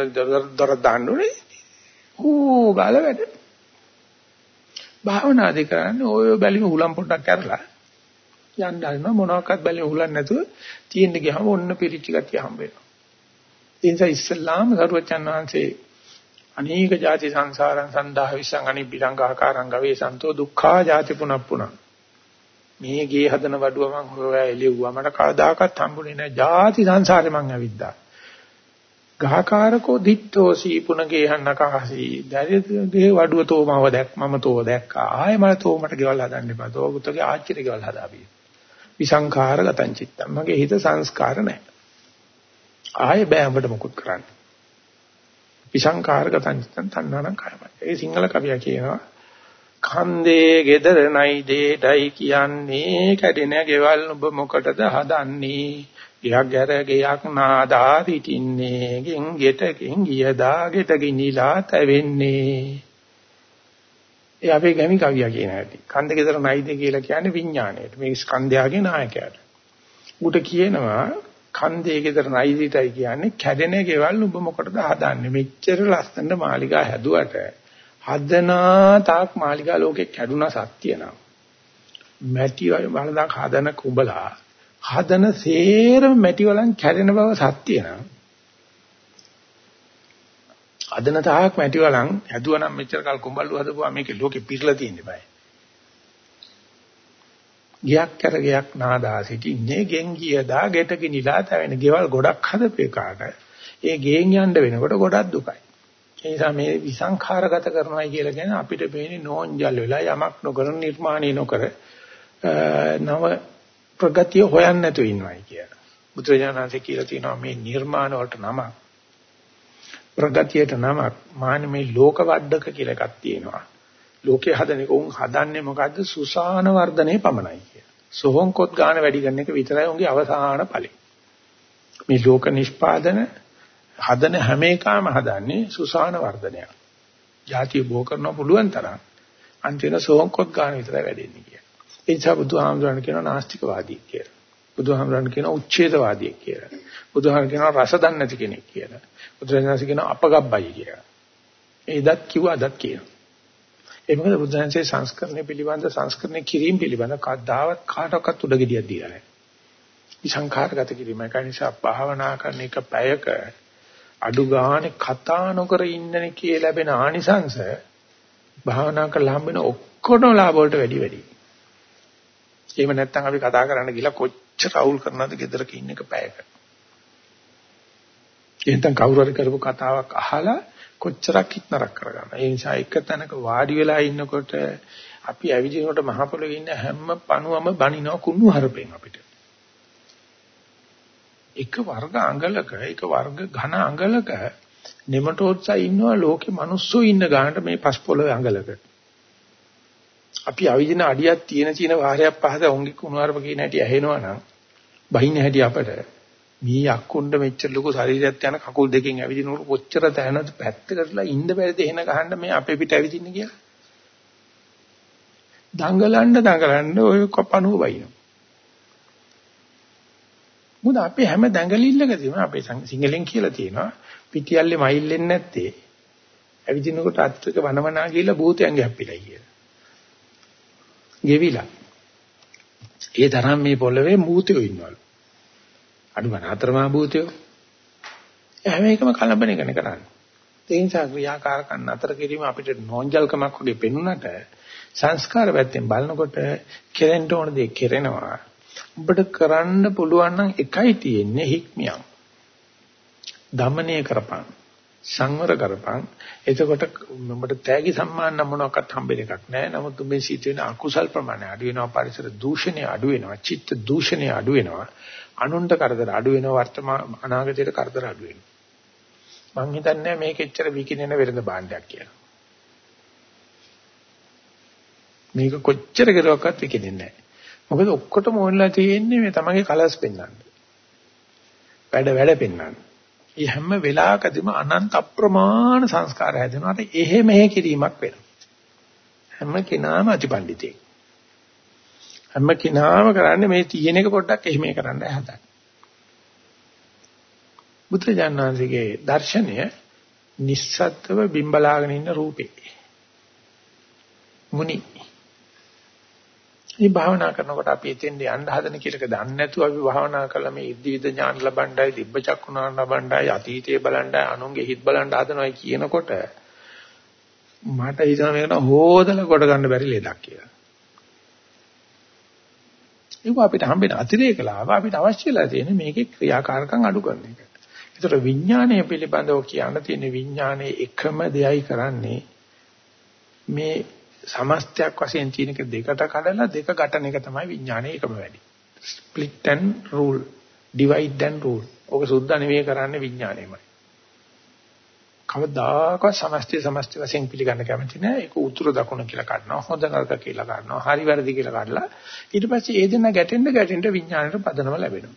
දොර දාන්න ඕනේ. ඕ ගාල වැඩ. භාවනාදී කරන්නේ ඔය බැලිම උලම් පොඩ්ඩක් කරලා යන්න හරිනවා මොනවාක්වත් බැලිම උලන් නැතුව තියෙන්න ගියාම ඔන්න පිරිච්ච ගතිය හම්බ වෙනවා. ඒ නිසා ඉස්ලාම සරුවචන් වහන්සේ අනේක ಜಾති සංසාරං සන්දාහ විසං අනිබ්බිරංගාකාරං ගවේ සන්තෝ දුක්ඛා ಜಾති පුනප්පුණං. මේ ගේ හදන වඩුව මං හොයා එළියුවා මට කවදාකවත් හම්බුනේ නැහැ ಜಾති සංසාරේ මං ඇවිද්දා. ගහකාරකෝ දිත්තෝසී පුනගේහන්න කහසී දරිදගේ වඩුව තෝමව දැක් මම තෝ දැක්කා. ආයේ මම තෝමට ගෙවල් හදන්න එපා. තෝගුතගේ ආච්චිට ගෙවල් හදාපිය. විසංඛාරගතං චිත්තම් මගේ හිත සංස්කාර නැහැ ආයේ බෑ අපිට මොකුත් කරන්න. විසංකාරගතං චිත්තං තණ්හානම් කායමයි. ඒ සිංහල කවියා කියනවා කන්දේ gedara නයි දෙයටයි කියන්නේ කැඩෙන ගෙවල් ඔබ මොකටද හදන්නේ? ගියක් ගැර ගියක් නාදා සිටින්නේ ගෙන් ගෙටකින් ගියදා ගෙට ගිනිලා තැවෙන්නේ. ඒ අපේ ගැමි කවියා කියන හැටි. කන්ද gedara නයිද? කියලා කියන්නේ විඥාණයට. මේ ස්කන්ධයාගේ නායකයාට. උට කියනවා කන්දේ gedara නයිදිටයි කියන්නේ කැඩෙන ගෙවල් ඔබ මොකටද හදන්නේ? මෙච්චර ලස්සන මාලිගා හැදුවට හදනා තාක් මාලිගා ලෝකේ කැඩුනා සත්‍ය නම් මැටි වලදා හදන කුඹලා හදන සේරම මැටි වලන් කැඩෙන බව සත්‍ය නම් හදන තාක් මැටි වලන් හැදුවා නම් මෙච්චර කල් කුඹල්ලු හදපුවා මේකේ ලෝකෙ පිරලා තියෙන්නේ බෑ. ගියක් කර ගියක් නාදා සිටින්නේ ගෙන් ගියදා ගෙට කිනිලා තැවෙන ගෙවල් ගොඩක් හදපේ කාට ඒ ගෙන් යන්න වෙනකොට ගොඩක් දුකයි ඒ නිසා මේ විසංඛාරගත කරනවායි කියලා කියන්නේ අපිට පේන්නේ නෝන්ජල් වෙලා යමක් නොකර නිර්මාණය නොකර නව ප්‍රගතිය හොයන්න නැතුව ඉන්නවයි කියලා. බුදුරජාණන්සේ කියලා තියෙනවා මේ නිර්මාණ වලට නම ප්‍රගතියට නමක් මාන මේ ලෝක වඩක කියලා එකක් තියෙනවා. ලෝකේ හදන එක උන් හදන්නේ මොකද්ද? සුසාන වර්ධනේ පමණයි කියලා. සෝහන් කොත් ගන්න වැඩි කරන එක විතරයි උන්ගේ අවසාන ඵලෙ. මේ ලෝක නිෂ්පාදන හදන හැම එකම හදන්නේ සුසාන වර්ධනයක්. ಜಾතිය බෝ කරන්න පුළුවන් තරම් අන්තිම සෝංකොත් ගන්න විතරයි වැඩෙන්නේ කියලා. ඒ නිසා බුදුහාමුදුරන් කියනවා නාස්තිකවාදී කියලා. බුදුහාමුදුරන් කියනවා උච්ඡේදවාදී කියලා. බුදුහාමුදුරන් කියනවා රස දන්නේ නැති කෙනෙක් කියලා. බුදුරජාණන් කියනවා අපගබ්බයි කියලා. ඒ දත් කිව්වා දත් කියනවා. ඒ මොකද බුදුහන්සේ සංස්කරණය පිළිබඳ සංස්කරණය කිරීම පිළිබඳ කද්දාවත් කාටවත් උඩගෙඩියක් දීලා නැහැ. විසංඛාරගත කිරීම ඒ නිසා භාවනා කරන එක පැයක අඩු ගානේ කතා නොකර ඉන්නනේ කිය ලැබෙන ආනිසංශ භාවනා කරලා හම්බෙන ඔක්කොම ලාභ වලට වැඩි වැඩි. එහෙම නැත්නම් අපි කතා කරන්න ගිහලා කොච්චර අවුල් කරනවද ගෙදරක ඉන්න එක පැයක. එහෙනම් කවුරු හරි කරපු කතාවක් අහලා කොච්චරක් හිටනරක් කරගන්න. ඒ නිසා එක තැනක වාඩි වෙලා ඉන්නකොට අපි ඇවිදිනකොට මහ පොළොවේ ඉන්න හැම පණුවම බනිනවා කුණු හරපෙන් අපිට. එක වර්ග අඟලක එක වර්ග ඝන අඟලක නෙමටෝඩ්සා ඉන්නවා ලෝකේ මිනිස්සු ඉන්න ගානට මේ පස් පොළවේ අඟලක. අපි අවිදින අඩියක් තියෙන තියෙන වාරයක් පහද උන්ගේ කුණුවarp කියන හැටි ඇහෙනවා නම් බහින්න හැටි අපට මේ යක්කුණ්ඩ මෙච්චර ලොකු ශරීරයක් යන කකුල් දෙකෙන් ඇවිදිනකොට කොච්චර තැනද පැත්තකටලා ඉන්න බැරිද එහෙන ගහන්න මේ අපේ පිට ඇවිදින්න කියලා. දඟලන්න දඟලන්න ඔය කපණුව බයිනවා. මොකද අපේ හැම දඟලිල්ලකදීම අපේ සිංහලෙන් කියලා තියෙනවා පිටියල්ලේ මයිල්ලෙන්නේ නැත්තේ ඇවිදිනකොට අත්‍යක වනවනා කියලා භූතයන් ගැප්පිලා කියලා. ගෙවිලා. ඒ තරම් මේ පොළවේ භූතයෝ ඉන්නවලු. අඩු ගන්න අතරමා භූතයෝ. හැම එකම කලබල එකනේ කරන්නේ. ඒ නිසා ක්‍රියාකාරකම් අතර කිරීම අපිට නෝන්ජල්කමක් වගේ පෙනුනට සංස්කාර පැත්තෙන් බලනකොට කෙරෙන්න ඕන දේ කෙරෙනවා. ඔබට කරන්න පුළුවන් නම් එකයි තියෙන්නේ හික්මියක්. දමනය කරපන්. සංවර කරපන්. එතකොට ඔබට තෑගි සම්මාන නම් මොනවාක්වත් හම්බෙන එකක් නැහැ. නමුත් මේ සිට වෙන අකුසල් ප්‍රමාණය අඩු වෙනවා, පරිසර දූෂණය අඩු වෙනවා, චිත්ත දූෂණය අඩු වෙනවා, අනුන්ට කරදර අඩු වෙනවා, වර්තමාන අනාගතයට කරදර අඩු වෙනවා. මං හිතන්නේ මේක එච්චර විකිනෙන වෙරඳ භාණ්ඩයක් කියලා. මේක කොච්චර කරුවක්වත් විකිනෙන්නේ නැහැ. මොකද ඔක්කොටම ඕනලා තියෙන්නේ මේ තමන්ගේ කලස් පෙන්වන්න. වැඩ වැඩ පෙන්වන්න. මේ හැම වෙලාවකදීම අනන්ත අප්‍රමාණ සංස්කාර හැදෙනවාට එහෙ මෙහෙ කිරීමක් වෙනවා. හැම කෙනාම අතිපණ්ඩිතේ. හැම කෙනාම කරන්නේ මේ තියෙන එක පොඩ්ඩක් එහෙම කරන්න හදන්නේ. බුදුජානනාංශගේ දර්ශනය නිස්සත්ව බිම්බලාගෙන ඉන්න රූපේ. මුනි මේ භාවනා කරනකොට අපි එතෙන්ද යන්න හදන කියලාක දන්නේ නැතුව අපි භාවනා කළා මේ ඉද්ධිවිද ඥාන ලබණ්ඩයි දිබ්බ චක්කුණාන ලබණ්ඩයි අතීතයේ බලණ්ඩයි අනුන්ගේ හිත් බලන්න හදනවා කියනකොට මට හිතන මේකට හොදලා කොට ගන්න බැරි ලෙඩක් කියලා. ඒක අපිට හම්බෙන අතිරේක ලාභ අපිට අවශ්‍යලා තියෙන මේකේ ක්‍රියාකාරකම් අඩු කරන එක. ඒතර විඥානය පිළිබඳව කියන්න තියෙන විඥානයේ එකම දෙයයි කරන්නේ මේ සමස්තයක් වශයෙන් තියෙන එක දෙකට කඩලා දෙක ගැටන එක තමයි විඥානයේ එකම වැඩි. split and rule, divide and rule. ඔක සුද්ධ නෙවෙයි කරන්නේ විඥානයමයි. කවදාකවත් සමස්තය සමස්තය වශයෙන් පිළිගන්න කැමති නැහැ. ඒක උතුරු දකුණ කියලා ගන්නවා. හොඳ නරක කියලා ගන්නවා. හරි වැරදි කියලා ගන්නලා ඊට පස්සේ ඒ දෙන්න ගැටෙන්න ගැටෙන්න විඥාණයට පදනම ලැබෙනවා.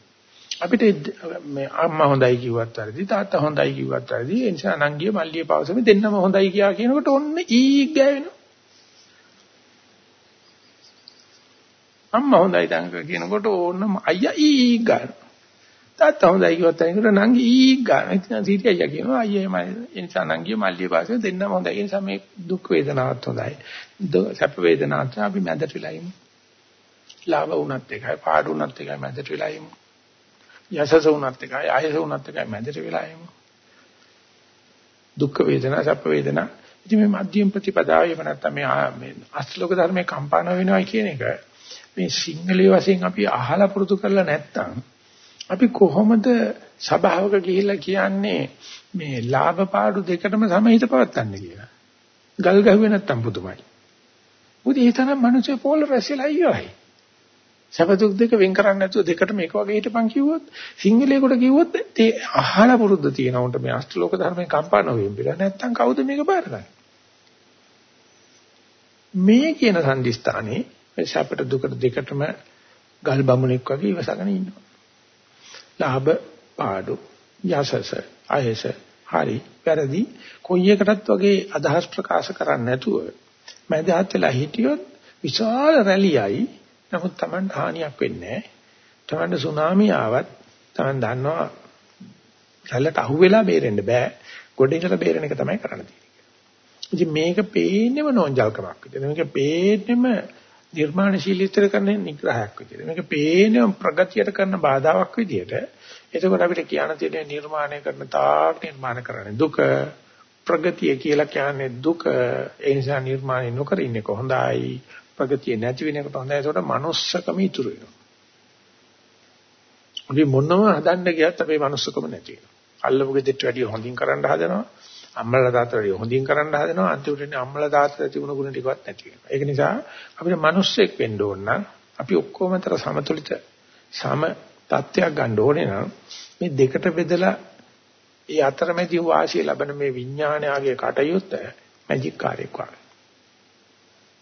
අපිට මේ අම්මා හොඳයි කිව්වත් වැරදි තාත්තා හොඳයි කිව්වත් වැරදි ඒ නිසා නංගිය මල්ලිය පවසමි දෙන්නම හොඳයි කියා කියනකොට ඔන්න ඊග් ගෑවෙනවා අම්මා හොඳයි තංග කියනකොට ඕන්න අයියා ඊග් ගන්නවා තාත්තා හොඳයි කිව්වත් එනකොට නංගි ඊග් ගන්නවා ඉතින් සීටි අයියා කියනවා අයියා මම ඒ නිසා නංගිය මල්ලිය පවසමි දෙන්නම හොඳයි. ඒ නිසා මේ දුක් වේදනාවත් හොඳයි. සැප වේදනාවත් අපි මැදට වෙලා ඉමු. ලාභ වුණත් එකයි පාඩු වුණත් එකයි මැදට වෙලා ඉමු. යසස වුණත් එකයි ආයස වුණත් එකයි මැදට වෙලා යමු. දුක් වේදනා සැප වේදනා. ඉතින් මේ මධ්‍යම ප්‍රතිපදාව එහෙම නැත්නම් මේ මේ අස්ලෝක ධර්මයේ කම්පාන වෙනවා කියන එක මේ සිංහලයේ වශයෙන් අපි අහලා පුරුදු කරලා නැත්නම් අපි කොහොමද සබාවක ගිහිල්ලා කියන්නේ මේ ලාභ පාඩු දෙකටම සමහිත පවත්තන්නේ කියලා. ගල් ගහුවේ නැත්තම් පුදුමයි. මොකද ඒ තරම් මිනිස්සු පොල් රැසිලා ඉවරයි. සැප දුක් දෙක වෙන් කරන්නේ නැතුව දෙකටම එක වගේ හිටපන් කිව්වොත් සිංහලයකට කිව්වොත් ඒ අහලා පුරුද්ද තියෙන උන්ට මේ අෂ්ටලෝක ධර්මයෙන් කම්පා නොවෙන්න බෑ නැත්තම් කවුද මේක බාරගන්නේ මේ කියන සම්දිස්ථානේ මේ සැපට දුකට දෙකටම ගල් බමුණෙක් වගේ ඉවසගෙන ඉන්නවා ලාභ පාඩු යසස ආයස හරි වැරදි කොයි එකටත් වගේ අදහස් ප්‍රකාශ කරන්නේ නැතුව මැදහත් වෙලා හිටියොත් විශාල රැලියයි නමුත් Taman හානියක් වෙන්නේ නැහැ. Taman සුනාමි ආවත් Taman දන්නවා රැල්ලට අහුවෙලා බේරෙන්න බෑ. ගොඩ ඉඳලා බේරෙන එක තමයි කරන්න තියෙන්නේ. ඉතින් මේක පේන්නේම නෝන්ජල්කමක් විදියට. මේක පේන්නේම නිර්මාණශීලීත්වය කරන නිග්‍රහයක් විදියට. මේක පේන්නේම ප්‍රගතියට කරන බාධාවක් විදියට. එතකොට අපිට කියන්න තියෙන නිර්මාණය කරන තාක් නිර්මාණ කරන්නේ දුක ප්‍රගතිය කියලා කියන්නේ දුක ඒ නිසා නිර්මාණය නොකර ඉන්නේ කොහොඳයි ප්‍රගතිය නැති වෙන එකට හොඳයි ඒකට manussකම ඉතුරු වෙනවා. අපි මොනම හදන්න ගියත් අපේ manussකම නැති වෙනවා. අල්ලපු ගෙදරට වැඩිය හොඳින් කරන්න හදනවා. අම්මලා තාත්තලා වැඩිය හොඳින් කරන්න හදනවා. අන්තිමට ඉන්නේ අම්මලා තාත්තලා තිබුණ ගුණ ටිකවත් නැති වෙනවා. ඒක නිසා අපිට manussෙක් වෙන්න ඕන නම් අපි ඔක්කොම අතර සමතුලිත සම තත්ත්වයක් ගන්න ඕනේ නම් මේ දෙකට බෙදලා ඒ අතරමැදි වාසිය ලබන මේ විඥානයාගේ කටයුත්ත මැජික් කාර්යයක් වගේ.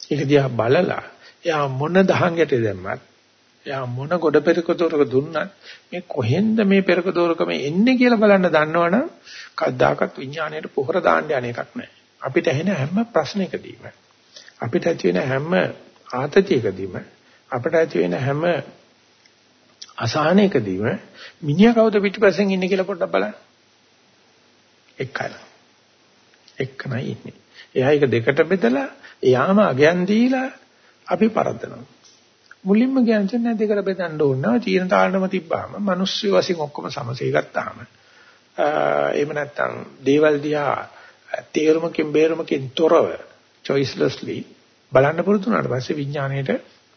ඒක දිහා බලලා එයා මොන දහංගට දැම්මත් එයා මොන ගොඩ පෙරක දොරක දුන්නත් මේ කොහෙන්ද මේ පෙරක දොරකම එන්නේ කියලා බලන්න දන්නවනම් කද්දාකත් විඥාණයට පොහොර දාන්න යන එකක් නැහැ. අපිට ඇහෙන හැම ප්‍රශ්නයකදීම අපිට ඇති වෙන හැම ආතතියකදීම අපිට ඇති වෙන හැම අසහනයකදීම මිනිහා කවුද පිටිපස්සෙන් ඉන්නේ කියලා පොඩ්ඩක් බලන්න. එක්කයි. එක්කමයි ඉන්නේ. එයා ඒක දෙකට බෙදලා එයාම අගයන් දීලා අපි පරද්දනවා. මුලින්ම කියන්නේ නැහැ දෙකට බෙදන්න ඕන නෑ. තීන තාලනම තිබ්බාම මිනිස්සු වශයෙන් ඔක්කොම සමසේ ගත්තාම එහෙම නැත්නම් දේවල් දිහා තේරුමකින් බේරුමකින් තොරව choicelessly බලන්න පුරුදු වුණාට පස්සේ විඥාණයට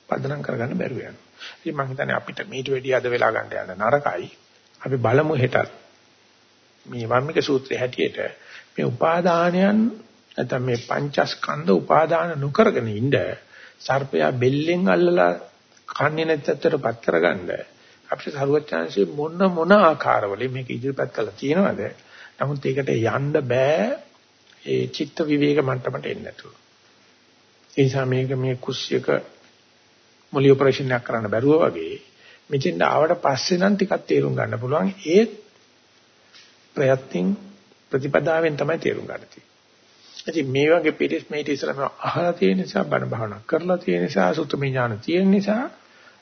පදනම් කරගන්න බැරුව යනවා. ඉතින් මම හිතන්නේ අපිට මේට වැඩි අද වෙලා ගන්න යන නරකයි. අපි බලමු හෙටත් මේ වම්මික සූත්‍රයේ හැටියට මේ උපාදානයන් නැත්නම් මේ පංචස්කන්ධ උපාදාන නොකරගෙන ඉන්න සර්පයා බෙල්ලෙන් අල්ලලා කන්නේ නැත්තටපත් කරගන්න. අපිට සරුවචාන්සේ මොන මොන ආකාරවලින් මේක ඉදිරිපත් කළා තියෙනවද? නමුත් ඒකට යන්න බෑ. ඒ චිත්ත විවේක මට්ටමට එන්න නැතුව. ඒ නිසා මේක මේ කුස්සියක මොලි ඔපරේෂන් එකක් කරන්න බැරුව වගේ මෙතෙන් ආවට පස්සේ නම් ටිකක් තේරුම් ගන්න පුළුවන්. ඒ ප්‍රයත්නින් ප්‍රතිපදාවෙන් තමයි තේරුම් ගන්න තියෙන්නේ. ඉතින් මේ වගේ පිළිස් මේ ඉතිසලම අහලා තියෙන නිසා බණ භාවනා කරලා තියෙන නිසා සුතම ඥාන තියෙන නිසා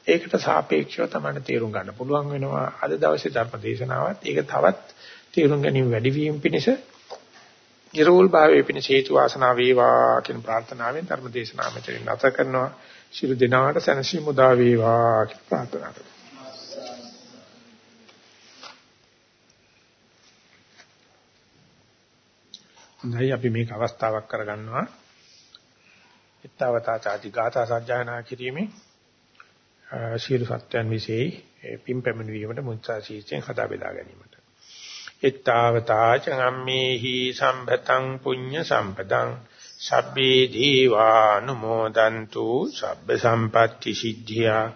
ඒකට සාපේක්ෂව තමයි තේරුම් ගන්න පුළුවන් වෙනවා. අද දවසේ ධර්ම දේශනාවත් ඒක තවත් තේරුම් ගැනීම වැඩි වීම පිණිස නිරෝල් භාවයේ පිණිස හේතු වාසනා වේවා කියන ප්‍රාර්ථනාවෙන් ධර්ම දේශනාව මෙතනින් නැත කරනවා. ශිරු දිනාට සැනසීම උදා වේවා කියලා ප්‍රාර්ථනා කරනවා. හොඳයි අපි මේක අවස්ථාවක් කරගන්නවා. ඊත්තාවතා ചാති ගාථා සජ්ජායනා කිරීමේ ශීල සත්‍යයන් විශේෂයි පින් පැමිණීමට මුංචා ශීර්ෂයෙන් හදා බෙදා ගැනීමට. ඊත්තාවතා චම්මේහි සම්භතං පුඤ්ඤ සම්පදං සබ්බේ දීවානුමෝදන්තු සබ්බ සම්පatti සිද්ධියා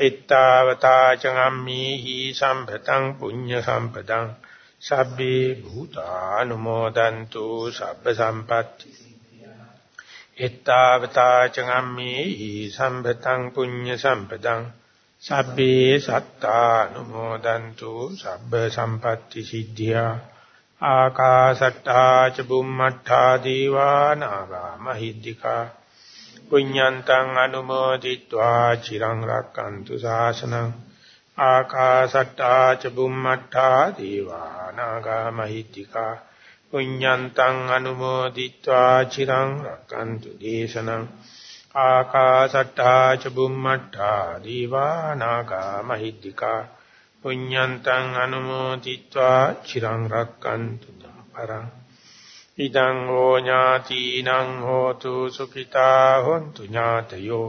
ඊත්තාවතා චම්මේහි සම්භතං පුඤ්ඤ සම්පදං සබ්බේ භූතානුමෝදන්තු සබ්බ සම්පatti. එත්තාවතා චගම්මේහි සම්පතං පුඤ්ඤ සම්පතං සබ්බේ සත්තානුමෝදන්තු සබ්බ සම්පatti සිද්ධියා. ආකාසට්ටා ච බුම්මට්ටා දීවානාගා මහිද්దికා. පුඤ්ඤන්තං අනුමෝදිत्वा චිරං රක්칸තු ශාසනං. ආකාසට්ටා ච බුම්මට්ටා දීවානාගා මහිත්‍තිකා පුඤ්ඤන්තං අනුමෝදිත්වා චිරං රක්칸තු දේශනං ආකාසට්ටා ච බුම්මට්ටා දීවානාගා මහිත්‍තිකා පුඤ්ඤන්තං අනුමෝදිත්වා චිරං රක්칸තු පරං ඉදං ඕ ඥාතිනං හෝතු සුඛිතා හොන්තු ඥාතයෝ